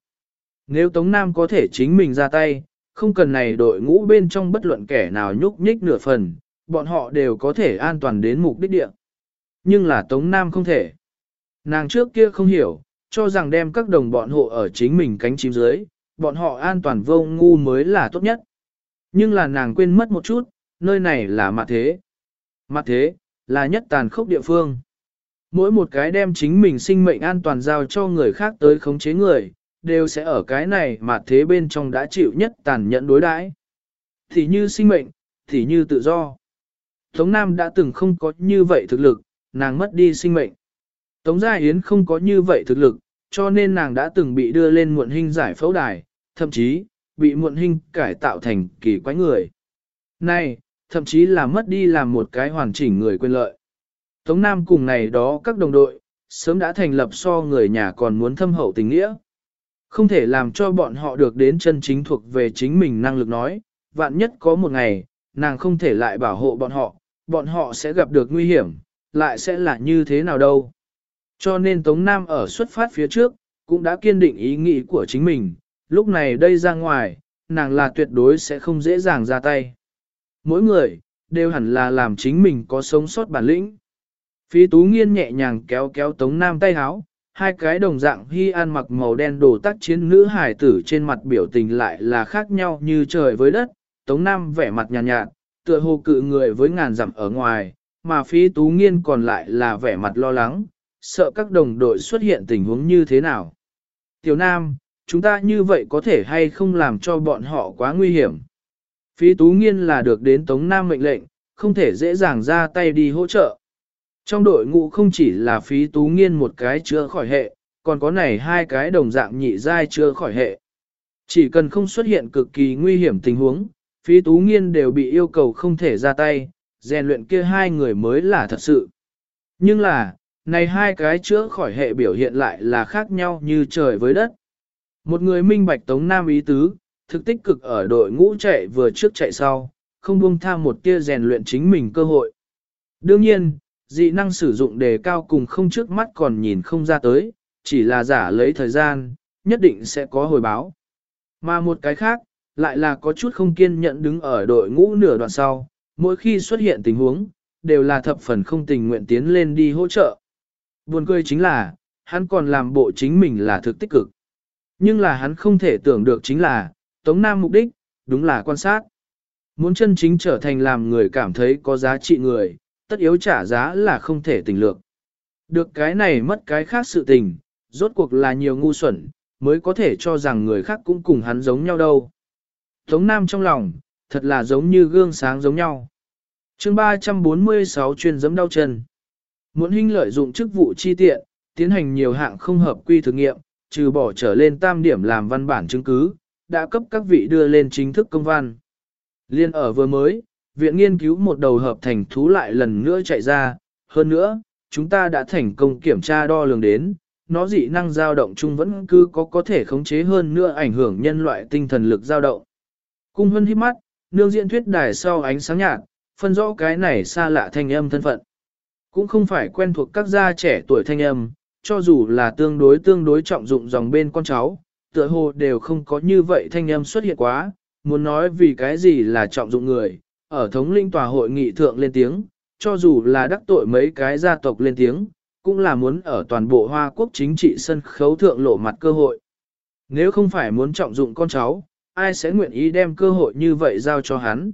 Nếu Tống Nam có thể chính mình ra tay, không cần này đội ngũ bên trong bất luận kẻ nào nhúc nhích nửa phần, bọn họ đều có thể an toàn đến mục đích địa. Nhưng là Tống Nam không thể. Nàng trước kia không hiểu, cho rằng đem các đồng bọn hộ ở chính mình cánh chim dưới, bọn họ an toàn vô ngu mới là tốt nhất. Nhưng là nàng quên mất một chút, nơi này là mặt thế. Mặt thế, là nhất tàn khốc địa phương. Mỗi một cái đem chính mình sinh mệnh an toàn giao cho người khác tới khống chế người, đều sẽ ở cái này mà thế bên trong đã chịu nhất tàn nhẫn đối đãi. Thì như sinh mệnh, thì như tự do. Tống Nam đã từng không có như vậy thực lực, nàng mất đi sinh mệnh. Tống Gia Yến không có như vậy thực lực, cho nên nàng đã từng bị đưa lên muộn hình giải phẫu đài, thậm chí, bị muộn hình cải tạo thành kỳ quái người. Này, thậm chí là mất đi làm một cái hoàn chỉnh người quyền lợi. Tống Nam cùng này đó các đồng đội, sớm đã thành lập so người nhà còn muốn thâm hậu tình nghĩa. Không thể làm cho bọn họ được đến chân chính thuộc về chính mình năng lực nói, vạn nhất có một ngày, nàng không thể lại bảo hộ bọn họ, bọn họ sẽ gặp được nguy hiểm, lại sẽ là như thế nào đâu. Cho nên Tống Nam ở xuất phát phía trước, cũng đã kiên định ý nghĩ của chính mình, lúc này đây ra ngoài, nàng là tuyệt đối sẽ không dễ dàng ra tay. Mỗi người, đều hẳn là làm chính mình có sống sót bản lĩnh. Phi Tú Nghiên nhẹ nhàng kéo kéo Tống Nam tay háo, hai cái đồng dạng hy an mặc màu đen đồ tác chiến nữ hải tử trên mặt biểu tình lại là khác nhau như trời với đất, Tống Nam vẻ mặt nhàn nhạt, nhạt, tựa hồ cự người với ngàn dặm ở ngoài, mà Phi Tú Nghiên còn lại là vẻ mặt lo lắng, sợ các đồng đội xuất hiện tình huống như thế nào. Tiểu Nam, chúng ta như vậy có thể hay không làm cho bọn họ quá nguy hiểm. Phi Tú Nghiên là được đến Tống Nam mệnh lệnh, không thể dễ dàng ra tay đi hỗ trợ. Trong đội ngũ không chỉ là Phi Tú Nghiên một cái chữa khỏi hệ, còn có này hai cái đồng dạng nhị giai chữa khỏi hệ. Chỉ cần không xuất hiện cực kỳ nguy hiểm tình huống, Phi Tú Nghiên đều bị yêu cầu không thể ra tay, rèn luyện kia hai người mới là thật sự. Nhưng là, này hai cái chữa khỏi hệ biểu hiện lại là khác nhau như trời với đất. Một người minh bạch Tống Nam ý tứ, thực tích cực ở đội ngũ chạy vừa trước chạy sau, không buông tha một tia rèn luyện chính mình cơ hội. Đương nhiên, dị năng sử dụng đề cao cùng không trước mắt còn nhìn không ra tới, chỉ là giả lấy thời gian, nhất định sẽ có hồi báo. Mà một cái khác, lại là có chút không kiên nhẫn đứng ở đội ngũ nửa đoạn sau, mỗi khi xuất hiện tình huống, đều là thập phần không tình nguyện tiến lên đi hỗ trợ. Buồn cười chính là, hắn còn làm bộ chính mình là thực tích cực. Nhưng là hắn không thể tưởng được chính là, Tống Nam mục đích, đúng là quan sát. Muốn chân chính trở thành làm người cảm thấy có giá trị người, tất yếu trả giá là không thể tình lược. Được cái này mất cái khác sự tình, rốt cuộc là nhiều ngu xuẩn, mới có thể cho rằng người khác cũng cùng hắn giống nhau đâu. Tống Nam trong lòng, thật là giống như gương sáng giống nhau. chương 346 chuyên giấm đau chân. Muốn hình lợi dụng chức vụ chi tiện, tiến hành nhiều hạng không hợp quy thử nghiệm, trừ bỏ trở lên tam điểm làm văn bản chứng cứ, đã cấp các vị đưa lên chính thức công văn. Liên ở vừa mới, viện nghiên cứu một đầu hợp thành thú lại lần nữa chạy ra, hơn nữa, chúng ta đã thành công kiểm tra đo lường đến, nó dị năng dao động chung vẫn cứ có có thể khống chế hơn nữa ảnh hưởng nhân loại tinh thần lực dao động. Cung hân hít mắt, nương diễn thuyết đài sau ánh sáng nhạt, phân rõ cái này xa lạ thanh âm thân phận. Cũng không phải quen thuộc các gia trẻ tuổi thanh âm, cho dù là tương đối tương đối trọng dụng dòng bên con cháu, tựa hồ đều không có như vậy thanh âm xuất hiện quá, muốn nói vì cái gì là trọng dụng người, ở thống linh tòa hội nghị thượng lên tiếng, cho dù là đắc tội mấy cái gia tộc lên tiếng, cũng là muốn ở toàn bộ Hoa Quốc chính trị sân khấu thượng lộ mặt cơ hội. Nếu không phải muốn trọng dụng con cháu, ai sẽ nguyện ý đem cơ hội như vậy giao cho hắn.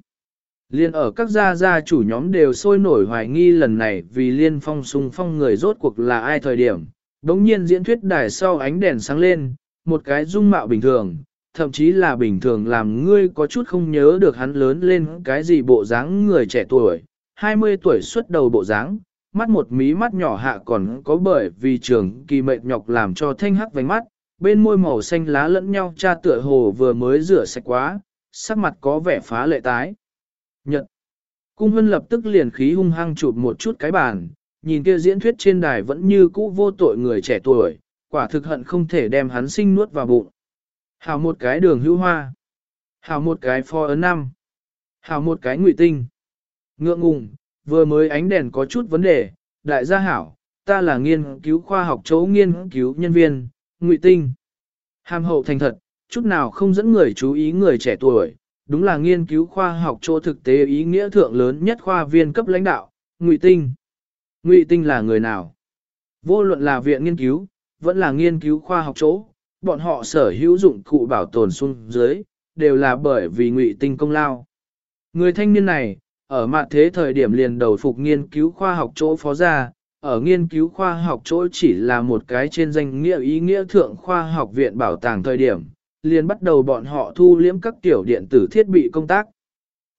Liên ở các gia gia chủ nhóm đều sôi nổi hoài nghi lần này vì liên phong sung phong người rốt cuộc là ai thời điểm. Đống nhiên diễn thuyết đài sau ánh đèn sáng lên, một cái dung mạo bình thường, thậm chí là bình thường làm ngươi có chút không nhớ được hắn lớn lên cái gì bộ dáng người trẻ tuổi, 20 tuổi xuất đầu bộ dáng, mắt một mí mắt nhỏ hạ còn có bởi vì trường kỳ mệt nhọc làm cho thanh hắc vánh mắt, bên môi màu xanh lá lẫn nhau cha tựa hồ vừa mới rửa sạch quá, sắc mặt có vẻ phá lệ tái. Nhật. Cung hân lập tức liền khí hung hăng chụp một chút cái bàn, nhìn kia diễn thuyết trên đài vẫn như cũ vô tội người trẻ tuổi, quả thực hận không thể đem hắn sinh nuốt vào bụng. Hào một cái đường hữu hoa. Hào một cái pho ấn năm. Hào một cái ngụy tinh. Ngượng ngùng, vừa mới ánh đèn có chút vấn đề, đại gia hảo, ta là nghiên cứu khoa học chấu nghiên cứu nhân viên, ngụy tinh. Hàm hậu thành thật, chút nào không dẫn người chú ý người trẻ tuổi, đúng là nghiên cứu khoa học chỗ thực tế ý nghĩa thượng lớn nhất khoa viên cấp lãnh đạo, ngụy tinh. Ngụy tinh là người nào? Vô luận là viện nghiên cứu, vẫn là nghiên cứu khoa học chỗ, bọn họ sở hữu dụng cụ bảo tồn xuống dưới, đều là bởi vì ngụy tinh công lao. Người thanh niên này, ở mặt thế thời điểm liền đầu phục nghiên cứu khoa học chỗ phó gia, ở nghiên cứu khoa học chỗ chỉ là một cái trên danh nghĩa ý nghĩa thượng khoa học viện bảo tàng thời điểm, liền bắt đầu bọn họ thu liếm các tiểu điện tử thiết bị công tác.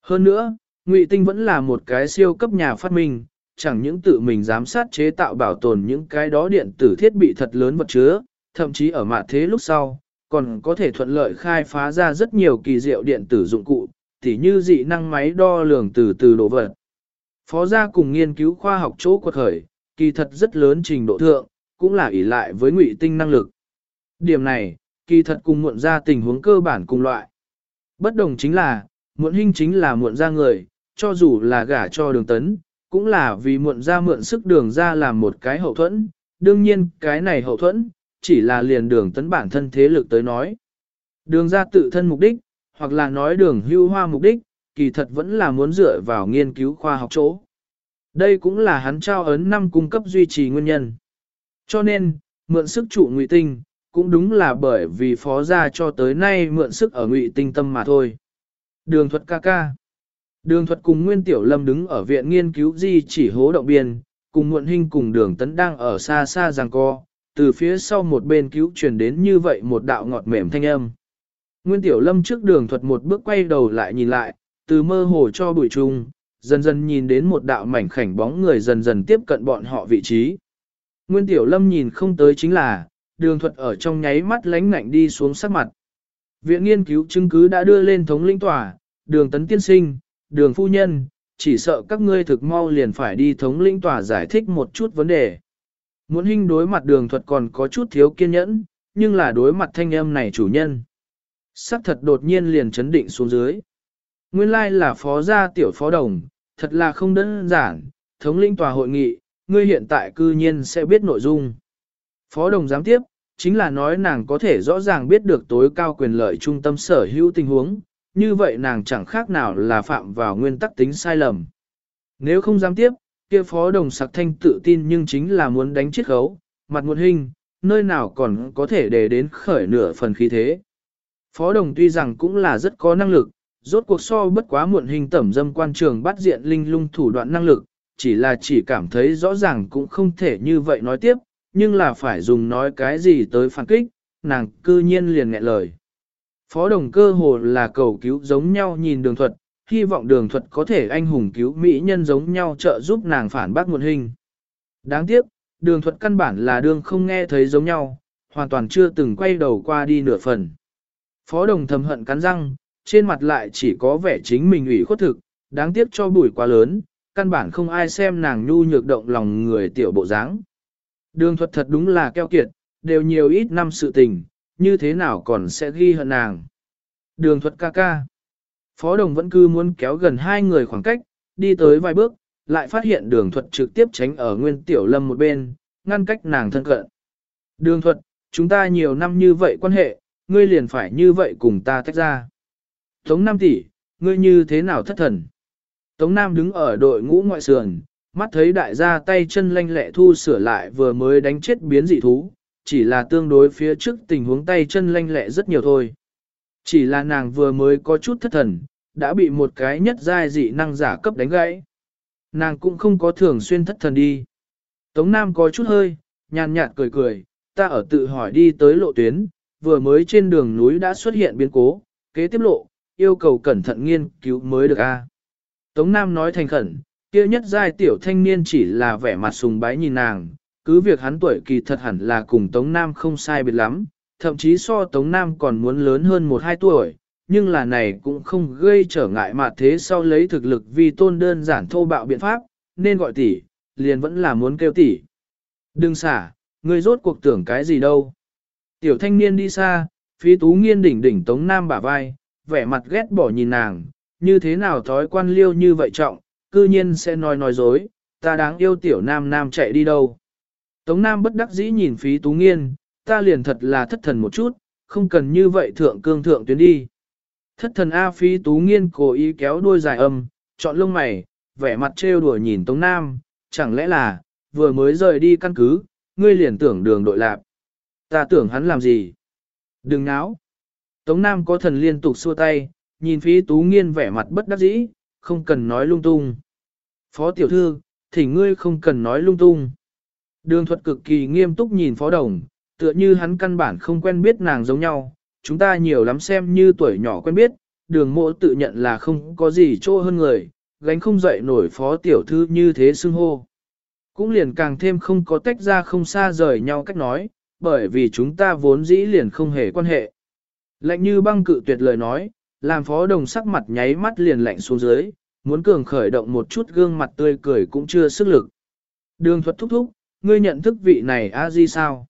Hơn nữa, Ngụy Tinh vẫn là một cái siêu cấp nhà phát minh, chẳng những tự mình giám sát chế tạo bảo tồn những cái đó điện tử thiết bị thật lớn vật chứa, thậm chí ở mạ thế lúc sau, còn có thể thuận lợi khai phá ra rất nhiều kỳ diệu điện tử dụng cụ, tỉ như dị năng máy đo lường từ từ đồ vật. Phó gia cùng nghiên cứu khoa học chỗ quật khởi, kỳ thật rất lớn trình độ thượng, cũng là ỷ lại với ngụy tinh năng lực. Điểm này, kỳ thật cùng muộn ra tình huống cơ bản cùng loại. Bất đồng chính là, muộn hình chính là muộn ra người, cho dù là gả cho đường tấn, cũng là vì muộn ra mượn sức đường ra làm một cái hậu thuẫn, đương nhiên cái này hậu thuẫn, chỉ là liền đường tấn bản thân thế lực tới nói. Đường ra tự thân mục đích, hoặc là nói đường hưu hoa mục đích, kỳ thật vẫn là muốn dựa vào nghiên cứu khoa học chỗ. Đây cũng là hắn trao ấn năm cung cấp duy trì nguyên nhân. Cho nên, mượn sức trụ ngụy tinh, cũng đúng là bởi vì phó gia cho tới nay mượn sức ở ngụy tinh tâm mà thôi. Đường thuật ca ca. Đường thuật cùng Nguyên Tiểu Lâm đứng ở viện nghiên cứu di chỉ hố động biên, cùng muộn hình cùng đường tấn đang ở xa xa giằng co, từ phía sau một bên cứu truyền đến như vậy một đạo ngọt mềm thanh âm. Nguyên Tiểu Lâm trước đường thuật một bước quay đầu lại nhìn lại, từ mơ hồ cho bụi trung, dần dần nhìn đến một đạo mảnh khảnh bóng người dần dần tiếp cận bọn họ vị trí. Nguyên Tiểu Lâm nhìn không tới chính là, đường thuật ở trong nháy mắt lánh ngạnh đi xuống sắc mặt. Viện nghiên cứu chứng cứ đã đưa lên thống lĩnh tòa, đường tấn tiên sinh, đường phu nhân, chỉ sợ các ngươi thực mau liền phải đi thống lĩnh tòa giải thích một chút vấn đề. Muốn hình đối mặt đường thuật còn có chút thiếu kiên nhẫn, nhưng là đối mặt thanh âm này chủ nhân. Sắc thật đột nhiên liền chấn định xuống dưới. Nguyên lai là phó gia tiểu phó đồng, thật là không đơn giản, thống lĩnh tòa hội nghị, ngươi hiện tại cư nhiên sẽ biết nội dung. Phó đồng giám tiếp, chính là nói nàng có thể rõ ràng biết được tối cao quyền lợi trung tâm sở hữu tình huống, như vậy nàng chẳng khác nào là phạm vào nguyên tắc tính sai lầm. Nếu không dám tiếp, kia phó đồng sặc thanh tự tin nhưng chính là muốn đánh chiết khấu, mặt muộn hình, nơi nào còn có thể để đến khởi nửa phần khí thế. Phó đồng tuy rằng cũng là rất có năng lực, rốt cuộc so bất quá muộn hình tẩm dâm quan trường bắt diện linh lung thủ đoạn năng lực, chỉ là chỉ cảm thấy rõ ràng cũng không thể như vậy nói tiếp, nhưng là phải dùng nói cái gì tới phản kích, nàng cư nhiên liền nghẹn lời. Phó đồng cơ hồ là cầu cứu giống nhau nhìn đường thuật, hy vọng đường thuật có thể anh hùng cứu mỹ nhân giống nhau trợ giúp nàng phản bác nguồn hình. Đáng tiếc, đường thuật căn bản là đường không nghe thấy giống nhau, hoàn toàn chưa từng quay đầu qua đi nửa phần. Phó đồng thầm hận cắn răng, trên mặt lại chỉ có vẻ chính mình ủy khuất thực, đáng tiếc cho bụi quá lớn, căn bản không ai xem nàng nhu nhược động lòng người tiểu bộ dáng. Đường thuật thật đúng là keo kiệt, đều nhiều ít năm sự tình, như thế nào còn sẽ ghi hận nàng. Đường thuật ca ca. Phó đồng vẫn cứ muốn kéo gần hai người khoảng cách, đi tới vài bước, lại phát hiện đường thuật trực tiếp tránh ở nguyên tiểu lâm một bên, ngăn cách nàng thân cận. Đường thuật, chúng ta nhiều năm như vậy quan hệ, ngươi liền phải như vậy cùng ta tách ra. Tống Nam tỷ, ngươi như thế nào thất thần? Tống Nam đứng ở đội ngũ ngoại sườn, mắt thấy đại gia tay chân lanh lẹ thu sửa lại vừa mới đánh chết biến dị thú, chỉ là tương đối phía trước tình huống tay chân lanh lẹ rất nhiều thôi. Chỉ là nàng vừa mới có chút thất thần, đã bị một cái nhất giai dị năng giả cấp đánh gãy. Nàng cũng không có thường xuyên thất thần đi. Tống Nam có chút hơi, nhàn nhạt cười cười, ta ở tự hỏi đi tới lộ tuyến, vừa mới trên đường núi đã xuất hiện biến cố, kế tiếp lộ, yêu cầu cẩn thận nghiên cứu mới được a. Tống Nam nói thành khẩn, kia nhất giai tiểu thanh niên chỉ là vẻ mặt sùng bái nhìn nàng, cứ việc hắn tuổi kỳ thật hẳn là cùng Tống Nam không sai biệt lắm, thậm chí so Tống Nam còn muốn lớn hơn 1-2 tuổi, nhưng là này cũng không gây trở ngại mà thế sau lấy thực lực vì tôn đơn giản thô bạo biện pháp, nên gọi tỷ, liền vẫn là muốn kêu tỷ. Đừng xả, ngươi rốt cuộc tưởng cái gì đâu. Tiểu thanh niên đi xa, phí tú nghiên đỉnh đỉnh Tống Nam bả vai, vẻ mặt ghét bỏ nhìn nàng, như thế nào thói quan liêu như vậy trọng, cư nhiên sẽ nói nói dối, ta đáng yêu tiểu nam nam chạy đi đâu. Tống Nam bất đắc dĩ nhìn phí tú nghiên, ta liền thật là thất thần một chút, không cần như vậy thượng cương thượng tuyến đi. Thất thần A phí tú nghiên cố ý kéo đuôi dài âm, chọn lông mày, vẻ mặt trêu đùa nhìn Tống Nam, chẳng lẽ là, vừa mới rời đi căn cứ, ngươi liền tưởng đường đội lạp. Ta tưởng hắn làm gì? Đừng náo. Tống Nam có thần liên tục xua tay, nhìn phí tú nghiên vẻ mặt bất đắc dĩ, không cần nói lung tung. Phó tiểu thư, thì ngươi không cần nói lung tung. Đường thuật cực kỳ nghiêm túc nhìn phó đồng, tựa như hắn căn bản không quen biết nàng giống nhau, chúng ta nhiều lắm xem như tuổi nhỏ quen biết, đường mộ tự nhận là không có gì chỗ hơn người, gánh không dậy nổi phó tiểu thư như thế xưng hô. Cũng liền càng thêm không có tách ra không xa rời nhau cách nói, bởi vì chúng ta vốn dĩ liền không hề quan hệ. Lạnh như băng cự tuyệt lời nói, làm phó đồng sắc mặt nháy mắt liền lạnh xuống dưới, muốn cường khởi động một chút gương mặt tươi cười cũng chưa sức lực. Đường thuật thúc thúc, ngươi nhận thức vị này a di sao?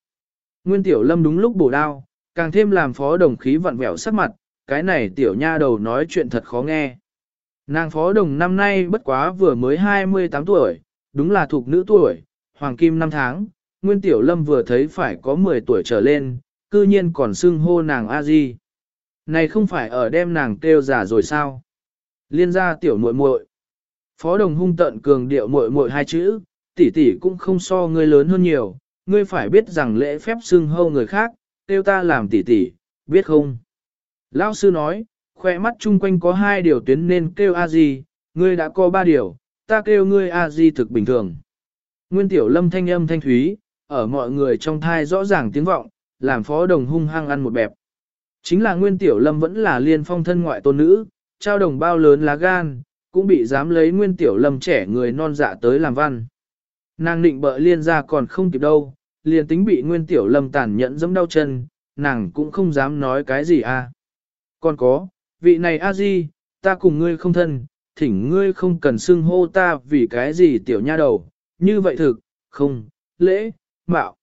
Nguyên tiểu lâm đúng lúc bổ đao, càng thêm làm phó đồng khí vặn vẹo sắc mặt, cái này tiểu nha đầu nói chuyện thật khó nghe. Nàng phó đồng năm nay bất quá vừa mới 28 tuổi, đúng là thuộc nữ tuổi, hoàng kim năm tháng, Nguyên Tiểu Lâm vừa thấy phải có 10 tuổi trở lên, cư nhiên còn xưng hô nàng a di. Này không phải ở đem nàng kêu giả rồi sao? Liên gia tiểu muội muội. Phó đồng hung tận cường điệu muội muội hai chữ, tỷ tỷ cũng không so ngươi lớn hơn nhiều, ngươi phải biết rằng lễ phép xưng hô người khác, kêu ta làm tỷ tỷ, biết không? Lão sư nói, khoe mắt chung quanh có hai điều tuyến nên kêu a di, ngươi đã có ba điều, ta kêu ngươi a di thực bình thường. Nguyên tiểu lâm thanh âm thanh thúy, ở mọi người trong thai rõ ràng tiếng vọng, làm phó đồng hung hăng ăn một bẹp. Chính là Nguyên Tiểu Lâm vẫn là liên phong thân ngoại tôn nữ, trao đồng bao lớn lá gan, cũng bị dám lấy Nguyên Tiểu Lâm trẻ người non dạ tới làm văn. Nàng định bợ liên ra còn không kịp đâu, liền tính bị Nguyên Tiểu Lâm tàn nhẫn giẫm đau chân, nàng cũng không dám nói cái gì à. Còn có, vị này a di, ta cùng ngươi không thân, thỉnh ngươi không cần xưng hô ta vì cái gì tiểu nha đầu, như vậy thực, không, lễ, mạo.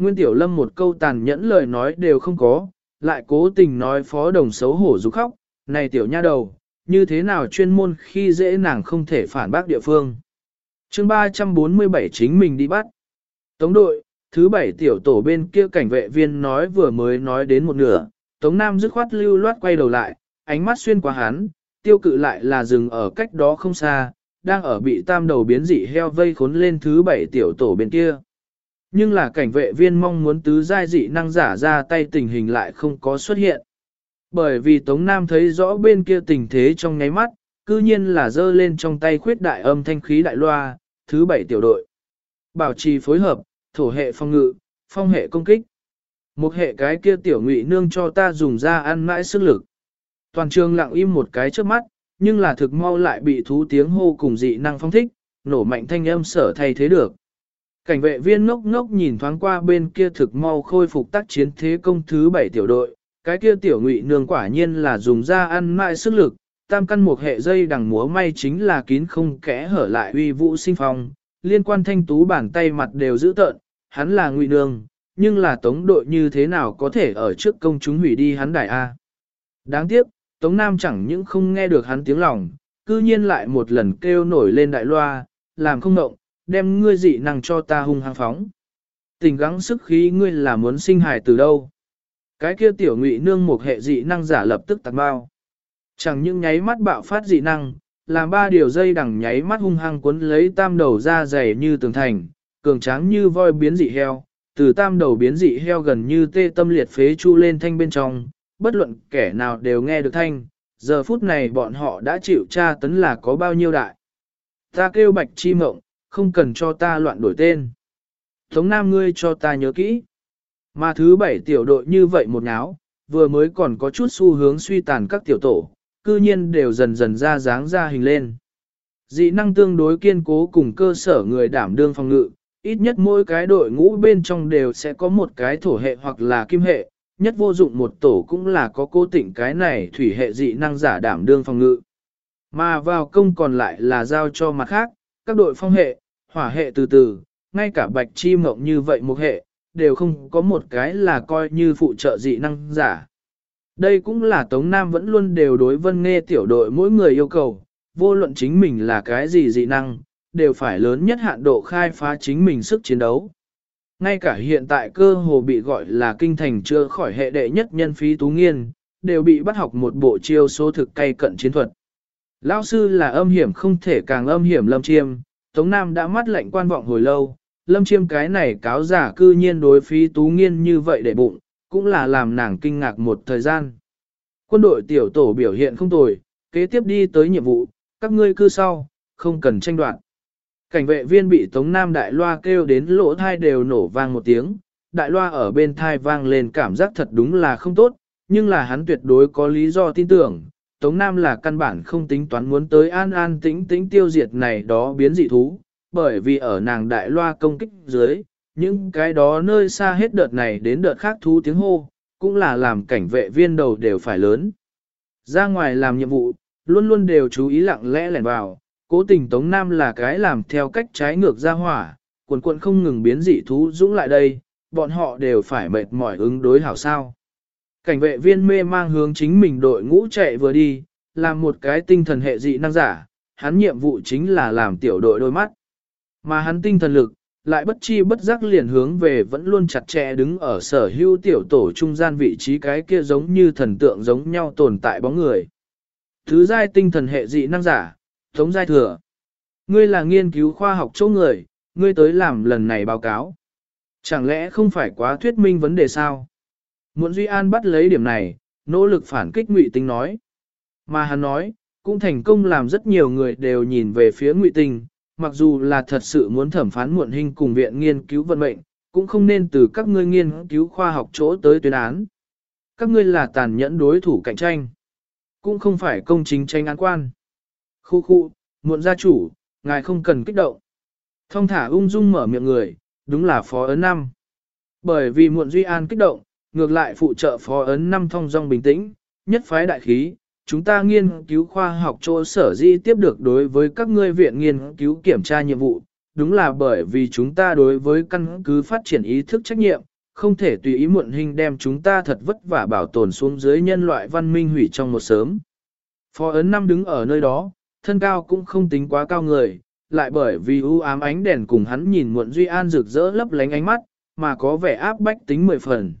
Nguyên Tiểu Lâm một câu tàn nhẫn lời nói đều không có, lại cố tình nói phó đồng xấu hổ rú khóc, này tiểu nha đầu, như thế nào chuyên môn khi dễ nàng không thể phản bác địa phương. chương 347 chính mình đi bắt. Tống đội, thứ bảy tiểu tổ bên kia cảnh vệ viên nói vừa mới nói đến một nửa, Tống Nam dứt khoát lưu loát quay đầu lại, ánh mắt xuyên qua hắn, tiêu cự lại là dừng ở cách đó không xa, đang ở bị tam đầu biến dị heo vây khốn lên thứ bảy tiểu tổ bên kia. Nhưng là cảnh vệ viên mong muốn tứ giai dị năng giả ra tay tình hình lại không có xuất hiện. Bởi vì Tống Nam thấy rõ bên kia tình thế trong nháy mắt, cư nhiên là dơ lên trong tay khuyết đại âm thanh khí đại loa, thứ bảy tiểu đội. Bảo trì phối hợp, thổ hệ phong ngự, phong hệ công kích. Một hệ cái kia tiểu ngụy nương cho ta dùng ra ăn mãi sức lực. Toàn trường lặng im một cái trước mắt, nhưng là thực mau lại bị thú tiếng hô cùng dị năng phong thích, nổ mạnh thanh âm sở thay thế được. Cảnh vệ viên ngốc ngốc nhìn thoáng qua bên kia thực mau khôi phục tác chiến thế công thứ bảy tiểu đội, cái kia tiểu ngụy nương quả nhiên là dùng ra ăn mại sức lực, tam căn một hệ dây đằng múa may chính là kín không kẽ hở lại uy vũ sinh phong, liên quan thanh tú bàn tay mặt đều giữ tợn, hắn là ngụy nương, nhưng là tống đội như thế nào có thể ở trước công chúng hủy đi hắn đại A. Đáng tiếc, Tống Nam chẳng những không nghe được hắn tiếng lòng, cư nhiên lại một lần kêu nổi lên đại loa, làm không động, đem ngươi dị năng cho ta hung hăng phóng. Tình gắng sức khí ngươi là muốn sinh hài từ đâu. Cái kia tiểu ngụy nương một hệ dị năng giả lập tức tạc bao. Chẳng những nháy mắt bạo phát dị năng, làm ba điều dây đằng nháy mắt hung hăng cuốn lấy tam đầu ra dày như tường thành, cường tráng như voi biến dị heo, từ tam đầu biến dị heo gần như tê tâm liệt phế chu lên thanh bên trong, bất luận kẻ nào đều nghe được thanh, giờ phút này bọn họ đã chịu tra tấn là có bao nhiêu đại. Ta kêu bạch chi mộng, không cần cho ta loạn đổi tên. Tống Nam ngươi cho ta nhớ kỹ. Mà thứ bảy tiểu đội như vậy một náo, vừa mới còn có chút xu hướng suy tàn các tiểu tổ, cư nhiên đều dần dần ra dáng ra hình lên. Dị năng tương đối kiên cố cùng cơ sở người đảm đương phòng ngự, ít nhất mỗi cái đội ngũ bên trong đều sẽ có một cái thổ hệ hoặc là kim hệ, nhất vô dụng một tổ cũng là có cố tỉnh cái này thủy hệ dị năng giả đảm đương phòng ngự. Mà vào công còn lại là giao cho mặt khác, các đội phong hệ, hỏa hệ từ từ, ngay cả bạch chi mộng như vậy một hệ, đều không có một cái là coi như phụ trợ dị năng giả. Đây cũng là Tống Nam vẫn luôn đều đối vân nghe tiểu đội mỗi người yêu cầu, vô luận chính mình là cái gì dị năng, đều phải lớn nhất hạn độ khai phá chính mình sức chiến đấu. Ngay cả hiện tại cơ hồ bị gọi là kinh thành chưa khỏi hệ đệ nhất nhân phí tú nghiên, đều bị bắt học một bộ chiêu số thực cay cận chiến thuật. Lão sư là âm hiểm không thể càng âm hiểm lâm chiêm, Tống Nam đã mắt lệnh quan vọng hồi lâu, lâm chiêm cái này cáo giả cư nhiên đối phí tú nghiên như vậy để bụng, cũng là làm nàng kinh ngạc một thời gian. Quân đội tiểu tổ biểu hiện không tồi, kế tiếp đi tới nhiệm vụ, các ngươi cư sau, không cần tranh đoạt. Cảnh vệ viên bị Tống Nam Đại Loa kêu đến lỗ thai đều nổ vang một tiếng, Đại Loa ở bên thai vang lên cảm giác thật đúng là không tốt, nhưng là hắn tuyệt đối có lý do tin tưởng, Tống Nam là căn bản không tính toán muốn tới an an tĩnh tĩnh tiêu diệt này đó biến dị thú, bởi vì ở nàng Đại Loa công kích dưới, những cái đó nơi xa hết đợt này đến đợt khác thú tiếng hô, cũng là làm cảnh vệ viên đầu đều phải lớn. Ra ngoài làm nhiệm vụ, luôn luôn đều chú ý lặng lẽ lẻn vào, Cố tình Tống Nam là cái làm theo cách trái ngược ra hỏa, quần quận không ngừng biến dị thú dũng lại đây, bọn họ đều phải mệt mỏi ứng đối hảo sao. Cảnh vệ viên mê mang hướng chính mình đội ngũ chạy vừa đi, làm một cái tinh thần hệ dị năng giả, hắn nhiệm vụ chính là làm tiểu đội đôi mắt. Mà hắn tinh thần lực, lại bất chi bất giác liền hướng về vẫn luôn chặt chẽ đứng ở sở hữu tiểu tổ trung gian vị trí cái kia giống như thần tượng giống nhau tồn tại bóng người. Thứ giai tinh thần hệ dị năng giả, thống Giai Thừa, ngươi là nghiên cứu khoa học chỗ người, ngươi tới làm lần này báo cáo. Chẳng lẽ không phải quá thuyết minh vấn đề sao? Muộn Duy An bắt lấy điểm này, nỗ lực phản kích Ngụy Tinh nói. Mà hắn nói, cũng thành công làm rất nhiều người đều nhìn về phía Ngụy Tinh, mặc dù là thật sự muốn thẩm phán muộn hình cùng viện nghiên cứu vận mệnh, cũng không nên từ các ngươi nghiên cứu khoa học chỗ tới tuyên án. Các ngươi là tàn nhẫn đối thủ cạnh tranh, cũng không phải công chính tranh án quan. Khu khu, muộn gia chủ, ngài không cần kích động. Thông thả ung dung mở miệng người, đúng là phó ấn năm. Bởi vì muộn duy an kích động, ngược lại phụ trợ phó ấn năm thông dong bình tĩnh, nhất phái đại khí, chúng ta nghiên cứu khoa học chỗ sở di tiếp được đối với các ngươi viện nghiên cứu kiểm tra nhiệm vụ, đúng là bởi vì chúng ta đối với căn cứ phát triển ý thức trách nhiệm, không thể tùy ý muộn hình đem chúng ta thật vất vả bảo tồn xuống dưới nhân loại văn minh hủy trong một sớm. Phó ấn năm đứng ở nơi đó, thân cao cũng không tính quá cao người, lại bởi vì u ám ánh đèn cùng hắn nhìn muộn Duy An rực rỡ lấp lánh ánh mắt, mà có vẻ áp bách tính mười phần.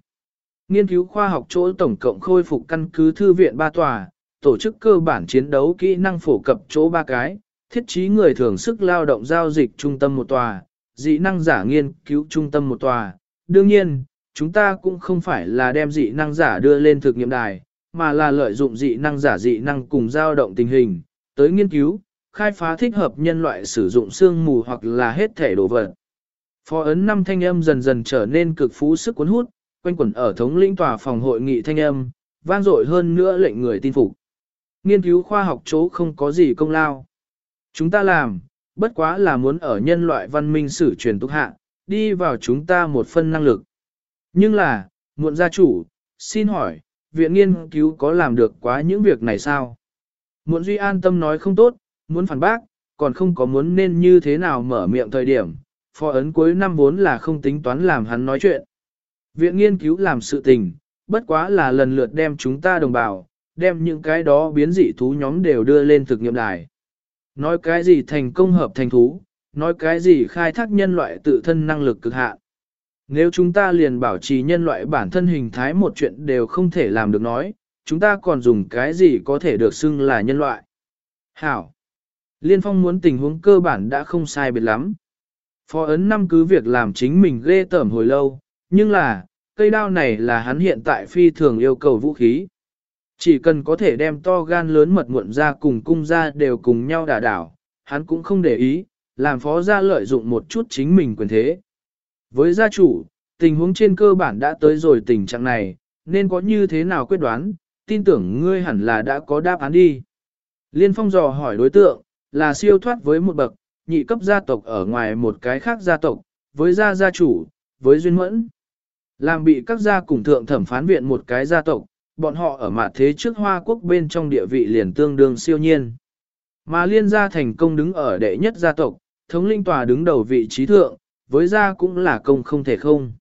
Nghiên cứu khoa học chỗ tổng cộng khôi phục căn cứ thư viện ba tòa, tổ chức cơ bản chiến đấu kỹ năng phổ cập chỗ ba cái, thiết trí người thường sức lao động giao dịch trung tâm một tòa, dị năng giả nghiên cứu trung tâm một tòa. Đương nhiên, chúng ta cũng không phải là đem dị năng giả đưa lên thực nghiệm đài, mà là lợi dụng dị năng giả dị năng cùng giao động tình hình, tới nghiên cứu, khai phá thích hợp nhân loại sử dụng xương mù hoặc là hết thể đồ vật. Phó ấn năm thanh âm dần dần trở nên cực phú sức cuốn hút, quanh quẩn ở thống lĩnh tòa phòng hội nghị thanh âm, vang dội hơn nữa lệnh người tin phục. Nghiên cứu khoa học chỗ không có gì công lao. Chúng ta làm, bất quá là muốn ở nhân loại văn minh sử truyền tục hạ, đi vào chúng ta một phân năng lực. Nhưng là, muộn gia chủ, xin hỏi, viện nghiên cứu có làm được quá những việc này sao? Muộn Duy an tâm nói không tốt, muốn phản bác, còn không có muốn nên như thế nào mở miệng thời điểm, phó ấn cuối năm vốn là không tính toán làm hắn nói chuyện. Viện nghiên cứu làm sự tình, bất quá là lần lượt đem chúng ta đồng bào, đem những cái đó biến dị thú nhóm đều đưa lên thực nghiệm đài. Nói cái gì thành công hợp thành thú, nói cái gì khai thác nhân loại tự thân năng lực cực hạn. Nếu chúng ta liền bảo trì nhân loại bản thân hình thái một chuyện đều không thể làm được nói, chúng ta còn dùng cái gì có thể được xưng là nhân loại. Hảo! Liên phong muốn tình huống cơ bản đã không sai biệt lắm. Phó ấn năm cứ việc làm chính mình ghê tởm hồi lâu, nhưng là, cây đao này là hắn hiện tại phi thường yêu cầu vũ khí. Chỉ cần có thể đem to gan lớn mật muộn ra cùng cung ra đều cùng nhau đả đảo, hắn cũng không để ý, làm phó gia lợi dụng một chút chính mình quyền thế. Với gia chủ, tình huống trên cơ bản đã tới rồi tình trạng này, nên có như thế nào quyết đoán, tin tưởng ngươi hẳn là đã có đáp án đi. Liên phong dò hỏi đối tượng, là siêu thoát với một bậc, nhị cấp gia tộc ở ngoài một cái khác gia tộc, với gia gia chủ, với duyên mẫn. Làm bị các gia cùng thượng thẩm phán viện một cái gia tộc, bọn họ ở mặt thế trước Hoa Quốc bên trong địa vị liền tương đương siêu nhiên. Mà liên gia thành công đứng ở đệ nhất gia tộc, thống linh tòa đứng đầu vị trí thượng, với gia cũng là công không thể không.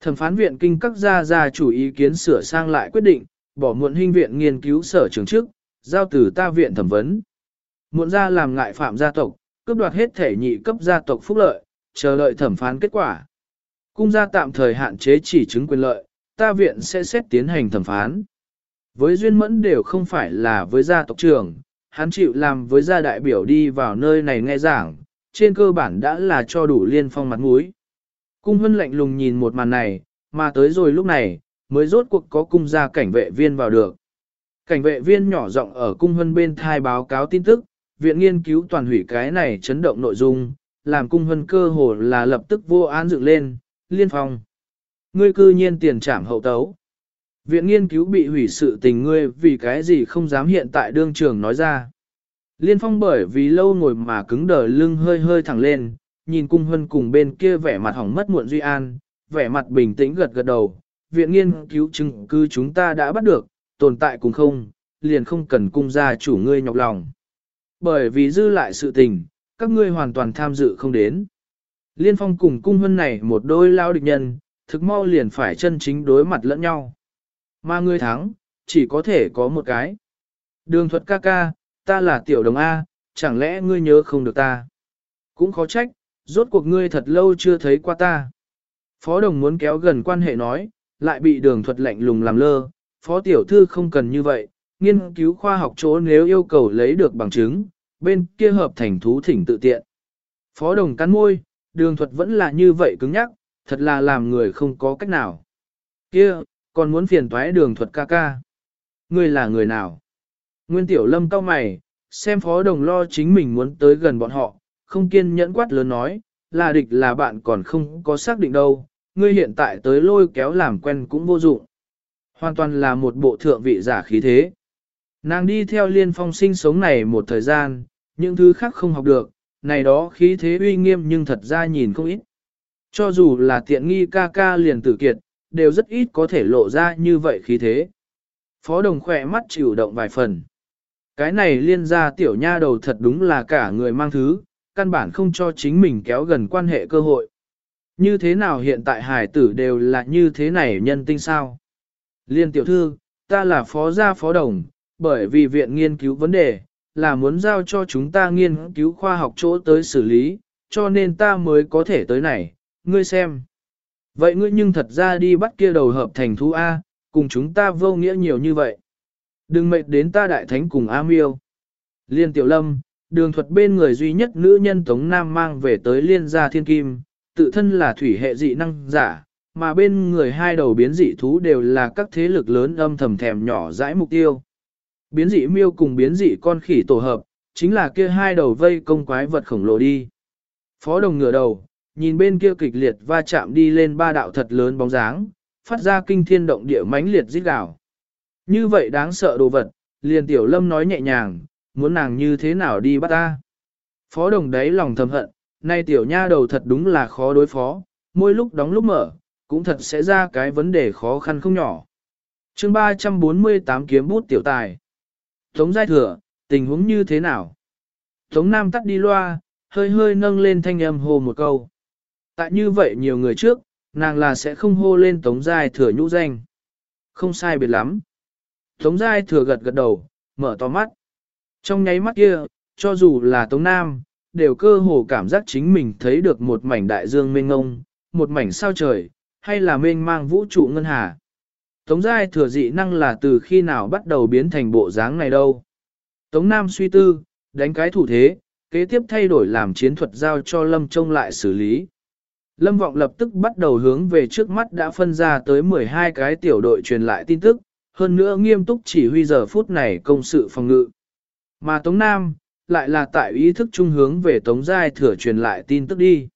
Thẩm phán viện kinh các gia gia chủ ý kiến sửa sang lại quyết định, bỏ muộn hình viện nghiên cứu sở trường trước, giao từ ta viện thẩm vấn. Muộn gia làm ngại phạm gia tộc, cướp đoạt hết thể nhị cấp gia tộc phúc lợi, chờ đợi thẩm phán kết quả. Cung gia tạm thời hạn chế chỉ chứng quyền lợi, ta viện sẽ xét tiến hành thẩm phán. Với duyên mẫn đều không phải là với gia tộc trưởng, hắn chịu làm với gia đại biểu đi vào nơi này nghe giảng, trên cơ bản đã là cho đủ liên phong mặt mũi. Cung hân lạnh lùng nhìn một màn này, mà tới rồi lúc này, mới rốt cuộc có cung gia cảnh vệ viên vào được. Cảnh vệ viên nhỏ giọng ở cung hân bên thai báo cáo tin tức, viện nghiên cứu toàn hủy cái này chấn động nội dung, làm cung hân cơ hồ là lập tức vô án dựng lên, liên phong. Ngươi cư nhiên tiền trảm hậu tấu. Viện nghiên cứu bị hủy sự tình ngươi vì cái gì không dám hiện tại đương trường nói ra. Liên phong bởi vì lâu ngồi mà cứng đờ lưng hơi hơi thẳng lên, nhìn cung hân cùng bên kia vẻ mặt hỏng mất muộn Duy An, vẻ mặt bình tĩnh gật gật đầu. Viện nghiên cứu chứng cứ chúng ta đã bắt được, tồn tại cùng không, liền không cần cung gia chủ ngươi nhọc lòng. Bởi vì dư lại sự tình, các ngươi hoàn toàn tham dự không đến. Liên phong cùng cung hân này một đôi lao địch nhân, thực mau liền phải chân chính đối mặt lẫn nhau. Mà người thắng, chỉ có thể có một cái. Đường thuật ca ca, ta là tiểu đồng A, chẳng lẽ ngươi nhớ không được ta? Cũng khó trách, rốt cuộc ngươi thật lâu chưa thấy qua ta. Phó đồng muốn kéo gần quan hệ nói, lại bị đường thuật lạnh lùng làm lơ. Phó tiểu thư không cần như vậy, nghiên cứu khoa học chỗ nếu yêu cầu lấy được bằng chứng, bên kia hợp thành thú thỉnh tự tiện. Phó đồng cắn môi, đường thuật vẫn là như vậy cứng nhắc, thật là làm người không có cách nào. Kia, còn muốn phiền toái đường thuật ca ca. Ngươi là người nào? Nguyên tiểu lâm cao mày, xem phó đồng lo chính mình muốn tới gần bọn họ, không kiên nhẫn quát lớn nói, là địch là bạn còn không có xác định đâu, ngươi hiện tại tới lôi kéo làm quen cũng vô dụng. Hoàn toàn là một bộ thượng vị giả khí thế. Nàng đi theo liên phong sinh sống này một thời gian, những thứ khác không học được, này đó khí thế uy nghiêm nhưng thật ra nhìn không ít. Cho dù là tiện nghi ca ca liền tử kiệt, đều rất ít có thể lộ ra như vậy khí thế. Phó đồng khỏe mắt chịu động vài phần. Cái này liên ra tiểu nha đầu thật đúng là cả người mang thứ, căn bản không cho chính mình kéo gần quan hệ cơ hội. Như thế nào hiện tại hải tử đều là như thế này nhân tinh sao? Liên tiểu thư, ta là phó gia phó đồng, bởi vì viện nghiên cứu vấn đề, là muốn giao cho chúng ta nghiên cứu khoa học chỗ tới xử lý, cho nên ta mới có thể tới này, ngươi xem. Vậy ngươi nhưng thật ra đi bắt kia đầu hợp thành thú A, cùng chúng ta vô nghĩa nhiều như vậy. Đừng mệt đến ta đại thánh cùng A miêu. Liên tiểu lâm, đường thuật bên người duy nhất nữ nhân Tống Nam mang về tới liên gia thiên kim, tự thân là thủy hệ dị năng giả, mà bên người hai đầu biến dị thú đều là các thế lực lớn âm thầm thèm nhỏ dãi mục tiêu. Biến dị miêu cùng biến dị con khỉ tổ hợp, chính là kia hai đầu vây công quái vật khổng lồ đi. Phó đồng ngửa đầu, nhìn bên kia kịch liệt va chạm đi lên ba đạo thật lớn bóng dáng, phát ra kinh thiên động địa mãnh liệt rít gào. Như vậy đáng sợ đồ vật, liền tiểu lâm nói nhẹ nhàng, muốn nàng như thế nào đi bắt ta. Phó đồng đấy lòng thầm hận, nay tiểu nha đầu thật đúng là khó đối phó, mỗi lúc đóng lúc mở, cũng thật sẽ ra cái vấn đề khó khăn không nhỏ. chương 348 kiếm bút tiểu tài. Tống giai thừa, tình huống như thế nào? Tống Nam tắt đi loa, hơi hơi nâng lên thanh âm hô một câu. Tại như vậy nhiều người trước, nàng là sẽ không hô lên Tống giai thừa nhũ danh. Không sai biệt lắm. Tống giai thừa gật gật đầu, mở to mắt. Trong nháy mắt kia, cho dù là Tống Nam, đều cơ hồ cảm giác chính mình thấy được một mảnh đại dương mênh ngông, một mảnh sao trời, hay là mênh mang vũ trụ ngân hà. Tống giai thừa dị năng là từ khi nào bắt đầu biến thành bộ dáng này đâu. Tống Nam suy tư, đánh cái thủ thế, kế tiếp thay đổi làm chiến thuật giao cho Lâm trông lại xử lý. Lâm Vọng lập tức bắt đầu hướng về trước mắt đã phân ra tới 12 cái tiểu đội truyền lại tin tức, hơn nữa nghiêm túc chỉ huy giờ phút này công sự phòng ngự. Mà Tống Nam, lại là tại ý thức trung hướng về Tống Giai thừa truyền lại tin tức đi.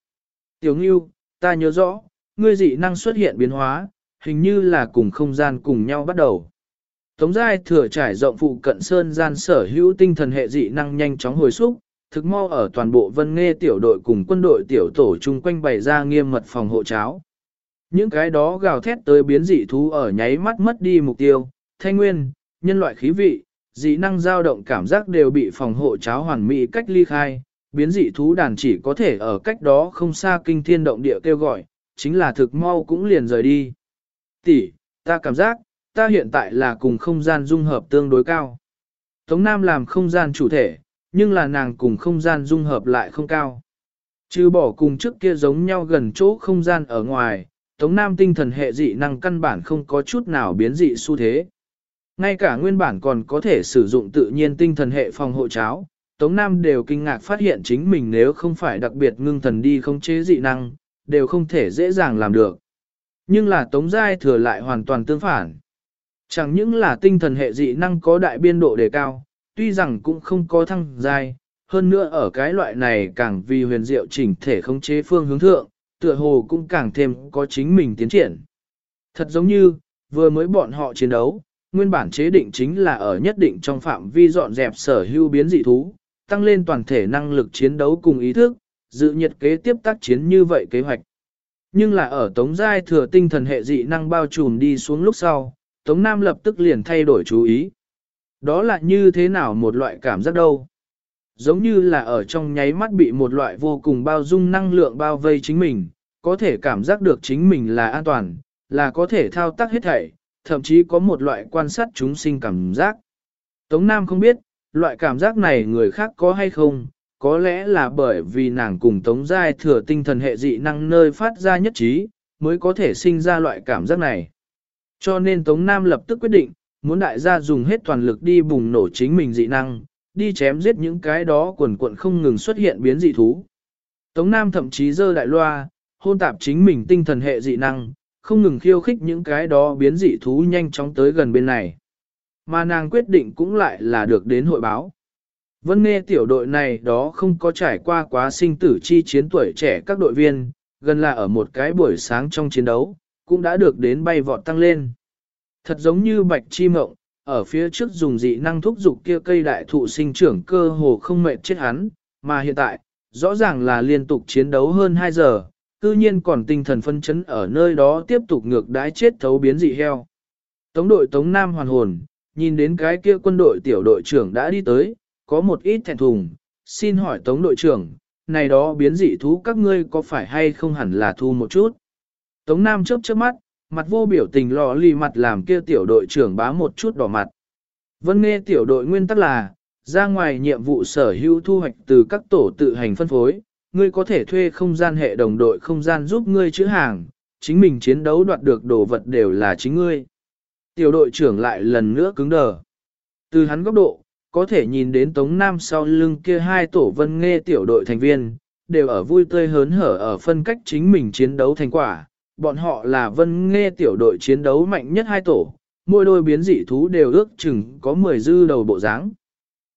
Tiểu Ngưu, ta nhớ rõ, ngươi dị năng xuất hiện biến hóa, hình như là cùng không gian cùng nhau bắt đầu. Tống giai thừa trải rộng phụ cận sơn gian sở hữu tinh thần hệ dị năng nhanh chóng hồi xúc, thực mau ở toàn bộ vân nghe tiểu đội cùng quân đội tiểu tổ chung quanh bày ra nghiêm mật phòng hộ cháo. Những cái đó gào thét tới biến dị thú ở nháy mắt mất đi mục tiêu, thanh nguyên, nhân loại khí vị, dị năng dao động cảm giác đều bị phòng hộ cháo hoàn mỹ cách ly khai, biến dị thú đàn chỉ có thể ở cách đó không xa kinh thiên động địa kêu gọi, chính là thực mau cũng liền rời đi. Tỷ, ta cảm giác, ta hiện tại là cùng không gian dung hợp tương đối cao. Tống Nam làm không gian chủ thể, nhưng là nàng cùng không gian dung hợp lại không cao. Trừ bỏ cùng trước kia giống nhau gần chỗ không gian ở ngoài, Tống Nam tinh thần hệ dị năng căn bản không có chút nào biến dị xu thế. Ngay cả nguyên bản còn có thể sử dụng tự nhiên tinh thần hệ phòng hộ cháo, Tống Nam đều kinh ngạc phát hiện chính mình nếu không phải đặc biệt ngưng thần đi không chế dị năng, đều không thể dễ dàng làm được. Nhưng là Tống Giai thừa lại hoàn toàn tương phản. Chẳng những là tinh thần hệ dị năng có đại biên độ đề cao, tuy rằng cũng không có thăng giai, hơn nữa ở cái loại này càng vì huyền diệu chỉnh thể khống chế phương hướng thượng, tựa hồ cũng càng thêm có chính mình tiến triển. Thật giống như, vừa mới bọn họ chiến đấu, nguyên bản chế định chính là ở nhất định trong phạm vi dọn dẹp sở hữu biến dị thú, tăng lên toàn thể năng lực chiến đấu cùng ý thức, dự nhiệt kế tiếp tác chiến như vậy kế hoạch. Nhưng là ở Tống Giai thừa tinh thần hệ dị năng bao trùm đi xuống lúc sau, Tống Nam lập tức liền thay đổi chú ý. Đó là như thế nào một loại cảm giác đâu? Giống như là ở trong nháy mắt bị một loại vô cùng bao dung năng lượng bao vây chính mình, có thể cảm giác được chính mình là an toàn, là có thể thao tác hết thảy, thậm chí có một loại quan sát chúng sinh cảm giác. Tống Nam không biết, loại cảm giác này người khác có hay không, có lẽ là bởi vì nàng cùng Tống Giai thừa tinh thần hệ dị năng nơi phát ra nhất trí, mới có thể sinh ra loại cảm giác này. Cho nên Tống Nam lập tức quyết định, muốn đại gia dùng hết toàn lực đi bùng nổ chính mình dị năng, đi chém giết những cái đó quần quận không ngừng xuất hiện biến dị thú. Tống Nam thậm chí dơ đại loa, hôn tạp chính mình tinh thần hệ dị năng, không ngừng khiêu khích những cái đó biến dị thú nhanh chóng tới gần bên này. Mà nàng quyết định cũng lại là được đến hội báo. Vân nghe tiểu đội này đó không có trải qua quá sinh tử chi chiến tuổi trẻ các đội viên, gần là ở một cái buổi sáng trong chiến đấu, cũng đã được đến bay vọt tăng lên. Thật giống như bạch chi mộng, ở phía trước dùng dị năng thúc dục kia cây đại thụ sinh trưởng cơ hồ không mệt chết hắn, mà hiện tại, rõ ràng là liên tục chiến đấu hơn 2 giờ, cư nhiên còn tinh thần phân chấn ở nơi đó tiếp tục ngược đái chết thấu biến dị heo. Tống đội Tống Nam hoàn hồn, nhìn đến cái kia quân đội tiểu đội trưởng đã đi tới, có một ít thẹn thùng, xin hỏi Tống đội trưởng, này đó biến dị thú các ngươi có phải hay không hẳn là thu một chút. Tống Nam chớp chớp mắt, mặt vô biểu tình lò lì mặt làm kia tiểu đội trưởng bá một chút đỏ mặt. Vân nghe tiểu đội nguyên tắc là, ra ngoài nhiệm vụ sở hữu thu hoạch từ các tổ tự hành phân phối, ngươi có thể thuê không gian hệ đồng đội không gian giúp ngươi chữ hàng, chính mình chiến đấu đoạt được đồ vật đều là chính ngươi. Tiểu đội trưởng lại lần nữa cứng đờ. Từ hắn góc độ, có thể nhìn đến Tống Nam sau lưng kia hai tổ vân nghe tiểu đội thành viên, đều ở vui tươi hớn hở ở phân cách chính mình chiến đấu thành quả. Bọn họ là vân nghe tiểu đội chiến đấu mạnh nhất hai tổ, mỗi đôi biến dị thú đều ước chừng có 10 dư đầu bộ dáng.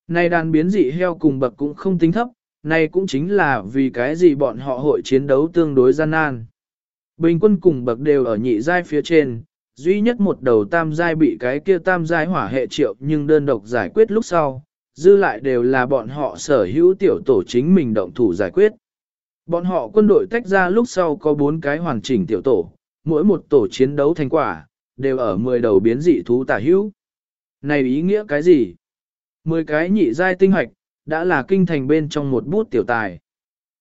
Này đàn biến dị heo cùng bậc cũng không tính thấp, này cũng chính là vì cái gì bọn họ hội chiến đấu tương đối gian nan. Bình quân cùng bậc đều ở nhị giai phía trên, duy nhất một đầu tam giai bị cái kia tam giai hỏa hệ triệu nhưng đơn độc giải quyết lúc sau, dư lại đều là bọn họ sở hữu tiểu tổ chính mình động thủ giải quyết. Bọn họ quân đội tách ra lúc sau có bốn cái hoàn chỉnh tiểu tổ, mỗi một tổ chiến đấu thành quả, đều ở 10 đầu biến dị thú tả hữu. Này ý nghĩa cái gì? 10 cái nhị giai tinh hoạch, đã là kinh thành bên trong một bút tiểu tài.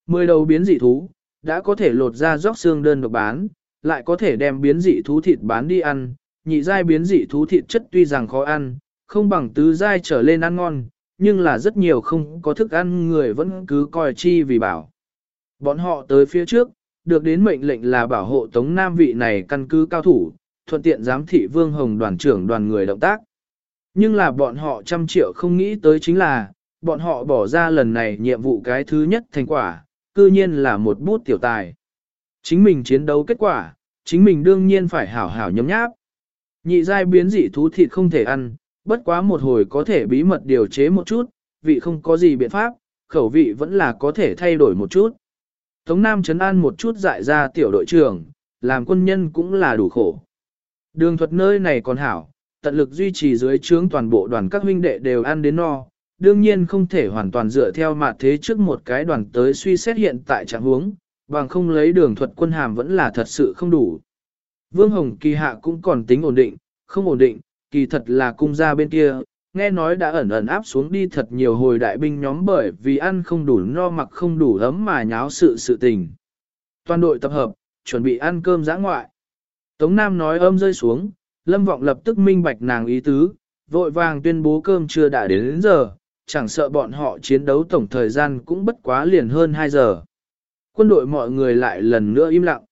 10 đầu biến dị thú, đã có thể lột ra róc xương đơn độc bán, lại có thể đem biến dị thú thịt bán đi ăn, nhị giai biến dị thú thịt chất tuy rằng khó ăn, không bằng tứ giai trở lên ăn ngon, nhưng là rất nhiều không có thức ăn người vẫn cứ coi chi vì bảo. Bọn họ tới phía trước, được đến mệnh lệnh là bảo hộ Tống Nam vị này căn cứ cao thủ, thuận tiện giám thị Vương Hồng đoàn trưởng đoàn người động tác. Nhưng là bọn họ trăm triệu không nghĩ tới chính là, bọn họ bỏ ra lần này nhiệm vụ cái thứ nhất thành quả, cư nhiên là một bút tiểu tài. Chính mình chiến đấu kết quả, chính mình đương nhiên phải hảo hảo nhấm nháp. Nhị giai biến dị thú thịt không thể ăn, bất quá một hồi có thể bí mật điều chế một chút, vị không có gì biện pháp, khẩu vị vẫn là có thể thay đổi một chút. Tống Nam chấn an một chút dại ra tiểu đội trưởng, làm quân nhân cũng là đủ khổ. Đường thuật nơi này còn hảo, tận lực duy trì dưới trướng toàn bộ đoàn các huynh đệ đều ăn đến no, đương nhiên không thể hoàn toàn dựa theo mặt thế trước một cái đoàn tới suy xét hiện tại trạng huống, bằng không lấy đường thuật quân hàm vẫn là thật sự không đủ. Vương Hồng kỳ hạ cũng còn tính ổn định, không ổn định, kỳ thật là cung gia bên kia, nghe nói đã ẩn ẩn áp xuống đi thật nhiều hồi đại binh nhóm bởi vì ăn không đủ no mặc không đủ ấm mà nháo sự sự tình. Toàn đội tập hợp, chuẩn bị ăn cơm giã ngoại. Tống Nam nói âm rơi xuống, Lâm Vọng lập tức minh bạch nàng ý tứ, vội vàng tuyên bố cơm chưa đã đến, đến giờ, chẳng sợ bọn họ chiến đấu tổng thời gian cũng bất quá liền hơn 2 giờ. Quân đội mọi người lại lần nữa im lặng.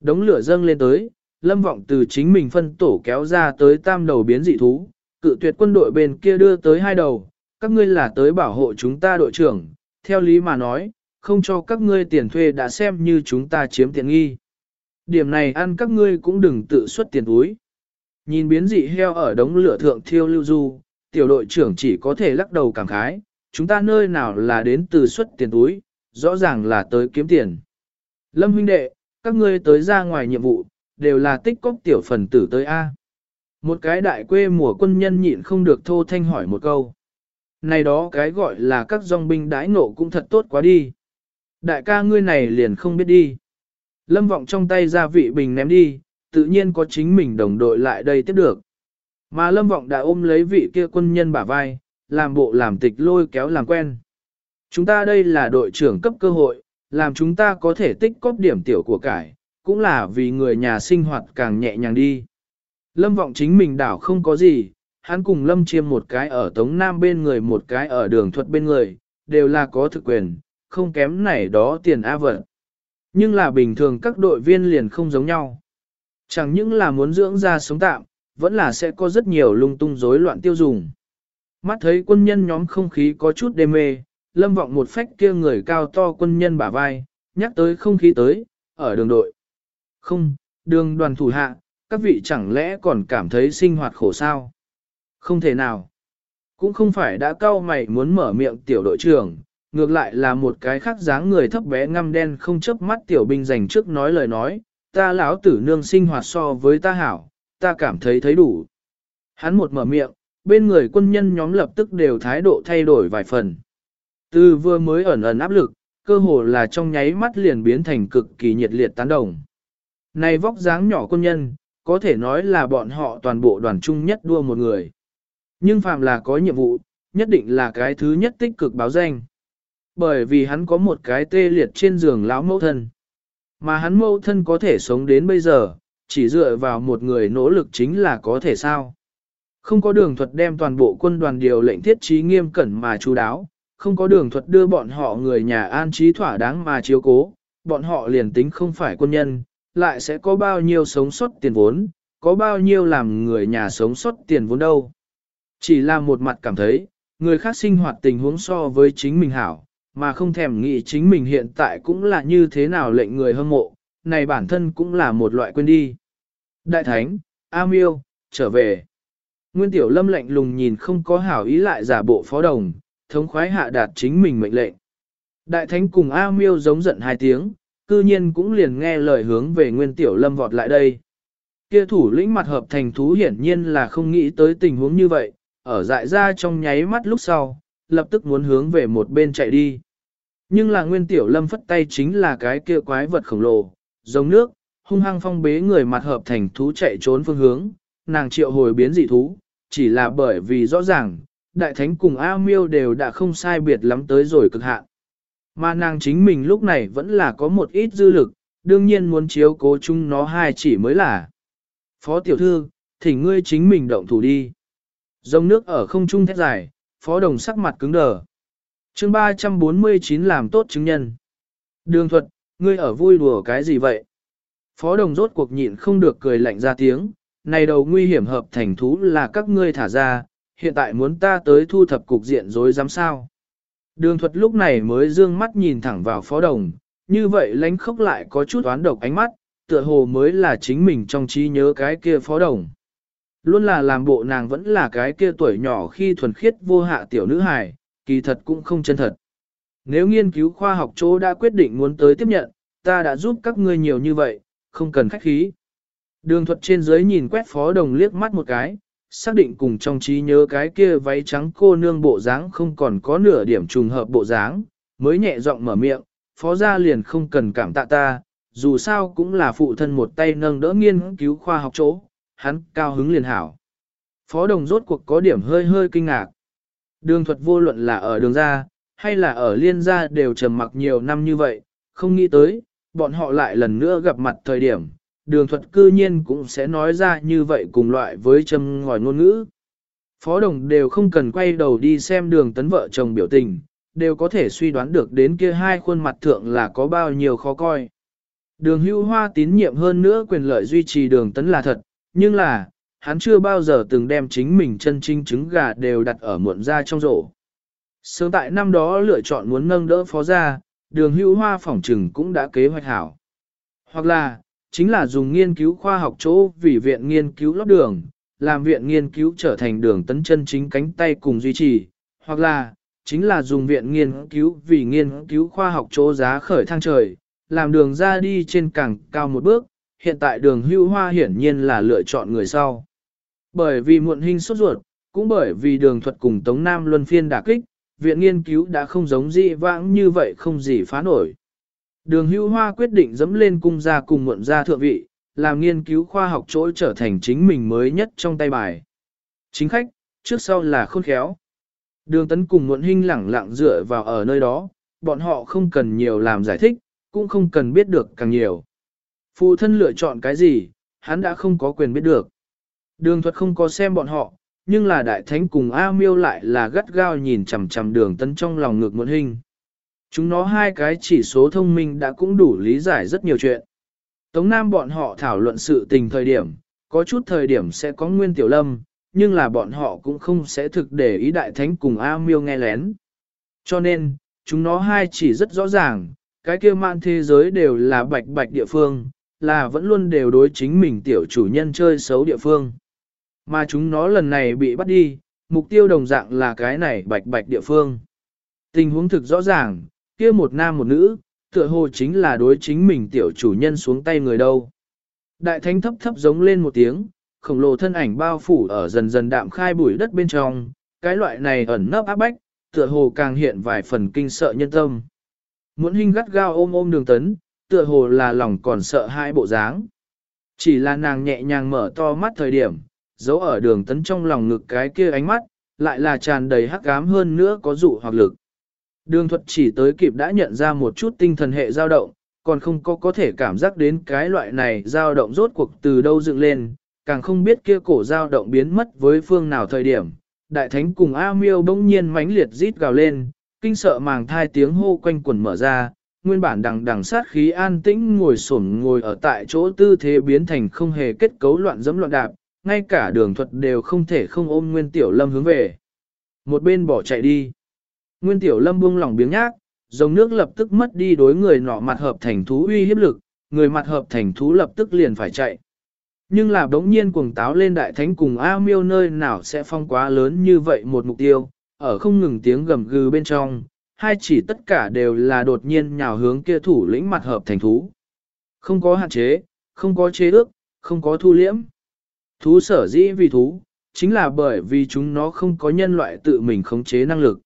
Đống lửa dâng lên tới, Lâm Vọng từ chính mình phân tổ kéo ra tới tam đầu biến dị thú, cự tuyệt quân đội bên kia đưa tới hai đầu, các ngươi là tới bảo hộ chúng ta đội trưởng, theo lý mà nói, không cho các ngươi tiền thuê đã xem như chúng ta chiếm tiện nghi. Điểm này ăn các ngươi cũng đừng tự xuất tiền túi. Nhìn biến dị heo ở đống lửa thượng thiêu lưu du, tiểu đội trưởng chỉ có thể lắc đầu cảm khái, chúng ta nơi nào là đến từ xuất tiền túi, rõ ràng là tới kiếm tiền. Lâm huynh đệ, các ngươi tới ra ngoài nhiệm vụ, đều là tích cóp tiểu phần tử tới A. Một cái đại quê mùa quân nhân nhịn không được thô thanh hỏi một câu. Này đó cái gọi là các dòng binh đãi nộ cũng thật tốt quá đi. Đại ca ngươi này liền không biết đi. Lâm vọng trong tay ra vị bình ném đi, tự nhiên có chính mình đồng đội lại đây tiếp được. Mà lâm vọng đã ôm lấy vị kia quân nhân bả vai, làm bộ làm tịch lôi kéo làm quen. Chúng ta đây là đội trưởng cấp cơ hội, làm chúng ta có thể tích cóp điểm tiểu của cải, cũng là vì người nhà sinh hoạt càng nhẹ nhàng đi. Lâm vọng chính mình đảo không có gì, hắn cùng Lâm chiêm một cái ở Tống Nam bên người một cái ở đường thuật bên người, đều là có thực quyền, không kém này đó tiền A vật. Nhưng là bình thường các đội viên liền không giống nhau. Chẳng những là muốn dưỡng ra sống tạm, vẫn là sẽ có rất nhiều lung tung rối loạn tiêu dùng. Mắt thấy quân nhân nhóm không khí có chút đê mê, lâm vọng một phách kia người cao to quân nhân bả vai, nhắc tới không khí tới, ở đường đội. Không, đường đoàn thủ hạ, các vị chẳng lẽ còn cảm thấy sinh hoạt khổ sao? Không thể nào. Cũng không phải đã cao mày muốn mở miệng tiểu đội trưởng, ngược lại là một cái khác dáng người thấp bé ngăm đen không chớp mắt tiểu binh dành trước nói lời nói, ta lão tử nương sinh hoạt so với ta hảo, ta cảm thấy thấy đủ. Hắn một mở miệng, bên người quân nhân nhóm lập tức đều thái độ thay đổi vài phần. Từ vừa mới ẩn ẩn áp lực, cơ hồ là trong nháy mắt liền biến thành cực kỳ nhiệt liệt tán đồng. Này vóc dáng nhỏ quân nhân, có thể nói là bọn họ toàn bộ đoàn chung nhất đua một người. Nhưng phàm là có nhiệm vụ, nhất định là cái thứ nhất tích cực báo danh. Bởi vì hắn có một cái tê liệt trên giường lão mẫu thân. Mà hắn mẫu thân có thể sống đến bây giờ, chỉ dựa vào một người nỗ lực chính là có thể sao. Không có đường thuật đem toàn bộ quân đoàn điều lệnh thiết trí nghiêm cẩn mà chú đáo, không có đường thuật đưa bọn họ người nhà an trí thỏa đáng mà chiếu cố, bọn họ liền tính không phải quân nhân, lại sẽ có bao nhiêu sống sót tiền vốn, có bao nhiêu làm người nhà sống sót tiền vốn đâu. Chỉ là một mặt cảm thấy, người khác sinh hoạt tình huống so với chính mình hảo, mà không thèm nghĩ chính mình hiện tại cũng là như thế nào lệnh người hâm mộ, này bản thân cũng là một loại quên đi. Đại Thánh, A Miêu, trở về. Nguyên Tiểu Lâm lạnh lùng nhìn không có hảo ý lại giả bộ phó đồng, thống khoái hạ đạt chính mình mệnh lệnh. Đại Thánh cùng A Miêu giống giận hai tiếng, cư nhiên cũng liền nghe lời hướng về Nguyên Tiểu Lâm vọt lại đây. Kia thủ lĩnh mặt hợp thành thú hiển nhiên là không nghĩ tới tình huống như vậy, ở dại ra trong nháy mắt lúc sau, lập tức muốn hướng về một bên chạy đi. Nhưng là Nguyên Tiểu Lâm phất tay chính là cái kia quái vật khổng lồ, giống nước, hung hăng phong bế người mặt hợp thành thú chạy trốn phương hướng, nàng triệu hồi biến dị thú, chỉ là bởi vì rõ ràng, đại thánh cùng A Miêu đều đã không sai biệt lắm tới rồi cực hạn. Mà nàng chính mình lúc này vẫn là có một ít dư lực, đương nhiên muốn chiếu cố chung nó hai chỉ mới là. Phó tiểu thư, thỉnh ngươi chính mình động thủ đi. Dòng nước ở không trung thét dài, phó đồng sắc mặt cứng đờ. chương 349 làm tốt chứng nhân. Đường thuật, ngươi ở vui đùa cái gì vậy? Phó đồng rốt cuộc nhịn không được cười lạnh ra tiếng, này đầu nguy hiểm hợp thành thú là các ngươi thả ra, hiện tại muốn ta tới thu thập cục diện rối dám sao. Đường thuật lúc này mới dương mắt nhìn thẳng vào phó đồng, như vậy lánh khốc lại có chút oán độc ánh mắt, tựa hồ mới là chính mình trong trí nhớ cái kia phó đồng. Luôn là làm bộ nàng vẫn là cái kia tuổi nhỏ khi thuần khiết vô hạ tiểu nữ hài, kỳ thật cũng không chân thật. Nếu nghiên cứu khoa học chỗ đã quyết định muốn tới tiếp nhận, ta đã giúp các ngươi nhiều như vậy, không cần khách khí. Đường thuật trên dưới nhìn quét phó đồng liếc mắt một cái, xác định cùng trong trí nhớ cái kia váy trắng cô nương bộ dáng không còn có nửa điểm trùng hợp bộ dáng, mới nhẹ giọng mở miệng, phó gia liền không cần cảm tạ ta, dù sao cũng là phụ thân một tay nâng đỡ nghiên cứu khoa học chỗ, hắn cao hứng liền hảo. Phó đồng rốt cuộc có điểm hơi hơi kinh ngạc. Đường thuật vô luận là ở đường ra, hay là ở liên gia đều trầm mặc nhiều năm như vậy, không nghĩ tới, bọn họ lại lần nữa gặp mặt thời điểm, đường thuật cư nhiên cũng sẽ nói ra như vậy cùng loại với châm ngòi ngôn ngữ. Phó đồng đều không cần quay đầu đi xem đường tấn vợ chồng biểu tình, đều có thể suy đoán được đến kia hai khuôn mặt thượng là có bao nhiêu khó coi. Đường hưu hoa tín nhiệm hơn nữa quyền lợi duy trì đường tấn là thật, nhưng là, hắn chưa bao giờ từng đem chính mình chân trinh trứng gà đều đặt ở muộn ra trong rổ. Sớm tại năm đó lựa chọn muốn nâng đỡ phó gia, đường hưu hoa phỏng trừng cũng đã kế hoạch hảo. Hoặc là, chính là dùng nghiên cứu khoa học chỗ vì viện nghiên cứu lót đường, làm viện nghiên cứu trở thành đường tấn chân chính cánh tay cùng duy trì, hoặc là, chính là dùng viện nghiên cứu vì nghiên cứu khoa học chỗ giá khởi thang trời, làm đường ra đi trên càng cao một bước, hiện tại đường hưu hoa hiển nhiên là lựa chọn người sau. Bởi vì muộn hình sốt ruột, cũng bởi vì đường thuật cùng Tống Nam luân phiên đả kích, viện nghiên cứu đã không giống dị vãng như vậy không gì phá nổi. Đường hưu hoa quyết định dẫm lên cung gia cùng muộn gia thượng vị, làm nghiên cứu khoa học chỗ trở thành chính mình mới nhất trong tay bài. Chính khách, trước sau là khôn khéo. Đường tấn cùng muộn Hinh lẳng lặng dựa vào ở nơi đó, bọn họ không cần nhiều làm giải thích, cũng không cần biết được càng nhiều. Phụ thân lựa chọn cái gì, hắn đã không có quyền biết được. Đường thuật không có xem bọn họ, nhưng là đại thánh cùng A miêu lại là gắt gao nhìn chằm chằm đường tấn trong lòng ngược muộn hình. Chúng nó hai cái chỉ số thông minh đã cũng đủ lý giải rất nhiều chuyện. Tống Nam bọn họ thảo luận sự tình thời điểm, có chút thời điểm sẽ có nguyên tiểu lâm, nhưng là bọn họ cũng không sẽ thực để ý đại thánh cùng A miêu nghe lén. Cho nên, chúng nó hai chỉ rất rõ ràng, cái kia man thế giới đều là bạch bạch địa phương, là vẫn luôn đều đối chính mình tiểu chủ nhân chơi xấu địa phương. Mà chúng nó lần này bị bắt đi, mục tiêu đồng dạng là cái này bạch bạch địa phương. Tình huống thực rõ ràng, kia một nam một nữ, tựa hồ chính là đối chính mình tiểu chủ nhân xuống tay người đâu. Đại thánh thấp thấp giống lên một tiếng, khổng lồ thân ảnh bao phủ ở dần dần đạm khai bụi đất bên trong, cái loại này ẩn nấp áp bách, tựa hồ càng hiện vài phần kinh sợ nhân tâm. Muốn hình gắt gao ôm ôm đường tấn, tựa hồ là lòng còn sợ hai bộ dáng. Chỉ là nàng nhẹ nhàng mở to mắt thời điểm, giấu ở đường tấn trong lòng ngực cái kia ánh mắt, lại là tràn đầy hắc ám hơn nữa có dụ hoặc lực. Đường thuật chỉ tới kịp đã nhận ra một chút tinh thần hệ dao động, còn không có có thể cảm giác đến cái loại này dao động rốt cuộc từ đâu dựng lên, càng không biết kia cổ dao động biến mất với phương nào thời điểm. Đại thánh cùng A miêu bỗng nhiên mãnh liệt rít gào lên, kinh sợ màng thai tiếng hô quanh quần mở ra, nguyên bản đằng đằng sát khí an tĩnh ngồi sổn ngồi ở tại chỗ tư thế biến thành không hề kết cấu loạn dẫm loạn đạp, ngay cả đường thuật đều không thể không ôm Nguyên Tiểu Lâm hướng về. Một bên bỏ chạy đi. Nguyên Tiểu Lâm buông lỏng biếng nhác, dòng nước lập tức mất đi đối người nọ mặt hợp thành thú uy hiếp lực, người mặt hợp thành thú lập tức liền phải chạy. Nhưng là đống nhiên cuồng táo lên đại thánh cùng A miêu nơi nào sẽ phong quá lớn như vậy một mục tiêu, ở không ngừng tiếng gầm gừ bên trong, hai chỉ tất cả đều là đột nhiên nhào hướng kia thủ lĩnh mặt hợp thành thú. Không có hạn chế, không có chế ước, không có thu liễm. Thú sở dĩ vì thú, chính là bởi vì chúng nó không có nhân loại tự mình khống chế năng lực.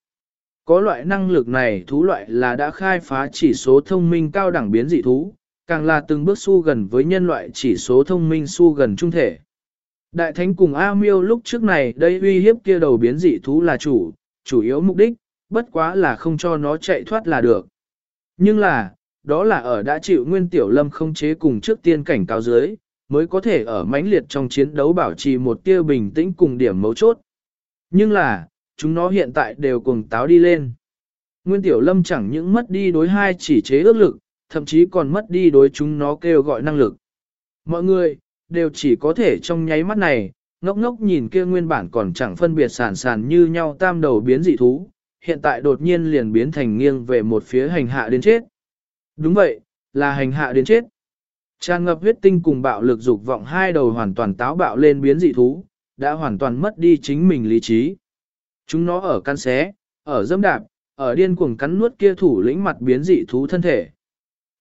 Có loại năng lực này thú loại là đã khai phá chỉ số thông minh cao đẳng biến dị thú, càng là từng bước xu gần với nhân loại chỉ số thông minh xu gần trung thể. Đại thánh cùng A miêu lúc trước này đây uy hiếp kia đầu biến dị thú là chủ, chủ yếu mục đích, bất quá là không cho nó chạy thoát là được. Nhưng là, đó là ở đã chịu nguyên tiểu lâm không chế cùng trước tiên cảnh cáo dưới, mới có thể ở mãnh liệt trong chiến đấu bảo trì một tia bình tĩnh cùng điểm mấu chốt. Nhưng là, chúng nó hiện tại đều cùng táo đi lên. Nguyên tiểu lâm chẳng những mất đi đối hai chỉ chế ước lực, thậm chí còn mất đi đối chúng nó kêu gọi năng lực. Mọi người, đều chỉ có thể trong nháy mắt này, ngốc ngốc nhìn kia nguyên bản còn chẳng phân biệt sản sản như nhau tam đầu biến dị thú, hiện tại đột nhiên liền biến thành nghiêng về một phía hành hạ đến chết. Đúng vậy, là hành hạ đến chết. Tràn ngập huyết tinh cùng bạo lực dục vọng hai đầu hoàn toàn táo bạo lên biến dị thú, đã hoàn toàn mất đi chính mình lý trí. Chúng nó ở căn xé, ở dâm đạp, ở điên cuồng cắn nuốt kia thủ lĩnh mặt biến dị thú thân thể.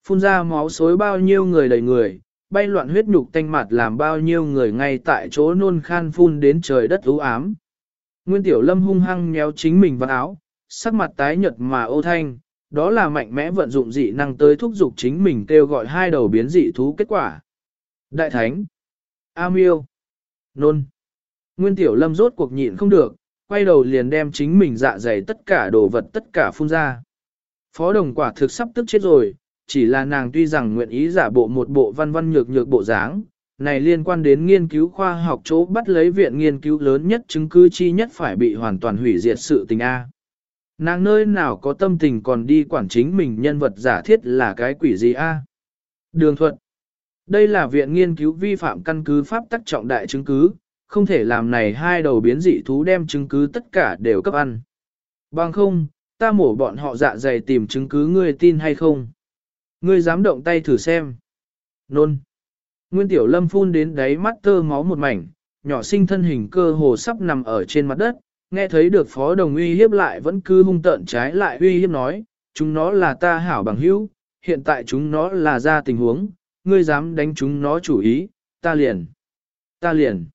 Phun ra máu xối bao nhiêu người đầy người, bay loạn huyết nhục tanh mặt làm bao nhiêu người ngay tại chỗ nôn khan phun đến trời đất u ám. Nguyên Tiểu Lâm hung hăng nhéo chính mình vào áo, sắc mặt tái nhợt mà ô thanh, đó là mạnh mẽ vận dụng dị năng tới thúc giục chính mình kêu gọi hai đầu biến dị thú kết quả. Đại Thánh, A Miêu, Nôn. Nguyên Tiểu Lâm rốt cuộc nhịn không được, quay đầu liền đem chính mình dạ dày tất cả đồ vật tất cả phun ra. Phó đồng quả thực sắp tức chết rồi, chỉ là nàng tuy rằng nguyện ý giả bộ một bộ văn văn nhược nhược bộ dáng, này liên quan đến nghiên cứu khoa học chỗ bắt lấy viện nghiên cứu lớn nhất chứng cứ chi nhất phải bị hoàn toàn hủy diệt sự tình A. Nàng nơi nào có tâm tình còn đi quản chính mình nhân vật giả thiết là cái quỷ gì A. Đường thuật. Đây là viện nghiên cứu vi phạm căn cứ pháp tắc trọng đại chứng cứ, không thể làm này hai đầu biến dị thú đem chứng cứ tất cả đều cấp ăn. Bằng không, ta mổ bọn họ dạ dày tìm chứng cứ ngươi tin hay không. Ngươi dám động tay thử xem. Nôn. Nguyên tiểu lâm phun đến đáy mắt tơ máu một mảnh, nhỏ sinh thân hình cơ hồ sắp nằm ở trên mặt đất, nghe thấy được phó đồng uy hiếp lại vẫn cứ hung tợn trái lại uy hiếp nói, chúng nó là ta hảo bằng hữu, hiện tại chúng nó là ra tình huống, ngươi dám đánh chúng nó chủ ý, ta liền, ta liền.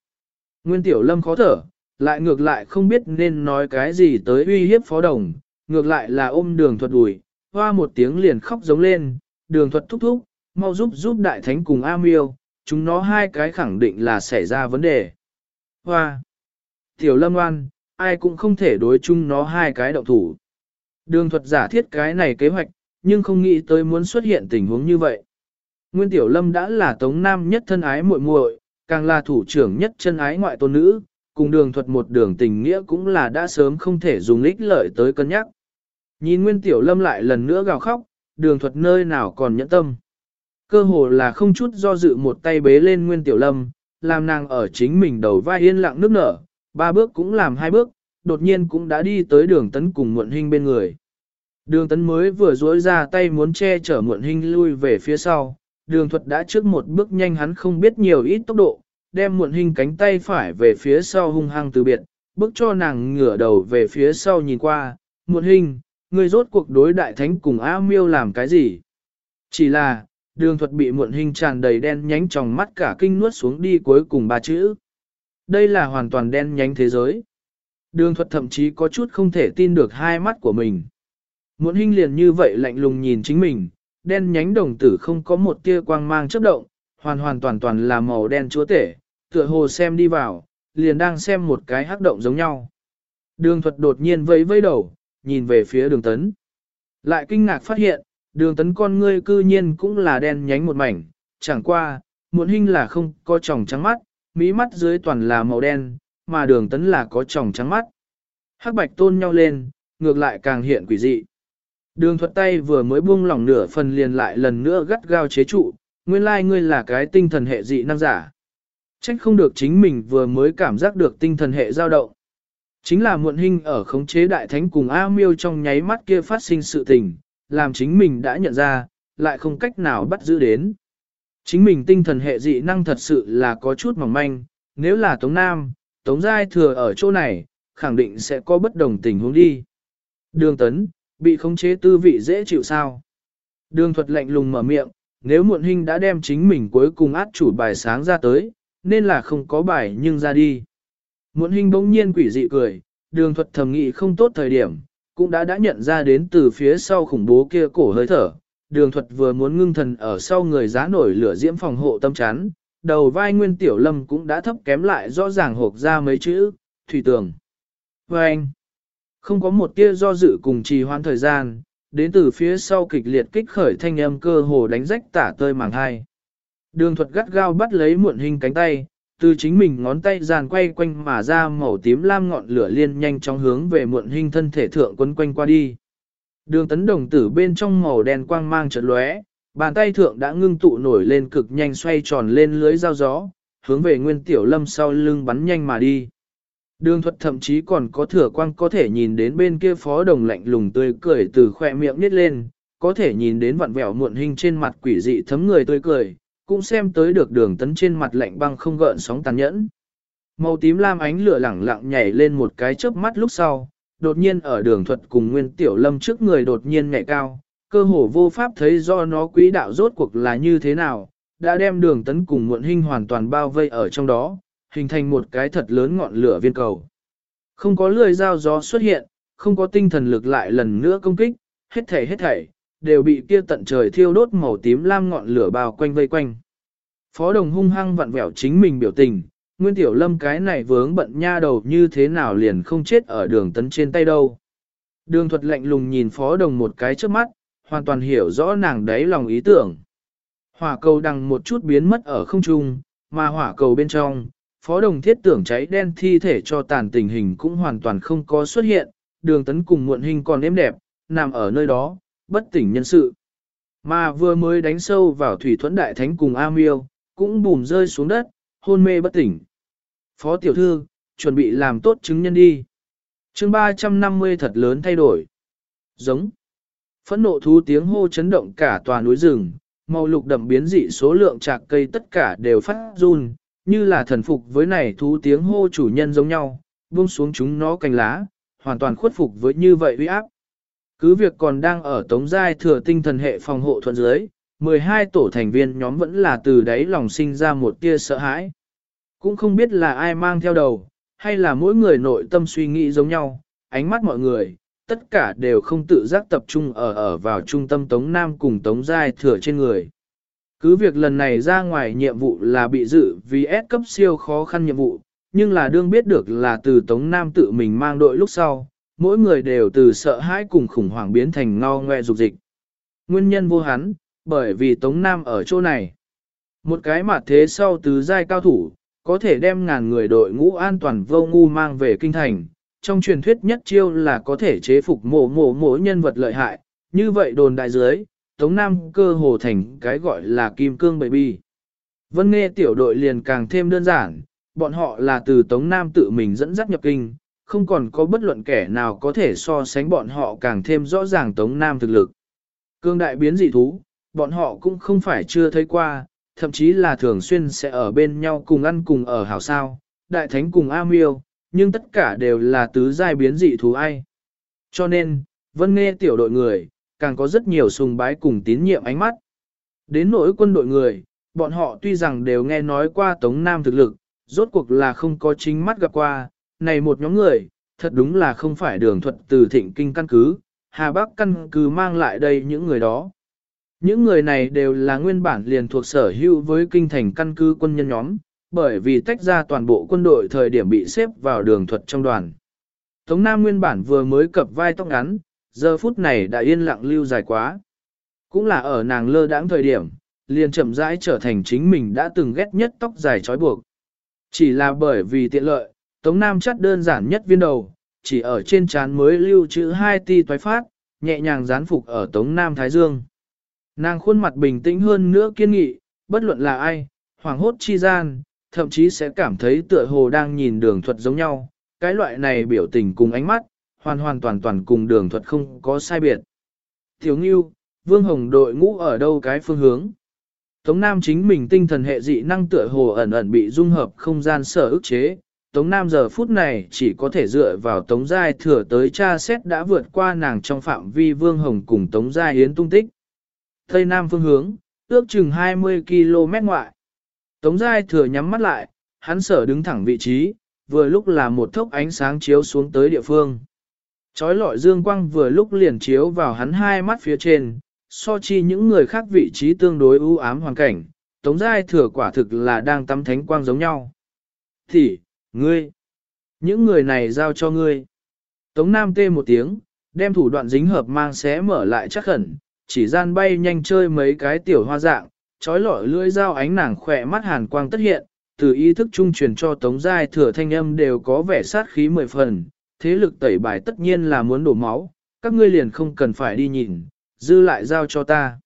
Nguyên tiểu lâm khó thở, lại ngược lại không biết nên nói cái gì tới uy hiếp phó đồng, ngược lại là ôm đường thuật đùi, hoa một tiếng liền khóc giống lên, đường thuật thúc thúc, mau giúp giúp đại thánh cùng A miêu, chúng nó hai cái khẳng định là xảy ra vấn đề. Hoa! Tiểu lâm oan, ai cũng không thể đối chung nó hai cái động thủ. Đường thuật giả thiết cái này kế hoạch, nhưng không nghĩ tới muốn xuất hiện tình huống như vậy. Nguyên Tiểu Lâm đã là tống nam nhất thân ái muội muội, càng là thủ trưởng nhất chân ái ngoại tôn nữ, cùng đường thuật một đường tình nghĩa cũng là đã sớm không thể dùng ích lợi tới cân nhắc. Nhìn Nguyên Tiểu Lâm lại lần nữa gào khóc, đường thuật nơi nào còn nhẫn tâm. Cơ hồ là không chút do dự một tay bế lên Nguyên Tiểu Lâm, làm nàng ở chính mình đầu vai yên lặng nước nở, ba bước cũng làm hai bước, đột nhiên cũng đã đi tới đường tấn cùng muộn hình bên người. Đường tấn mới vừa duỗi ra tay muốn che chở muộn hình lui về phía sau, đường thuật đã trước một bước nhanh hắn không biết nhiều ít tốc độ, đem muộn hình cánh tay phải về phía sau hung hăng từ biệt, bước cho nàng ngửa đầu về phía sau nhìn qua, muộn hình, người rốt cuộc đối đại thánh cùng A miêu làm cái gì? Chỉ là, đường thuật bị muộn hình tràn đầy đen nhánh trong mắt cả kinh nuốt xuống đi cuối cùng ba chữ. Đây là hoàn toàn đen nhánh thế giới. Đường thuật thậm chí có chút không thể tin được hai mắt của mình. Muộn hình liền như vậy lạnh lùng nhìn chính mình, đen nhánh đồng tử không có một tia quang mang chớp động, hoàn hoàn toàn toàn là màu đen chúa tể, tựa hồ xem đi vào, liền đang xem một cái hắc động giống nhau. Đường thuật đột nhiên vẫy vẫy đầu, nhìn về phía đường tấn. Lại kinh ngạc phát hiện, đường tấn con ngươi cư nhiên cũng là đen nhánh một mảnh, chẳng qua, muộn hình là không có tròng trắng mắt, mí mắt dưới toàn là màu đen, mà đường tấn là có tròng trắng mắt. Hắc bạch tôn nhau lên, ngược lại càng hiện quỷ dị. Đường thuật tay vừa mới buông lỏng nửa phần liền lại lần nữa gắt gao chế trụ, nguyên lai like ngươi là cái tinh thần hệ dị năng giả. Trách không được chính mình vừa mới cảm giác được tinh thần hệ dao động. Chính là muộn hình ở khống chế đại thánh cùng A miêu trong nháy mắt kia phát sinh sự tình, làm chính mình đã nhận ra, lại không cách nào bắt giữ đến. Chính mình tinh thần hệ dị năng thật sự là có chút mỏng manh, nếu là Tống Nam, Tống Giai thừa ở chỗ này, khẳng định sẽ có bất đồng tình huống đi. Đường tấn, bị khống chế tư vị dễ chịu sao? Đường thuật lạnh lùng mở miệng, nếu muộn hình đã đem chính mình cuối cùng át chủ bài sáng ra tới, nên là không có bài nhưng ra đi. Muộn hình bỗng nhiên quỷ dị cười, đường thuật thầm nghị không tốt thời điểm, cũng đã đã nhận ra đến từ phía sau khủng bố kia cổ hơi thở. Đường thuật vừa muốn ngưng thần ở sau người giá nổi lửa diễm phòng hộ tâm chán, đầu vai nguyên tiểu lâm cũng đã thấp kém lại rõ ràng hộp ra mấy chữ, thủy tường. Và anh, không có một tia do dự cùng trì hoãn thời gian, đến từ phía sau kịch liệt kích khởi thanh âm cơ hồ đánh rách tả tơi màng hai. Đường thuật gắt gao bắt lấy muộn hình cánh tay, từ chính mình ngón tay giàn quay quanh mà ra màu tím lam ngọn lửa liên nhanh chóng hướng về muộn hình thân thể thượng quấn quanh qua đi. Đường tấn đồng tử bên trong màu đen quang mang chợt lóe, bàn tay thượng đã ngưng tụ nổi lên cực nhanh xoay tròn lên lưới dao gió, hướng về nguyên tiểu lâm sau lưng bắn nhanh mà đi. Đường thuật thậm chí còn có thừa quang có thể nhìn đến bên kia phó đồng lạnh lùng tươi cười từ khoe miệng nít lên, có thể nhìn đến vặn vẹo muộn hình trên mặt quỷ dị thấm người tươi cười, cũng xem tới được đường tấn trên mặt lạnh băng không gợn sóng tàn nhẫn. Màu tím lam ánh lửa lẳng lặng nhảy lên một cái chớp mắt lúc sau, đột nhiên ở đường thuật cùng nguyên tiểu lâm trước người đột nhiên nhảy cao, cơ hồ vô pháp thấy do nó quỹ đạo rốt cuộc là như thế nào, đã đem đường tấn cùng muộn hình hoàn toàn bao vây ở trong đó, hình thành một cái thật lớn ngọn lửa viên cầu. Không có lưỡi dao gió xuất hiện, không có tinh thần lực lại lần nữa công kích, hết thảy hết thảy, đều bị kia tận trời thiêu đốt màu tím lam ngọn lửa bao quanh vây quanh. Phó đồng hung hăng vặn vẹo chính mình biểu tình, Nguyên Tiểu Lâm cái này vướng bận nha đầu như thế nào liền không chết ở đường tấn trên tay đâu. Đường thuật lạnh lùng nhìn phó đồng một cái trước mắt, hoàn toàn hiểu rõ nàng đấy lòng ý tưởng. Hỏa cầu đằng một chút biến mất ở không trung, mà hỏa cầu bên trong, phó đồng thiết tưởng cháy đen thi thể cho tàn tình hình cũng hoàn toàn không có xuất hiện, đường tấn cùng muộn hình còn êm đẹp, nằm ở nơi đó, bất tỉnh nhân sự. Mà vừa mới đánh sâu vào thủy thuẫn đại thánh cùng A Miêu, cũng bùm rơi xuống đất, hôn mê bất tỉnh. Phó tiểu thư, chuẩn bị làm tốt chứng nhân đi. chương 350 thật lớn thay đổi. Giống. Phẫn nộ thú tiếng hô chấn động cả tòa núi rừng, màu lục đậm biến dị số lượng trạc cây tất cả đều phát run, như là thần phục với này thú tiếng hô chủ nhân giống nhau, buông xuống chúng nó cành lá, hoàn toàn khuất phục với như vậy uy áp. Cứ việc còn đang ở tống giai thừa tinh thần hệ phòng hộ thuận dưới, 12 tổ thành viên nhóm vẫn là từ đấy lòng sinh ra một tia sợ hãi. Cũng không biết là ai mang theo đầu, hay là mỗi người nội tâm suy nghĩ giống nhau, ánh mắt mọi người, tất cả đều không tự giác tập trung ở ở vào trung tâm Tống Nam cùng Tống Giai thừa trên người. Cứ việc lần này ra ngoài nhiệm vụ là bị dự vì S cấp siêu khó khăn nhiệm vụ, nhưng là đương biết được là từ Tống Nam tự mình mang đội lúc sau, mỗi người đều từ sợ hãi cùng khủng hoảng biến thành ngao ngoe dục dịch. Nguyên nhân vô hắn, bởi vì Tống Nam ở chỗ này. Một cái mặt thế sau tứ giai cao thủ, có thể đem ngàn người đội ngũ an toàn vô ngu mang về kinh thành. Trong truyền thuyết nhất chiêu là có thể chế phục mổ mổ mổ nhân vật lợi hại, như vậy đồn đại dưới, Tống Nam cơ hồ thành cái gọi là kim cương baby. Vân nghe tiểu đội liền càng thêm đơn giản, bọn họ là từ Tống Nam tự mình dẫn dắt nhập kinh, không còn có bất luận kẻ nào có thể so sánh bọn họ càng thêm rõ ràng Tống Nam thực lực. Cương đại biến dị thú, bọn họ cũng không phải chưa thấy qua, thậm chí là thường xuyên sẽ ở bên nhau cùng ăn cùng ở hảo sao, đại thánh cùng A miêu, nhưng tất cả đều là tứ giai biến dị thú ai. Cho nên, vân nghe tiểu đội người, càng có rất nhiều sùng bái cùng tín nhiệm ánh mắt. Đến nỗi quân đội người, bọn họ tuy rằng đều nghe nói qua Tống Nam thực lực, rốt cuộc là không có chính mắt gặp qua, này một nhóm người, thật đúng là không phải đường thuật từ thịnh kinh căn cứ, Hà Bắc căn cứ mang lại đây những người đó. Những người này đều là nguyên bản liền thuộc sở hữu với kinh thành căn cứ quân nhân nhóm, bởi vì tách ra toàn bộ quân đội thời điểm bị xếp vào đường thuật trong đoàn. Tống Nam nguyên bản vừa mới cập vai tóc ngắn, giờ phút này đã yên lặng lưu dài quá. Cũng là ở nàng lơ đãng thời điểm, liền chậm rãi trở thành chính mình đã từng ghét nhất tóc dài trói buộc. Chỉ là bởi vì tiện lợi, Tống Nam chắt đơn giản nhất viên đầu, chỉ ở trên trán mới lưu trữ hai ti toái phát, nhẹ nhàng dán phục ở Tống Nam Thái Dương. Nàng khuôn mặt bình tĩnh hơn nữa kiên nghị, bất luận là ai, hoàng hốt chi gian, thậm chí sẽ cảm thấy tựa hồ đang nhìn đường thuật giống nhau. Cái loại này biểu tình cùng ánh mắt, hoàn hoàn toàn toàn cùng đường thuật không có sai biệt. Thiếu Ngưu, Vương Hồng đội ngũ ở đâu cái phương hướng? Tống Nam chính mình tinh thần hệ dị năng tựa hồ ẩn ẩn bị dung hợp không gian sở ức chế. Tống Nam giờ phút này chỉ có thể dựa vào Tống Giai thừa tới cha xét đã vượt qua nàng trong phạm vi Vương Hồng cùng Tống Giai Yến tung tích. Tây Nam phương hướng, ước chừng 20 km ngoại. Tống Giai thừa nhắm mắt lại, hắn sở đứng thẳng vị trí, vừa lúc là một thốc ánh sáng chiếu xuống tới địa phương. Chói lọi dương quang vừa lúc liền chiếu vào hắn hai mắt phía trên, so chi những người khác vị trí tương đối ưu ám hoàn cảnh, Tống Giai thừa quả thực là đang tắm thánh quang giống nhau. Thì, ngươi, những người này giao cho ngươi. Tống Nam tê một tiếng, đem thủ đoạn dính hợp mang xé mở lại chắc khẩn, chỉ gian bay nhanh chơi mấy cái tiểu hoa dạng, trói lọi lưỡi dao ánh nàng khỏe mắt hàn quang tất hiện, từ ý thức trung truyền cho Tống Giai thừa thanh âm đều có vẻ sát khí mười phần, thế lực tẩy bài tất nhiên là muốn đổ máu, các ngươi liền không cần phải đi nhìn, dư lại giao cho ta.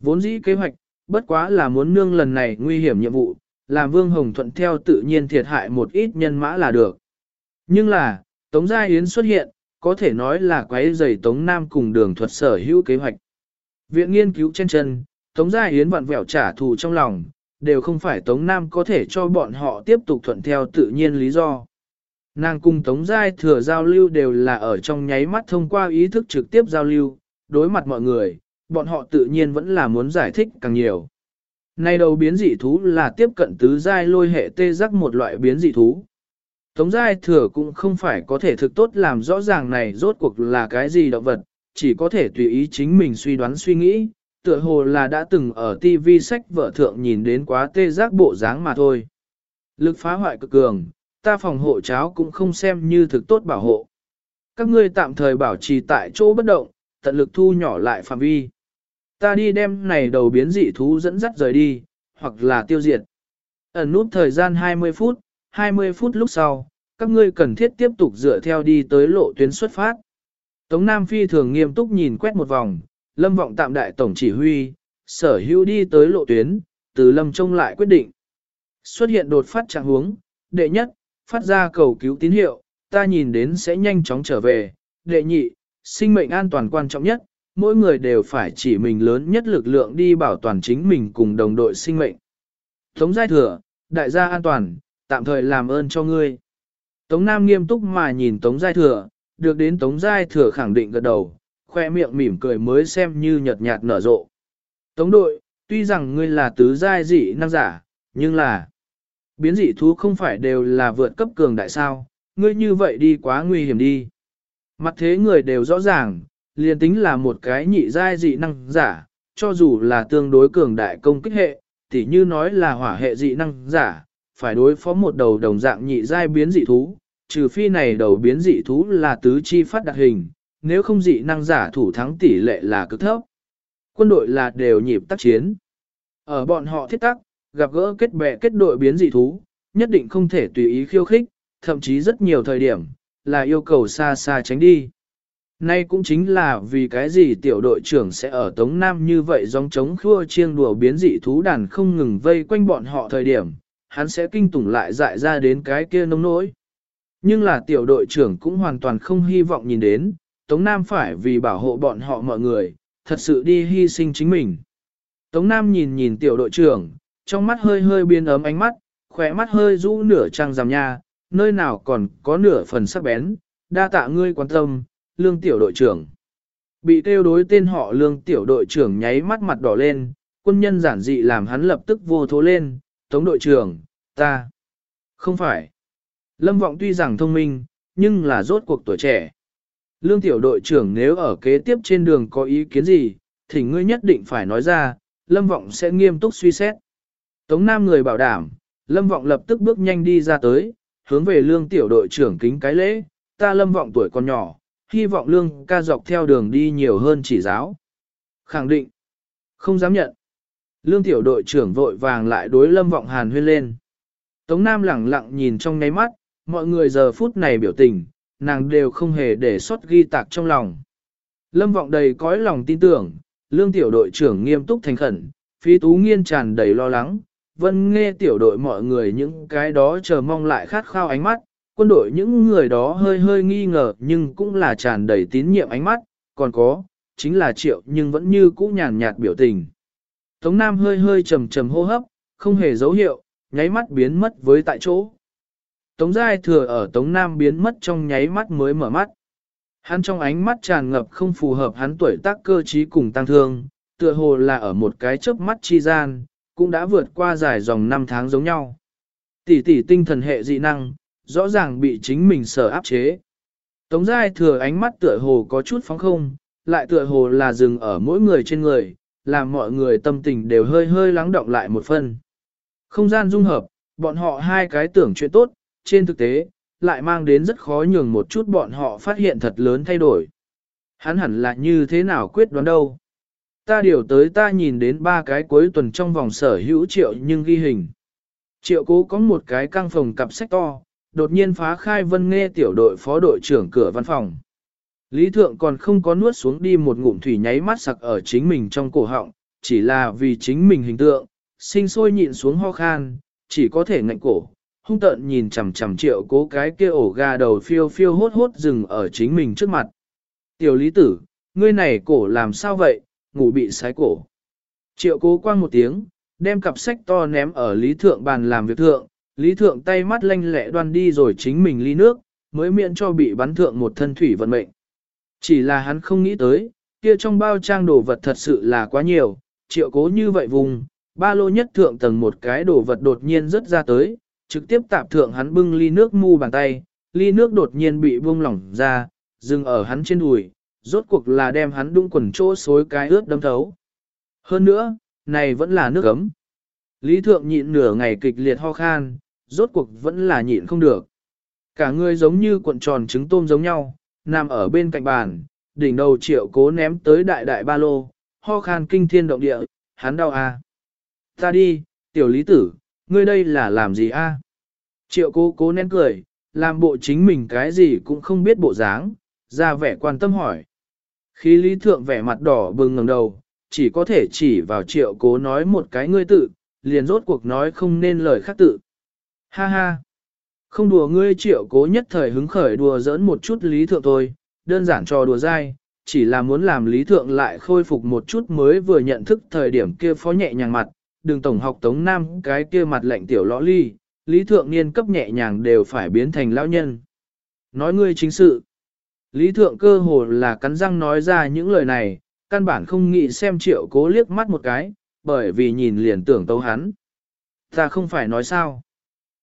Vốn dĩ kế hoạch, bất quá là muốn nương lần này nguy hiểm nhiệm vụ, làm Vương Hồng thuận theo tự nhiên thiệt hại một ít nhân mã là được. Nhưng là, Tống Gia Yến xuất hiện, có thể nói là quấy rầy Tống Nam cùng đường thuật sở hữu kế hoạch. Viện nghiên cứu trên chân, Tống Gia Yến vặn vẹo trả thù trong lòng, đều không phải Tống Nam có thể cho bọn họ tiếp tục thuận theo tự nhiên lý do. Nàng cùng Tống Giai thừa giao lưu đều là ở trong nháy mắt thông qua ý thức trực tiếp giao lưu, đối mặt mọi người, bọn họ tự nhiên vẫn là muốn giải thích càng nhiều. Nay đầu biến dị thú là tiếp cận tứ giai lôi hệ tê giác một loại biến dị thú. Tống giai thừa cũng không phải có thể thực tốt làm rõ ràng này rốt cuộc là cái gì động vật, chỉ có thể tùy ý chính mình suy đoán suy nghĩ, tựa hồ là đã từng ở TV sách vợ thượng nhìn đến quá tê giác bộ dáng mà thôi. Lực phá hoại cực cường, ta phòng hộ cháo cũng không xem như thực tốt bảo hộ. Các ngươi tạm thời bảo trì tại chỗ bất động, tận lực thu nhỏ lại phạm vi. Ta đi đem này đầu biến dị thú dẫn dắt rời đi, hoặc là tiêu diệt. Ẩn nút thời gian 20 phút, 20 phút lúc sau, các ngươi cần thiết tiếp tục dựa theo đi tới lộ tuyến xuất phát. Tống Nam Phi thường nghiêm túc nhìn quét một vòng, lâm vọng tạm đại tổng chỉ huy, sở hữu đi tới lộ tuyến, từ lâm trông lại quyết định. Xuất hiện đột phát trạng huống, đệ nhất, phát ra cầu cứu tín hiệu, ta nhìn đến sẽ nhanh chóng trở về, đệ nhị, sinh mệnh an toàn quan trọng nhất, mỗi người đều phải chỉ mình lớn nhất lực lượng đi bảo toàn chính mình cùng đồng đội sinh mệnh. Tống giai thừa, đại gia an toàn, tạm thời làm ơn cho ngươi. Tống Nam nghiêm túc mà nhìn Tống giai thừa, được đến Tống giai thừa khẳng định gật đầu, khoe miệng mỉm cười mới xem như nhợt nhạt nở rộ. Tống đội, tuy rằng ngươi là tứ giai dị năng giả, nhưng là biến dị thú không phải đều là vượt cấp cường đại sao, ngươi như vậy đi quá nguy hiểm đi. Mặt thế người đều rõ ràng, liền tính là một cái nhị giai dị năng giả, cho dù là tương đối cường đại công kích hệ, tỉ như nói là hỏa hệ dị năng giả, phải đối phó một đầu đồng dạng nhị giai biến dị thú, trừ phi này đầu biến dị thú là tứ chi phát đặc hình, nếu không dị năng giả thủ thắng tỷ lệ là cực thấp. Quân đội là đều nhịp tác chiến. Ở bọn họ thiết tắc, gặp gỡ kết bè kết đội biến dị thú, nhất định không thể tùy ý khiêu khích, thậm chí rất nhiều thời điểm, là yêu cầu xa xa tránh đi. Nay cũng chính là vì cái gì tiểu đội trưởng sẽ ở Tống Nam như vậy dòng chống khua chiêng đùa biến dị thú đàn không ngừng vây quanh bọn họ thời điểm, hắn sẽ kinh tủng lại dại ra đến cái kia nông nỗi. Nhưng là tiểu đội trưởng cũng hoàn toàn không hy vọng nhìn đến, Tống Nam phải vì bảo hộ bọn họ mọi người, thật sự đi hy sinh chính mình. Tống Nam nhìn nhìn tiểu đội trưởng, trong mắt hơi hơi biên ấm ánh mắt, khỏe mắt hơi rũ nửa trăng rằm nha, nơi nào còn có nửa phần sắc bén, đa tạ ngươi quan tâm, lương tiểu đội trưởng. Bị tiêu đối tên họ lương tiểu đội trưởng nháy mắt mặt đỏ lên, quân nhân giản dị làm hắn lập tức vô thố lên, tống đội trưởng, ta. Không phải. Lâm vọng tuy rằng thông minh, nhưng là rốt cuộc tuổi trẻ. Lương tiểu đội trưởng nếu ở kế tiếp trên đường có ý kiến gì, thì ngươi nhất định phải nói ra, Lâm vọng sẽ nghiêm túc suy xét. Tống Nam người bảo đảm, Lâm vọng lập tức bước nhanh đi ra tới, hướng về lương tiểu đội trưởng kính cái lễ, ta lâm vọng tuổi còn nhỏ, hy vọng lương ca dọc theo đường đi nhiều hơn chỉ giáo. Khẳng định, không dám nhận. Lương tiểu đội trưởng vội vàng lại đối lâm vọng hàn huyên lên. Tống Nam lẳng lặng nhìn trong ngáy mắt, mọi người giờ phút này biểu tình, nàng đều không hề để sót ghi tạc trong lòng. Lâm vọng đầy cõi lòng tin tưởng, lương tiểu đội trưởng nghiêm túc thành khẩn, Phi tú nghiên tràn đầy lo lắng, vân nghe tiểu đội mọi người những cái đó chờ mong lại khát khao ánh mắt, quân đội những người đó hơi hơi nghi ngờ nhưng cũng là tràn đầy tín nhiệm ánh mắt, còn có, chính là triệu nhưng vẫn như cũ nhàn nhạt biểu tình. Tống Nam hơi hơi trầm trầm hô hấp, không hề dấu hiệu, nháy mắt biến mất với tại chỗ. Tống Giai thừa ở Tống Nam biến mất trong nháy mắt mới mở mắt. Hắn trong ánh mắt tràn ngập không phù hợp hắn tuổi tác cơ trí cùng tăng thương, tựa hồ là ở một cái chớp mắt chi gian, cũng đã vượt qua dài dòng năm tháng giống nhau. Tỷ tỷ tinh thần hệ dị năng, rõ ràng bị chính mình sở áp chế. Tống Giai thừa ánh mắt tựa hồ có chút phóng không, lại tựa hồ là dừng ở mỗi người trên người, làm mọi người tâm tình đều hơi hơi lắng động lại một phần. Không gian dung hợp, bọn họ hai cái tưởng chuyện tốt, trên thực tế, lại mang đến rất khó nhường một chút bọn họ phát hiện thật lớn thay đổi. Hắn hẳn là như thế nào quyết đoán đâu. Ta điều tới ta nhìn đến ba cái cuối tuần trong vòng sở hữu triệu nhưng ghi hình. Triệu cố có một cái căng phòng cặp sách to, đột nhiên phá khai vân nghe tiểu đội phó đội trưởng cửa văn phòng. Lý thượng còn không có nuốt xuống đi một ngụm thủy nháy mắt sặc ở chính mình trong cổ họng, chỉ là vì chính mình hình tượng, sinh sôi nhịn xuống ho khan, chỉ có thể ngạnh cổ, hung tợn nhìn chằm chằm triệu cố cái kia ổ gà đầu phiêu phiêu hốt hốt dừng ở chính mình trước mặt. Tiểu lý tử, ngươi này cổ làm sao vậy, ngủ bị sái cổ. Triệu cố quang một tiếng, đem cặp sách to ném ở lý thượng bàn làm việc thượng, lý thượng tay mắt lanh lẹ đoan đi rồi chính mình ly nước, mới miễn cho bị bắn thượng một thân thủy vận mệnh. Chỉ là hắn không nghĩ tới, kia trong bao trang đồ vật thật sự là quá nhiều, triệu cố như vậy vùng, ba lô nhất thượng tầng một cái đồ vật đột nhiên rớt ra tới, trực tiếp tạp thượng hắn bưng ly nước mu bàn tay, ly nước đột nhiên bị buông lỏng ra, dừng ở hắn trên đùi, rốt cuộc là đem hắn đung quần chỗ xối cái ướt đâm thấu. Hơn nữa, này vẫn là nước ấm. Lý thượng nhịn nửa ngày kịch liệt ho khan, rốt cuộc vẫn là nhịn không được. Cả người giống như cuộn tròn trứng tôm giống nhau, nằm ở bên cạnh bàn, đỉnh đầu triệu cố ném tới đại đại ba lô, ho khan kinh thiên động địa, hắn đau à. Ta đi, tiểu lý tử, ngươi đây là làm gì a? Triệu cố cố nén cười, làm bộ chính mình cái gì cũng không biết bộ dáng, ra vẻ quan tâm hỏi. Khi lý thượng vẻ mặt đỏ bừng ngẩng đầu, chỉ có thể chỉ vào triệu cố nói một cái ngươi tự, liền rốt cuộc nói không nên lời khác tự. Ha ha! Không đùa ngươi triệu cố nhất thời hứng khởi đùa giỡn một chút lý thượng thôi, đơn giản cho đùa dai, chỉ là muốn làm lý thượng lại khôi phục một chút mới vừa nhận thức thời điểm kia phó nhẹ nhàng mặt, đường tổng học tống nam cái kia mặt lạnh tiểu lõ ly, lý thượng niên cấp nhẹ nhàng đều phải biến thành lão nhân. Nói ngươi chính sự. Lý thượng cơ hồ là cắn răng nói ra những lời này, căn bản không nghĩ xem triệu cố liếc mắt một cái, bởi vì nhìn liền tưởng tấu hắn. Ta không phải nói sao.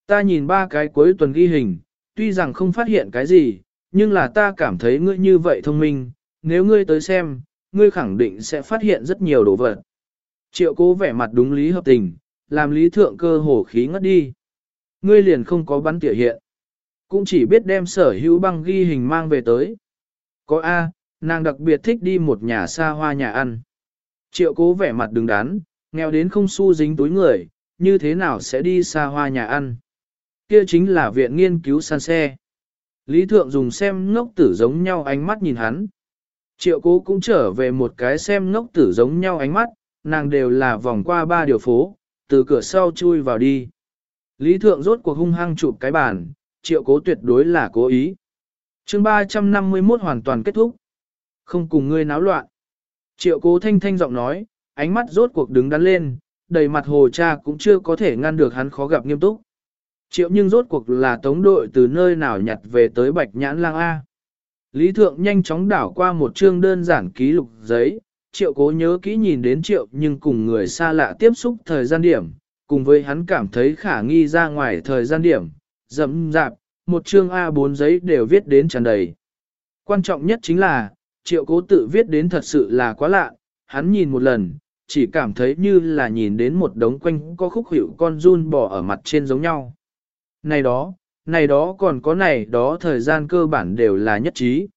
Ta nhìn ba cái cuối tuần ghi hình, tuy rằng không phát hiện cái gì, nhưng là ta cảm thấy ngươi như vậy thông minh, nếu ngươi tới xem, ngươi khẳng định sẽ phát hiện rất nhiều đồ vật. Triệu cố vẻ mặt đúng lý hợp tình, làm lý thượng cơ hồ khí ngất đi. Ngươi liền không có bắn tỉa hiện. Cũng chỉ biết đem sở hữu băng ghi hình mang về tới. Có A, nàng đặc biệt thích đi một nhà xa hoa nhà ăn. Triệu cố vẻ mặt đứng đắn, nghèo đến không xu dính túi người, như thế nào sẽ đi xa hoa nhà ăn. Kia chính là viện nghiên cứu san xe. Lý thượng dùng xem ngốc tử giống nhau ánh mắt nhìn hắn. Triệu cố cũng trở về một cái xem ngốc tử giống nhau ánh mắt, nàng đều là vòng qua ba điều phố, từ cửa sau chui vào đi. Lý thượng rốt cuộc hung hăng chụp cái bàn, triệu cố tuyệt đối là cố ý chương 351 hoàn toàn kết thúc. Không cùng ngươi náo loạn. Triệu cố thanh thanh giọng nói, ánh mắt rốt cuộc đứng đắn lên, đầy mặt hồ cha cũng chưa có thể ngăn được hắn khó gặp nghiêm túc. Triệu nhưng rốt cuộc là tống đội từ nơi nào nhặt về tới bạch nhãn lang A. Lý Thượng nhanh chóng đảo qua một chương đơn giản ký lục giấy, triệu cố nhớ kỹ nhìn đến triệu nhưng cùng người xa lạ tiếp xúc thời gian điểm, cùng với hắn cảm thấy khả nghi ra ngoài thời gian điểm, dẫm dạp, một chương A4 giấy đều viết đến tràn đầy. Quan trọng nhất chính là, triệu cố tự viết đến thật sự là quá lạ, hắn nhìn một lần, chỉ cảm thấy như là nhìn đến một đống quanh có khúc hiệu con run bò ở mặt trên giống nhau. Này đó, này đó còn có này đó thời gian cơ bản đều là nhất trí.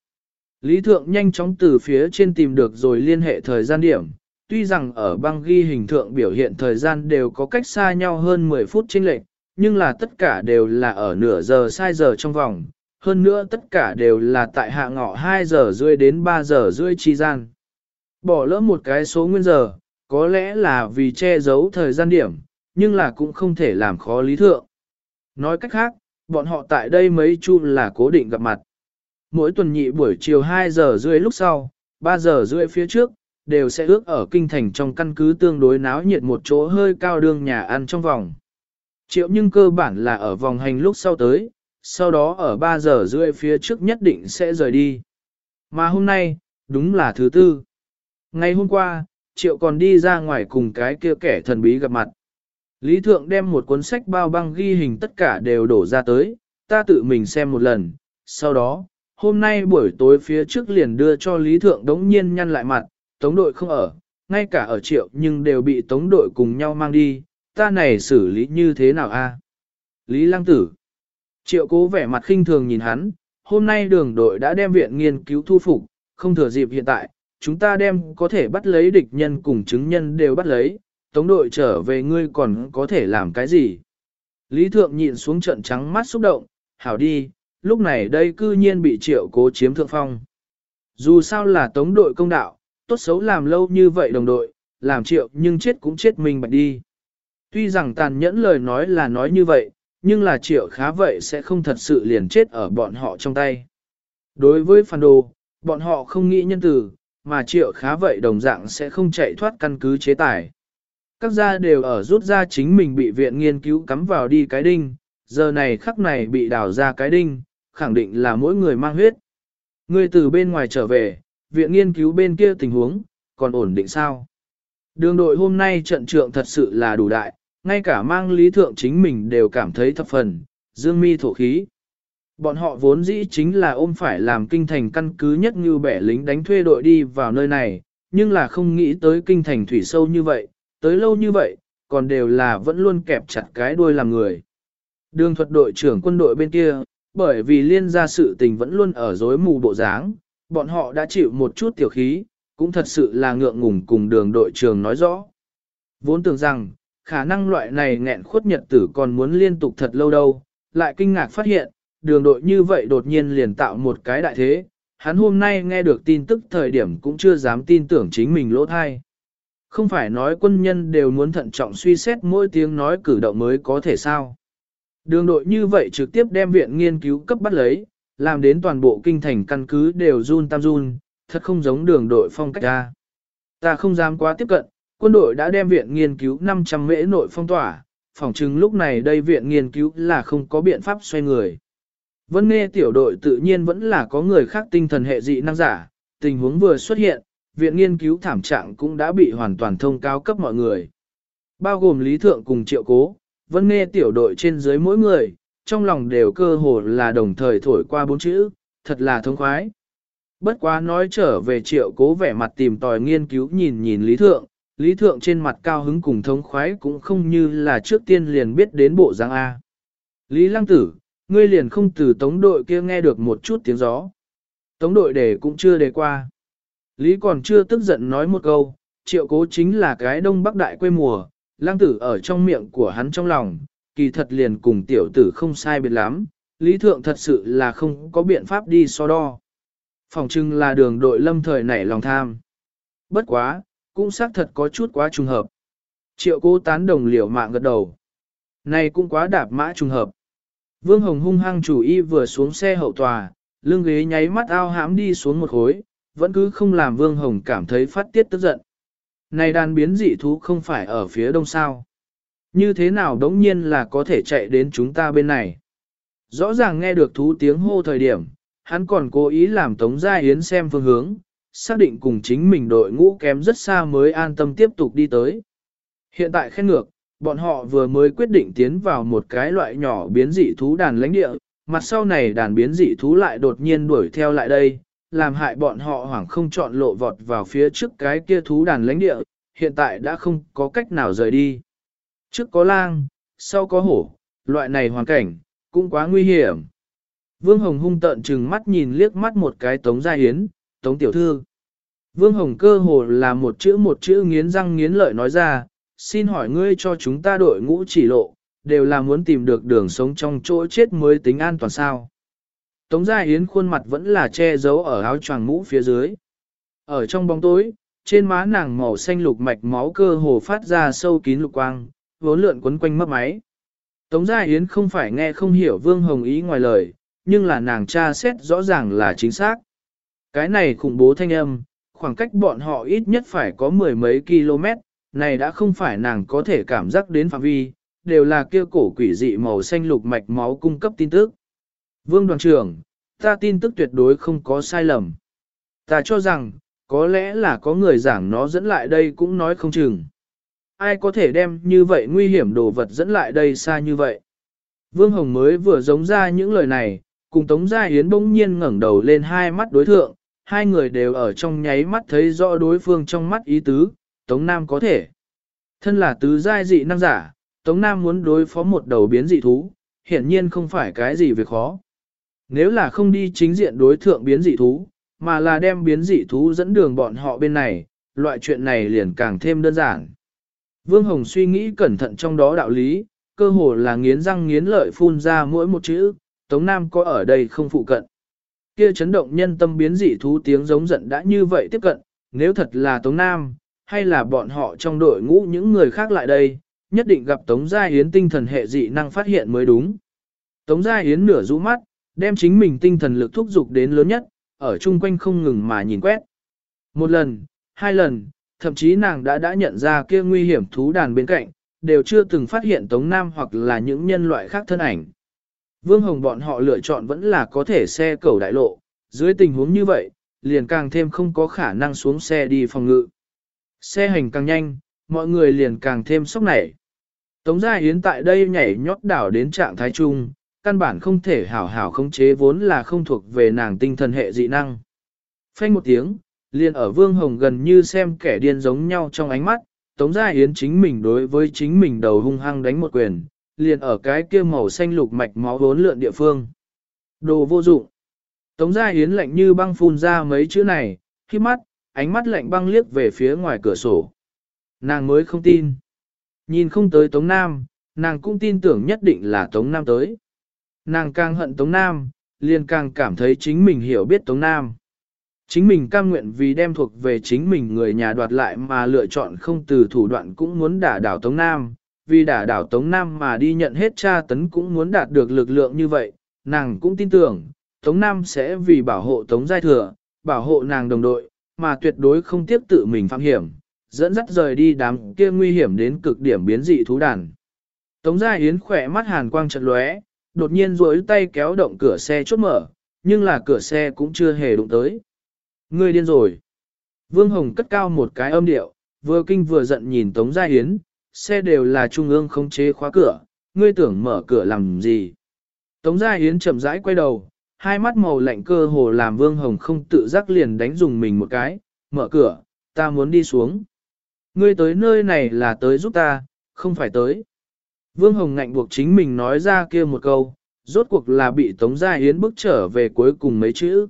Lý Thượng nhanh chóng từ phía trên tìm được rồi liên hệ thời gian điểm, tuy rằng ở băng ghi hình thượng biểu hiện thời gian đều có cách xa nhau hơn 10 phút chênh lệch, nhưng là tất cả đều là ở nửa giờ sai giờ trong vòng, hơn nữa tất cả đều là tại hạ ngọ 2 giờ rưỡi đến 3 giờ rưỡi chi gian. Bỏ lỡ một cái số nguyên giờ, có lẽ là vì che giấu thời gian điểm, nhưng là cũng không thể làm khó lý thượng. Nói cách khác, bọn họ tại đây mấy chu là cố định gặp mặt. Mỗi tuần nhị buổi chiều 2 giờ rưỡi lúc sau, 3 giờ rưỡi phía trước, đều sẽ ước ở kinh thành trong căn cứ tương đối náo nhiệt một chỗ hơi cao đường nhà ăn trong vòng. Triệu nhưng cơ bản là ở vòng hành lúc sau tới, sau đó ở 3 giờ rưỡi phía trước nhất định sẽ rời đi. Mà hôm nay, đúng là thứ tư. Ngày hôm qua, Triệu còn đi ra ngoài cùng cái kia kẻ thần bí gặp mặt. Lý Thượng đem một cuốn sách bao băng ghi hình tất cả đều đổ ra tới, ta tự mình xem một lần, sau đó, hôm nay buổi tối phía trước liền đưa cho Lý Thượng đống nhiên nhăn lại mặt, tống đội không ở, ngay cả ở triệu nhưng đều bị tống đội cùng nhau mang đi, ta này xử lý như thế nào a? Lý Lăng Tử Triệu cố vẻ mặt khinh thường nhìn hắn, hôm nay đường đội đã đem viện nghiên cứu thu phục, không thừa dịp hiện tại, chúng ta đem có thể bắt lấy địch nhân cùng chứng nhân đều bắt lấy, tống đội trở về ngươi còn có thể làm cái gì? Lý Thượng nhịn xuống trận trắng mắt xúc động, hảo đi, lúc này đây cư nhiên bị triệu cố chiếm thượng phong. Dù sao là tống đội công đạo, tốt xấu làm lâu như vậy đồng đội, làm triệu nhưng chết cũng chết mình bạch đi. Tuy rằng tàn nhẫn lời nói là nói như vậy, nhưng là triệu khá vậy sẽ không thật sự liền chết ở bọn họ trong tay. Đối với phản đồ, bọn họ không nghĩ nhân từ, mà triệu khá vậy đồng dạng sẽ không chạy thoát căn cứ chế tài. Các gia đều ở rút ra chính mình bị viện nghiên cứu cắm vào đi cái đinh, giờ này khắc này bị đào ra cái đinh, khẳng định là mỗi người mang huyết. Người từ bên ngoài trở về, viện nghiên cứu bên kia tình huống, còn ổn định sao? Đường đội hôm nay trận trượng thật sự là đủ đại, ngay cả mang lý thượng chính mình đều cảm thấy thập phần, dương mi thổ khí. Bọn họ vốn dĩ chính là ôm phải làm kinh thành căn cứ nhất như bẻ lính đánh thuê đội đi vào nơi này, nhưng là không nghĩ tới kinh thành thủy sâu như vậy, tới lâu như vậy, còn đều là vẫn luôn kẹp chặt cái đuôi làm người. Đường thuật đội trưởng quân đội bên kia, bởi vì liên gia sự tình vẫn luôn ở dối mù bộ dáng, bọn họ đã chịu một chút tiểu khí, cũng thật sự là ngượng ngùng cùng đường đội trưởng nói rõ. Vốn tưởng rằng, khả năng loại này nghẹn khuất nhật tử còn muốn liên tục thật lâu đâu, lại kinh ngạc phát hiện, đường đội như vậy đột nhiên liền tạo một cái đại thế, hắn hôm nay nghe được tin tức thời điểm cũng chưa dám tin tưởng chính mình lỗ thai. Không phải nói quân nhân đều muốn thận trọng suy xét mỗi tiếng nói cử động mới có thể sao. Đường đội như vậy trực tiếp đem viện nghiên cứu cấp bắt lấy, làm đến toàn bộ kinh thành căn cứ đều run tam run, thật không giống đường đội phong cách ra. Ta không dám quá tiếp cận, quân đội đã đem viện nghiên cứu 500 mễ nội phong tỏa, phỏng chừng lúc này đây viện nghiên cứu là không có biện pháp xoay người. Vân nghe tiểu đội tự nhiên vẫn là có người khác tinh thần hệ dị năng giả, tình huống vừa xuất hiện, viện nghiên cứu thảm trạng cũng đã bị hoàn toàn thông cáo cấp mọi người. Bao gồm lý thượng cùng triệu cố, vân nghe tiểu đội trên dưới mỗi người, trong lòng đều cơ hồ là đồng thời thổi qua bốn chữ, thật là thông khoái. Bất quá nói trở về triệu cố vẻ mặt tìm tòi nghiên cứu nhìn nhìn lý thượng, lý thượng trên mặt cao hứng cùng thống khoái cũng không như là trước tiên liền biết đến bộ giang A. Lý lăng tử, ngươi liền không từ tống đội kia nghe được một chút tiếng gió. Tống đội để cũng chưa đề qua. Lý còn chưa tức giận nói một câu, triệu cố chính là cái đông bắc đại quê mùa, lang tử ở trong miệng của hắn trong lòng, kỳ thật liền cùng tiểu tử không sai biệt lắm, lý thượng thật sự là không có biện pháp đi so đo. Phòng trưng là đường đội lâm thời nảy lòng tham. Bất quá, cũng xác thật có chút quá trùng hợp. Triệu cố tán đồng liều mạng gật đầu. Này cũng quá đạp mã trùng hợp. Vương Hồng hung hăng chủ y vừa xuống xe hậu tòa, lưng ghế nháy mắt ao hãm đi xuống một khối, vẫn cứ không làm Vương Hồng cảm thấy phát tiết tức giận. Này đàn biến dị thú không phải ở phía đông sao. Như thế nào đống nhiên là có thể chạy đến chúng ta bên này. Rõ ràng nghe được thú tiếng hô thời điểm, hắn còn cố ý làm Tống Gia Yến xem phương hướng, xác định cùng chính mình đội ngũ kém rất xa mới an tâm tiếp tục đi tới. Hiện tại khen ngược, bọn họ vừa mới quyết định tiến vào một cái loại nhỏ biến dị thú đàn lãnh địa, mặt sau này đàn biến dị thú lại đột nhiên đuổi theo lại đây, làm hại bọn họ hoảng không chọn lộ vọt vào phía trước cái kia thú đàn lãnh địa, hiện tại đã không có cách nào rời đi. Trước có lang, sau có hổ, loại này hoàn cảnh, cũng quá nguy hiểm. Vương Hồng hung tợn chừng mắt nhìn liếc mắt một cái tống gia hiến, tống tiểu thư. Vương Hồng cơ hồ là một chữ một chữ nghiến răng nghiến lợi nói ra, xin hỏi ngươi cho chúng ta đội ngũ chỉ lộ, đều là muốn tìm được đường sống trong chỗ chết mới tính an toàn sao. Tống Gia Yến khuôn mặt vẫn là che giấu ở áo choàng mũ phía dưới. Ở trong bóng tối, trên má nàng màu xanh lục mạch máu cơ hồ phát ra sâu kín lục quang, vốn lượn quấn quanh mấp máy. Tống Gia Yến không phải nghe không hiểu Vương Hồng ý ngoài lời, nhưng là nàng tra xét rõ ràng là chính xác. Cái này khủng bố thanh âm, khoảng cách bọn họ ít nhất phải có mười mấy km, này đã không phải nàng có thể cảm giác đến phạm vi, đều là kia cổ quỷ dị màu xanh lục mạch máu cung cấp tin tức. Vương đoàn trưởng, ta tin tức tuyệt đối không có sai lầm. Ta cho rằng, có lẽ là có người giảng nó dẫn lại đây cũng nói không chừng. Ai có thể đem như vậy nguy hiểm đồ vật dẫn lại đây xa như vậy? Vương Hồng mới vừa giống ra những lời này, cùng Tống Gia Yến bỗng nhiên ngẩng đầu lên hai mắt đối thượng, hai người đều ở trong nháy mắt thấy rõ đối phương trong mắt ý tứ, Tống Nam có thể. Thân là tứ giai dị năng giả, Tống Nam muốn đối phó một đầu biến dị thú, hiển nhiên không phải cái gì việc khó. Nếu là không đi chính diện đối thượng biến dị thú, mà là đem biến dị thú dẫn đường bọn họ bên này, loại chuyện này liền càng thêm đơn giản. Vương Hồng suy nghĩ cẩn thận trong đó đạo lý, cơ hồ là nghiến răng nghiến lợi phun ra mỗi một chữ, Tống Nam có ở đây không phụ cận. Kia chấn động nhân tâm biến dị thú tiếng giống giận đã như vậy tiếp cận, nếu thật là Tống Nam, hay là bọn họ trong đội ngũ những người khác lại đây, nhất định gặp Tống Gia Yến tinh thần hệ dị năng phát hiện mới đúng. Tống Gia Yến nửa rũ mắt, đem chính mình tinh thần lực thúc dục đến lớn nhất, ở chung quanh không ngừng mà nhìn quét. Một lần, hai lần, thậm chí nàng đã đã nhận ra kia nguy hiểm thú đàn bên cạnh, đều chưa từng phát hiện Tống Nam hoặc là những nhân loại khác thân ảnh. Vương Hồng bọn họ lựa chọn vẫn là có thể xe cầu đại lộ, dưới tình huống như vậy, liền càng thêm không có khả năng xuống xe đi phòng ngự. Xe hành càng nhanh, mọi người liền càng thêm sốc nảy. Tống Gia Yến tại đây nhảy nhót đảo đến trạng thái trung, căn bản không thể hảo hảo khống chế vốn là không thuộc về nàng tinh thần hệ dị năng. Phanh một tiếng, liền ở Vương Hồng gần như xem kẻ điên giống nhau trong ánh mắt, Tống Gia Yến chính mình đối với chính mình đầu hung hăng đánh một quyền, liền ở cái kia màu xanh lục mạch máu vốn lượn địa phương. Đồ vô dụng. Tống Gia Yến lạnh như băng phun ra mấy chữ này, khi mắt, ánh mắt lạnh băng liếc về phía ngoài cửa sổ. Nàng mới không tin. Nhìn không tới Tống Nam, nàng cũng tin tưởng nhất định là Tống Nam tới. Nàng càng hận Tống Nam, liền càng cảm thấy chính mình hiểu biết Tống Nam. Chính mình cam nguyện vì đem thuộc về chính mình người nhà đoạt lại mà lựa chọn không từ thủ đoạn cũng muốn đả đảo Tống Nam, vì đả đảo Tống Nam mà đi nhận hết tra tấn cũng muốn đạt được lực lượng như vậy, nàng cũng tin tưởng, Tống Nam sẽ vì bảo hộ Tống Giai Thừa, bảo hộ nàng đồng đội, mà tuyệt đối không tiếp tự mình phạm hiểm, dẫn dắt rời đi đám kia nguy hiểm đến cực điểm biến dị thú đàn. Tống Giai Yến khỏe mắt hàn quang chật lóe, đột nhiên duỗi tay kéo động cửa xe chốt mở, nhưng là cửa xe cũng chưa hề đụng tới. Ngươi điên rồi. Vương Hồng cất cao một cái âm điệu, vừa kinh vừa giận nhìn Tống Gia Yến, xe đều là trung ương không chế khóa cửa, ngươi tưởng mở cửa làm gì. Tống Gia Yến chậm rãi quay đầu, hai mắt màu lạnh cơ hồ làm Vương Hồng không tự giác liền đánh dùng mình một cái, mở cửa, ta muốn đi xuống. Ngươi tới nơi này là tới giúp ta, không phải tới. Vương Hồng ngạnh buộc chính mình nói ra kia một câu, rốt cuộc là bị Tống Gia Yến bức trở về cuối cùng mấy chữ.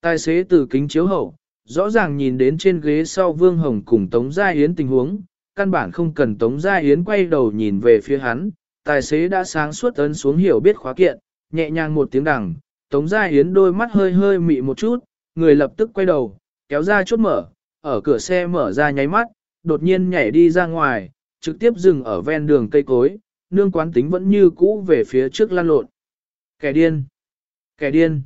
Tài xế từ kính chiếu hậu, rõ ràng nhìn đến trên ghế sau Vương Hồng cùng Tống Gia Yến tình huống, căn bản không cần Tống Gia Yến quay đầu nhìn về phía hắn, tài xế đã sáng suốt ấn xuống hiểu biết khóa kiện, nhẹ nhàng một tiếng đằng, Tống Gia Yến đôi mắt hơi hơi mị một chút, người lập tức quay đầu, kéo ra chốt mở, ở cửa xe mở ra nháy mắt, đột nhiên nhảy đi ra ngoài, trực tiếp dừng ở ven đường cây cối, nương quán tính vẫn như cũ về phía trước lan lộn. Kẻ điên! Kẻ điên!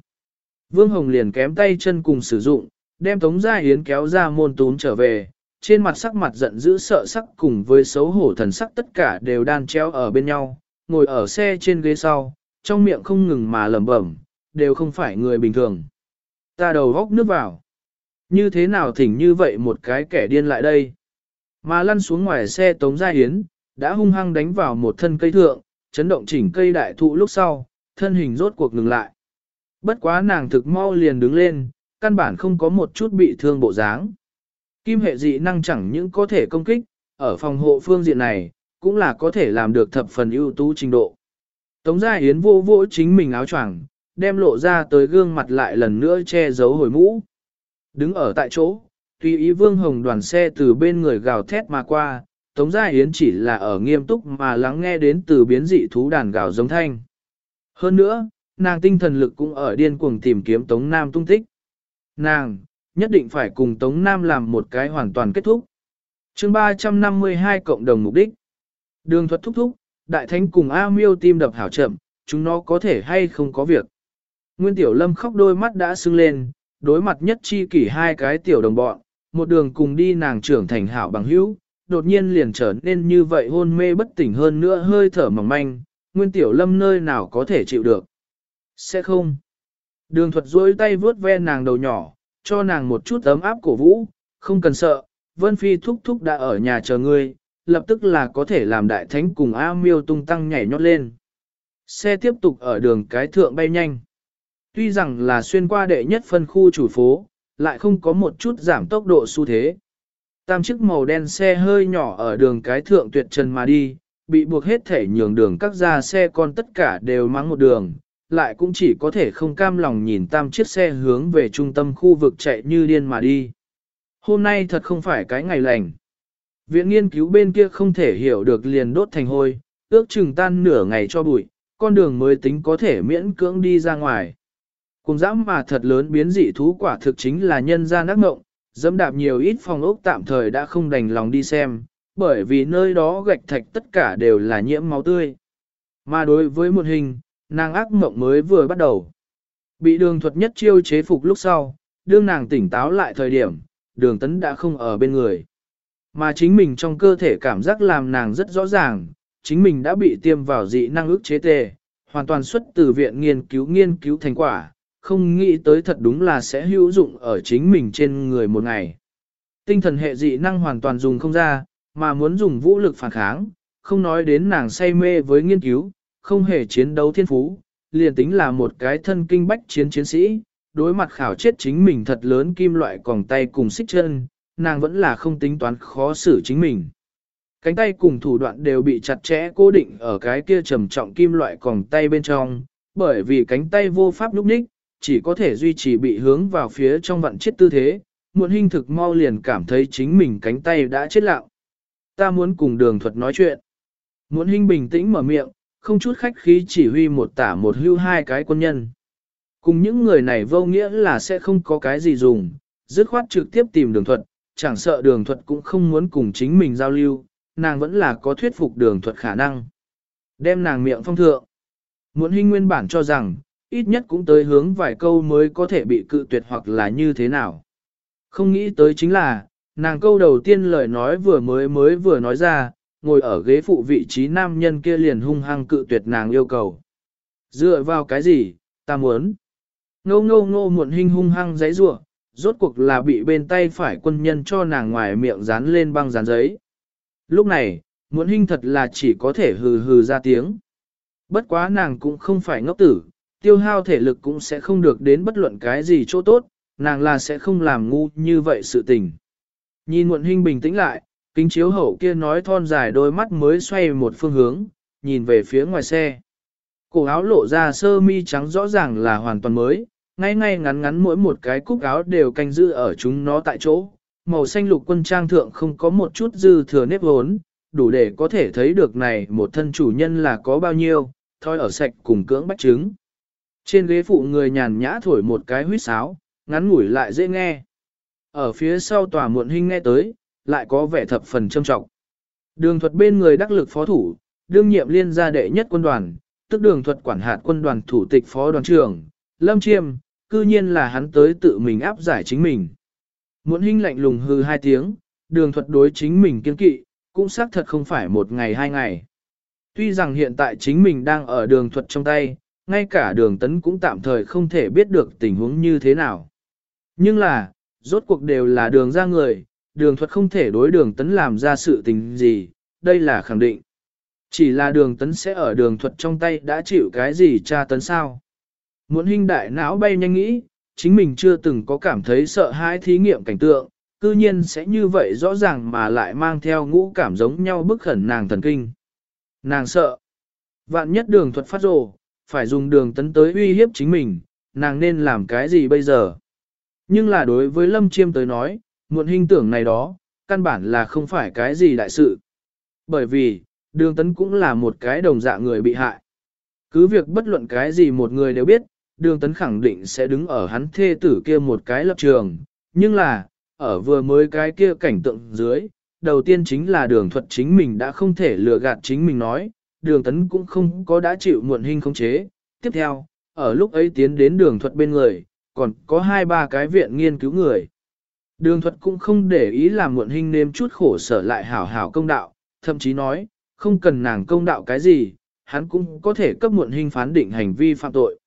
Vương Hồng liền kém tay chân cùng sử dụng, đem Tống Gia Yến kéo ra môn tún trở về, trên mặt sắc mặt giận dữ sợ sắc cùng với xấu hổ thần sắc tất cả đều đan treo ở bên nhau, ngồi ở xe trên ghế sau, trong miệng không ngừng mà lẩm bẩm, đều không phải người bình thường. Ta đầu góc nước vào. Như thế nào thỉnh như vậy một cái kẻ điên lại đây? Mà lăn xuống ngoài xe Tống Gia hiến đã hung hăng đánh vào một thân cây thượng, chấn động chỉnh cây đại thụ lúc sau, thân hình rốt cuộc ngừng lại. Bất quá nàng thực mau liền đứng lên, căn bản không có một chút bị thương bộ dáng. Kim hệ dị năng chẳng những có thể công kích, ở phòng hộ phương diện này, cũng là có thể làm được thập phần ưu tú trình độ. Tống Gia Yến vô vỗ chính mình áo choàng, đem lộ ra tới gương mặt lại lần nữa che giấu hồi mũ. Đứng ở tại chỗ, tùy ý vương hồng đoàn xe từ bên người gào thét mà qua, Tống Gia Yến chỉ là ở nghiêm túc mà lắng nghe đến từ biến dị thú đàn gào giống thanh. Hơn nữa, nàng tinh thần lực cũng ở điên cuồng tìm kiếm Tống Nam tung tích. Nàng, nhất định phải cùng Tống Nam làm một cái hoàn toàn kết thúc. chương 352 cộng đồng mục đích. Đường thuật thúc thúc, đại thánh cùng A miêu tim đập hảo chậm, chúng nó có thể hay không có việc. Nguyên Tiểu Lâm khóc đôi mắt đã sưng lên, đối mặt nhất chi kỷ hai cái tiểu đồng bọn, một đường cùng đi nàng trưởng thành hảo bằng hữu, đột nhiên liền trở nên như vậy hôn mê bất tỉnh hơn nữa hơi thở mỏng manh, Nguyên Tiểu Lâm nơi nào có thể chịu được. Sẽ không. Đường thuật duỗi tay vướt ve nàng đầu nhỏ, cho nàng một chút ấm áp cổ vũ, không cần sợ, Vân Phi thúc thúc đã ở nhà chờ ngươi, lập tức là có thể làm đại thánh cùng A miêu tung tăng nhảy nhót lên. Xe tiếp tục ở đường cái thượng bay nhanh. Tuy rằng là xuyên qua đệ nhất phân khu chủ phố, lại không có một chút giảm tốc độ xu thế. Tam chiếc màu đen xe hơi nhỏ ở đường cái thượng tuyệt trần mà đi, bị buộc hết thể nhường đường các gia xe con tất cả đều mắng một đường, lại cũng chỉ có thể không cam lòng nhìn tam chiếc xe hướng về trung tâm khu vực chạy như điên mà đi. Hôm nay thật không phải cái ngày lành. Viện nghiên cứu bên kia không thể hiểu được liền đốt thành hôi, ước chừng tan nửa ngày cho bụi, con đường mới tính có thể miễn cưỡng đi ra ngoài. Cùng dám mà thật lớn biến dị thú quả thực chính là nhân gian ác ngộng, dẫm đạp nhiều ít phòng ốc tạm thời đã không đành lòng đi xem, bởi vì nơi đó gạch thạch tất cả đều là nhiễm máu tươi. Mà đối với một hình, nàng ác mộng mới vừa bắt đầu. Bị đường thuật nhất chiêu chế phục lúc sau, đương nàng tỉnh táo lại thời điểm, đường tấn đã không ở bên người. Mà chính mình trong cơ thể cảm giác làm nàng rất rõ ràng, chính mình đã bị tiêm vào dị năng ức chế tề, hoàn toàn xuất từ viện nghiên cứu nghiên cứu thành quả, không nghĩ tới thật đúng là sẽ hữu dụng ở chính mình trên người một ngày. Tinh thần hệ dị năng hoàn toàn dùng không ra, mà muốn dùng vũ lực phản kháng, không nói đến nàng say mê với nghiên cứu, không hề chiến đấu thiên phú, liền tính là một cái thân kinh bách chiến chiến sĩ, đối mặt khảo chết chính mình thật lớn kim loại còng tay cùng xích chân, nàng vẫn là không tính toán khó xử chính mình. Cánh tay cùng thủ đoạn đều bị chặt chẽ cố định ở cái kia trầm trọng kim loại còng tay bên trong, bởi vì cánh tay vô pháp lúc ních, chỉ có thể duy trì bị hướng vào phía trong vặn chết tư thế, muộn hình thực mau liền cảm thấy chính mình cánh tay đã chết lạo. Ta muốn cùng đường thuật nói chuyện. Muộn hình bình tĩnh mở miệng, không chút khách khí chỉ huy một tả một hưu hai cái quân nhân. Cùng những người này vô nghĩa là sẽ không có cái gì dùng, dứt khoát trực tiếp tìm đường thuật, chẳng sợ đường thuật cũng không muốn cùng chính mình giao lưu, nàng vẫn là có thuyết phục đường thuật khả năng. Đem nàng miệng phong thượng. Muốn hình nguyên bản cho rằng, ít nhất cũng tới hướng vài câu mới có thể bị cự tuyệt hoặc là như thế nào. Không nghĩ tới chính là, nàng câu đầu tiên lời nói vừa mới mới vừa nói ra, ngồi ở ghế phụ vị trí nam nhân kia liền hung hăng cự tuyệt nàng yêu cầu. Dựa vào cái gì, ta muốn. Ngô ngô ngô muộn hình hung hăng giấy rủa rốt cuộc là bị bên tay phải quân nhân cho nàng ngoài miệng dán lên băng dán giấy. Lúc này, muộn hình thật là chỉ có thể hừ hừ ra tiếng. Bất quá nàng cũng không phải ngốc tử, tiêu hao thể lực cũng sẽ không được đến bất luận cái gì chỗ tốt, nàng là sẽ không làm ngu như vậy sự tình. Nhìn muộn hình bình tĩnh lại, kính chiếu hậu kia nói thon dài đôi mắt mới xoay một phương hướng, nhìn về phía ngoài xe. Cổ áo lộ ra sơ mi trắng rõ ràng là hoàn toàn mới, ngay ngay ngắn ngắn mỗi một cái cúc áo đều canh giữ ở chúng nó tại chỗ. Màu xanh lục quân trang thượng không có một chút dư thừa nếp hốn, đủ để có thể thấy được này một thân chủ nhân là có bao nhiêu, thôi ở sạch cùng cưỡng bách trứng. Trên ghế phụ người nhàn nhã thổi một cái huýt sáo, ngắn ngủi lại dễ nghe. Ở phía sau tòa muộn hình nghe tới, lại có vẻ thập phần trâm trọng. Đường thuật bên người đắc lực phó thủ, đương nhiệm liên gia đệ nhất quân đoàn, tức đường thuật quản hạt quân đoàn thủ tịch phó đoàn trưởng, Lâm Chiêm, cư nhiên là hắn tới tự mình áp giải chính mình. Muộn hinh lạnh lùng hư hai tiếng, đường thuật đối chính mình kiên kỵ, cũng xác thật không phải một ngày hai ngày. Tuy rằng hiện tại chính mình đang ở đường thuật trong tay, ngay cả đường tấn cũng tạm thời không thể biết được tình huống như thế nào. Nhưng là, rốt cuộc đều là đường ra người, đường thuật không thể đối đường tấn làm ra sự tình gì, đây là khẳng định. Chỉ là đường tấn sẽ ở đường thuật trong tay đã chịu cái gì tra tấn sao. Muốn hình đại não bay nhanh nghĩ, chính mình chưa từng có cảm thấy sợ hãi thí nghiệm cảnh tượng, cư nhiên sẽ như vậy rõ ràng mà lại mang theo ngũ cảm giống nhau bức khẩn nàng thần kinh. Nàng sợ. Vạn nhất đường thuật phát rồ, phải dùng đường tấn tới uy hiếp chính mình, nàng nên làm cái gì bây giờ? Nhưng là đối với Lâm Chiêm tới nói, muộn hình tưởng này đó, căn bản là không phải cái gì đại sự. Bởi vì, đường tấn cũng là một cái đồng dạng người bị hại. Cứ việc bất luận cái gì một người đều biết, đường tấn khẳng định sẽ đứng ở hắn thê tử kia một cái lập trường, nhưng là, ở vừa mới cái kia cảnh tượng dưới, đầu tiên chính là đường thuật chính mình đã không thể lừa gạt chính mình nói, đường tấn cũng không có đã chịu muộn hình không chế. Tiếp theo, ở lúc ấy tiến đến đường thuật bên người, còn có hai ba cái viện nghiên cứu người. Đường thuật cũng không để ý làm muộn hình nếm chút khổ sở lại hảo hảo công đạo, thậm chí nói, không cần nàng công đạo cái gì, hắn cũng có thể cấp muộn hình phán định hành vi phạm tội.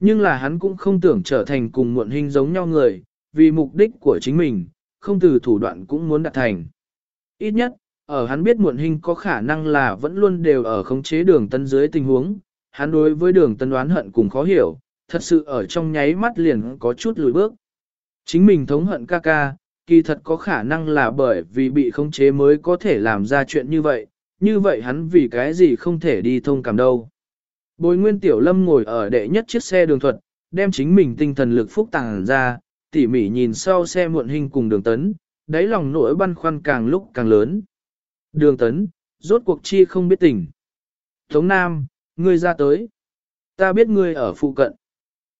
Nhưng là hắn cũng không tưởng trở thành cùng muộn hình giống nhau người, vì mục đích của chính mình, không từ thủ đoạn cũng muốn đạt thành. Ít nhất, ở hắn biết muộn hình có khả năng là vẫn luôn đều ở khống chế đường tân dưới tình huống, hắn đối với đường tân đoán hận cùng khó hiểu, thật sự ở trong nháy mắt liền có chút lùi bước. Chính mình thống hận ca ca, kỳ thật có khả năng là bởi vì bị khống chế mới có thể làm ra chuyện như vậy, như vậy hắn vì cái gì không thể đi thông cảm đâu. Bồi nguyên tiểu lâm ngồi ở đệ nhất chiếc xe đường thuật, đem chính mình tinh thần lực phúc tàng ra, tỉ mỉ nhìn sau xe muộn hình cùng đường tấn, đáy lòng nỗi băn khoăn càng lúc càng lớn. Đường tấn, rốt cuộc chi không biết tỉnh Tống Nam, ngươi ra tới. Ta biết ngươi ở phụ cận.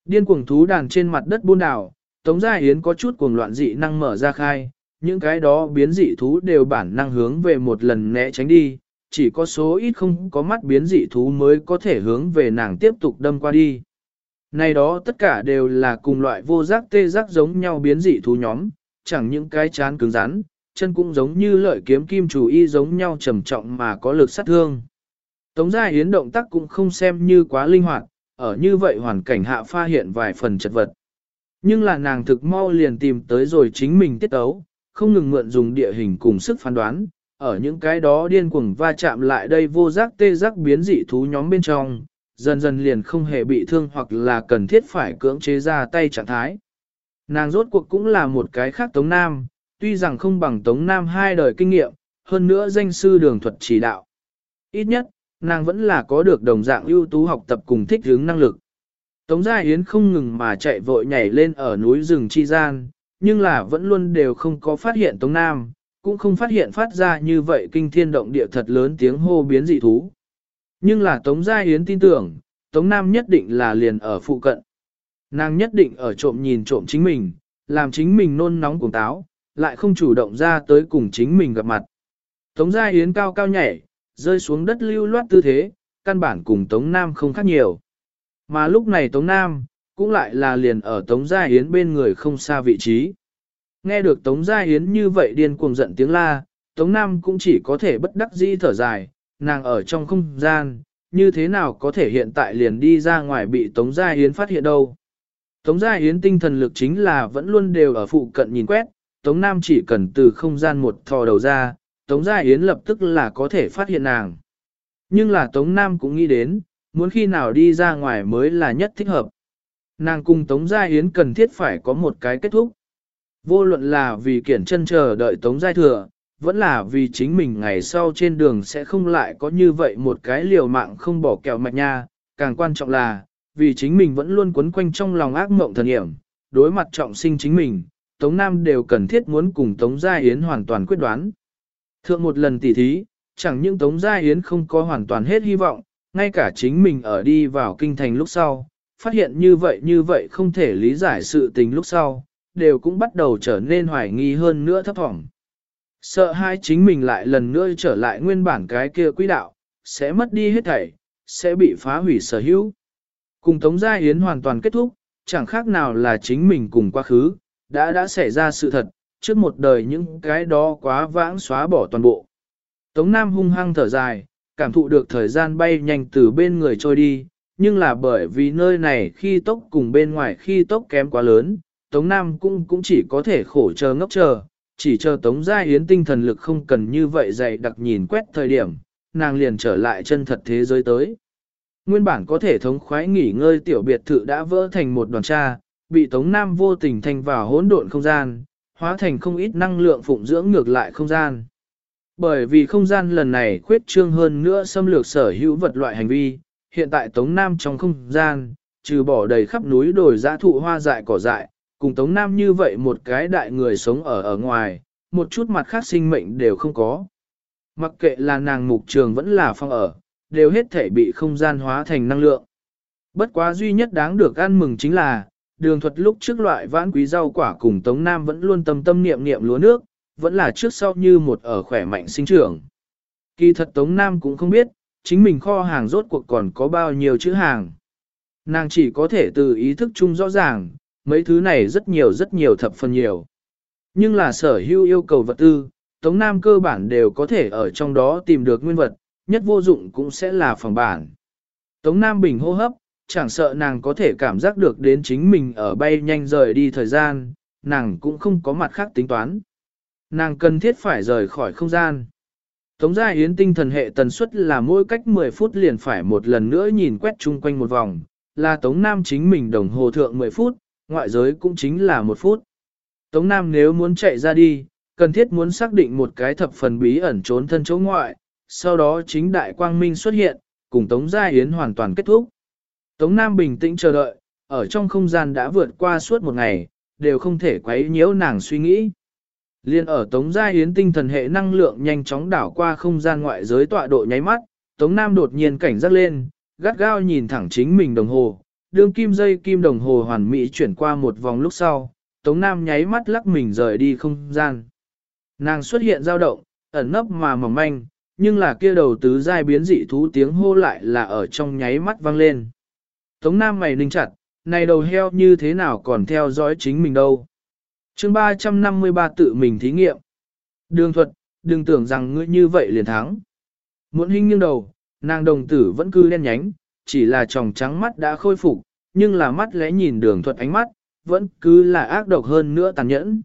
Điên cuồng thú đàn trên mặt đất buôn đảo, Tống Gia Yến có chút cuồng loạn dị năng mở ra khai, những cái đó biến dị thú đều bản năng hướng về một lần né tránh đi, chỉ có số ít không có mắt biến dị thú mới có thể hướng về nàng tiếp tục đâm qua đi. Này đó tất cả đều là cùng loại vô giác tê giác giống nhau biến dị thú nhóm, chẳng những cái chán cứng rắn, chân cũng giống như lợi kiếm kim chủ y giống nhau trầm trọng mà có lực sát thương. Tống gia yến động tác cũng không xem như quá linh hoạt, ở như vậy hoàn cảnh hạ pha hiện vài phần chật vật. Nhưng là nàng thực mau liền tìm tới rồi chính mình tiết tấu, không ngừng mượn dùng địa hình cùng sức phán đoán, ở những cái đó điên cuồng va chạm lại đây vô giác tê giác biến dị thú nhóm bên trong, dần dần liền không hề bị thương hoặc là cần thiết phải cưỡng chế ra tay trạng thái. Nàng rốt cuộc cũng là một cái khác Tống Nam, tuy rằng không bằng Tống Nam hai đời kinh nghiệm, hơn nữa danh sư đường thuật chỉ đạo. Ít nhất, nàng vẫn là có được đồng dạng ưu tú học tập cùng thích hướng năng lực. Tống Gia Yến không ngừng mà chạy vội nhảy lên ở núi rừng chi gian, nhưng là vẫn luôn đều không có phát hiện Tống Nam, cũng không phát hiện phát ra như vậy kinh thiên động địa thật lớn tiếng hô biến dị thú. Nhưng là Tống Gia Yến tin tưởng, Tống Nam nhất định là liền ở phụ cận. Nàng nhất định ở trộm nhìn trộm chính mình, làm chính mình nôn nóng cùng táo, lại không chủ động ra tới cùng chính mình gặp mặt. Tống Gia Yến cao cao nhảy, rơi xuống đất lưu loát tư thế, căn bản cùng Tống Nam không khác nhiều. Mà lúc này Tống Nam, cũng lại là liền ở Tống Gia Yến bên người không xa vị trí. Nghe được Tống Gia Yến như vậy điên cuồng giận tiếng la, Tống Nam cũng chỉ có thể bất đắc dĩ thở dài, nàng ở trong không gian, như thế nào có thể hiện tại liền đi ra ngoài bị Tống Gia Yến phát hiện đâu. Tống Gia Yến tinh thần lực chính là vẫn luôn đều ở phụ cận nhìn quét, Tống Nam chỉ cần từ không gian một thò đầu ra, Tống Gia Yến lập tức là có thể phát hiện nàng. Nhưng là Tống Nam cũng nghĩ đến, muốn khi nào đi ra ngoài mới là nhất thích hợp. Nàng cùng Tống Gia Yến cần thiết phải có một cái kết thúc. Vô luận là vì kiển chân chờ đợi Tống Gia Thừa, vẫn là vì chính mình ngày sau trên đường sẽ không lại có như vậy một cái liều mạng không bỏ kẹo mạch nha, càng quan trọng là, vì chính mình vẫn luôn quấn quanh trong lòng ác mộng thần hiểm, đối mặt trọng sinh chính mình, Tống Nam đều cần thiết muốn cùng Tống Gia Yến hoàn toàn quyết đoán. Thượng một lần tỉ thí, chẳng những Tống Gia Yến không có hoàn toàn hết hy vọng, ngay cả chính mình ở đi vào kinh thành lúc sau, phát hiện như vậy như vậy không thể lý giải sự tình lúc sau, đều cũng bắt đầu trở nên hoài nghi hơn nữa thấp thỏm. Sợ hai chính mình lại lần nữa trở lại nguyên bản cái kia quỹ đạo, sẽ mất đi hết thảy, sẽ bị phá hủy sở hữu. Cùng Tống Gia Yến hoàn toàn kết thúc, chẳng khác nào là chính mình cùng quá khứ, đã đã xảy ra sự thật, trước một đời những cái đó quá vãng xóa bỏ toàn bộ. Tống Nam hung hăng thở dài, cảm thụ được thời gian bay nhanh từ bên người trôi đi, nhưng là bởi vì nơi này khi tốc cùng bên ngoài khi tốc kém quá lớn, Tống Nam cũng cũng chỉ có thể khổ chờ ngốc chờ, chỉ chờ Tống Gia Yến tinh thần lực không cần như vậy dày đặc nhìn quét thời điểm, nàng liền trở lại chân thật thế giới tới. Nguyên bản có thể thống khoái nghỉ ngơi tiểu biệt thự đã vỡ thành một đoàn tra, bị Tống Nam vô tình thành vào hỗn độn không gian, hóa thành không ít năng lượng phụng dưỡng ngược lại không gian. Bởi vì không gian lần này khuyết trương hơn nữa xâm lược sở hữu vật loại hành vi, hiện tại Tống Nam trong không gian, trừ bỏ đầy khắp núi đồi dã thụ hoa dại cỏ dại, cùng Tống Nam như vậy một cái đại người sống ở ở ngoài, một chút mặt khác sinh mệnh đều không có. mặc kệ là nàng mục trường vẫn là phong ở, đều hết thể bị không gian hóa thành năng lượng. Bất quá duy nhất đáng được ăn mừng chính là, đường thuật lúc trước loại vãn quý rau quả cùng Tống Nam vẫn luôn tâm tâm niệm niệm lúa nước, vẫn là trước sau như một ở khỏe mạnh sinh trưởng. Kỳ thật Tống Nam cũng không biết, chính mình kho hàng rốt cuộc còn có bao nhiêu chữ hàng. Nàng chỉ có thể từ ý thức chung rõ ràng, mấy thứ này rất nhiều rất nhiều thập phần nhiều. Nhưng là sở hữu yêu cầu vật tư, Tống Nam cơ bản đều có thể ở trong đó tìm được nguyên vật, nhất vô dụng cũng sẽ là phòng bản. Tống Nam bình hô hấp, chẳng sợ nàng có thể cảm giác được đến chính mình ở bay nhanh rời đi thời gian, nàng cũng không có mặt khác tính toán. Nàng cần thiết phải rời khỏi không gian. Tống gia yến tinh thần hệ tần suất là mỗi cách 10 phút liền phải một lần nữa nhìn quét chung quanh một vòng, là Tống Nam chính mình đồng hồ thượng 10 phút, ngoại giới cũng chính là một phút. Tống Nam nếu muốn chạy ra đi, cần thiết muốn xác định một cái thập phần bí ẩn trốn thân chỗ ngoại, sau đó chính đại quang minh xuất hiện, cùng Tống Gia Yến hoàn toàn kết thúc. Tống Nam bình tĩnh chờ đợi, ở trong không gian đã vượt qua suốt một ngày, đều không thể quấy nhiễu nàng suy nghĩ. Liên ở Tống Gia Yến tinh thần hệ năng lượng nhanh chóng đảo qua không gian ngoại giới tọa độ nháy mắt, Tống Nam đột nhiên cảnh giác lên, gắt gao nhìn thẳng chính mình đồng hồ, đương kim dây kim đồng hồ hoàn mỹ chuyển qua một vòng lúc sau, Tống Nam nháy mắt lắc mình rời đi không gian. Nàng xuất hiện dao động, ẩn nấp mà mỏng manh, nhưng là kia đầu tứ giai biến dị thú tiếng hô lại là ở trong nháy mắt vang lên. Tống Nam mày ninh chặt, này đầu heo như thế nào còn theo dõi chính mình đâu chương 353 tự mình thí nghiệm. Đường thuật, đừng tưởng rằng ngươi như vậy liền thắng. Muộn hình nghiêng đầu, nàng đồng tử vẫn cứ đen nhánh, chỉ là tròng trắng mắt đã khôi phục, nhưng là mắt lẽ nhìn đường thuật ánh mắt, vẫn cứ là ác độc hơn nữa tàn nhẫn.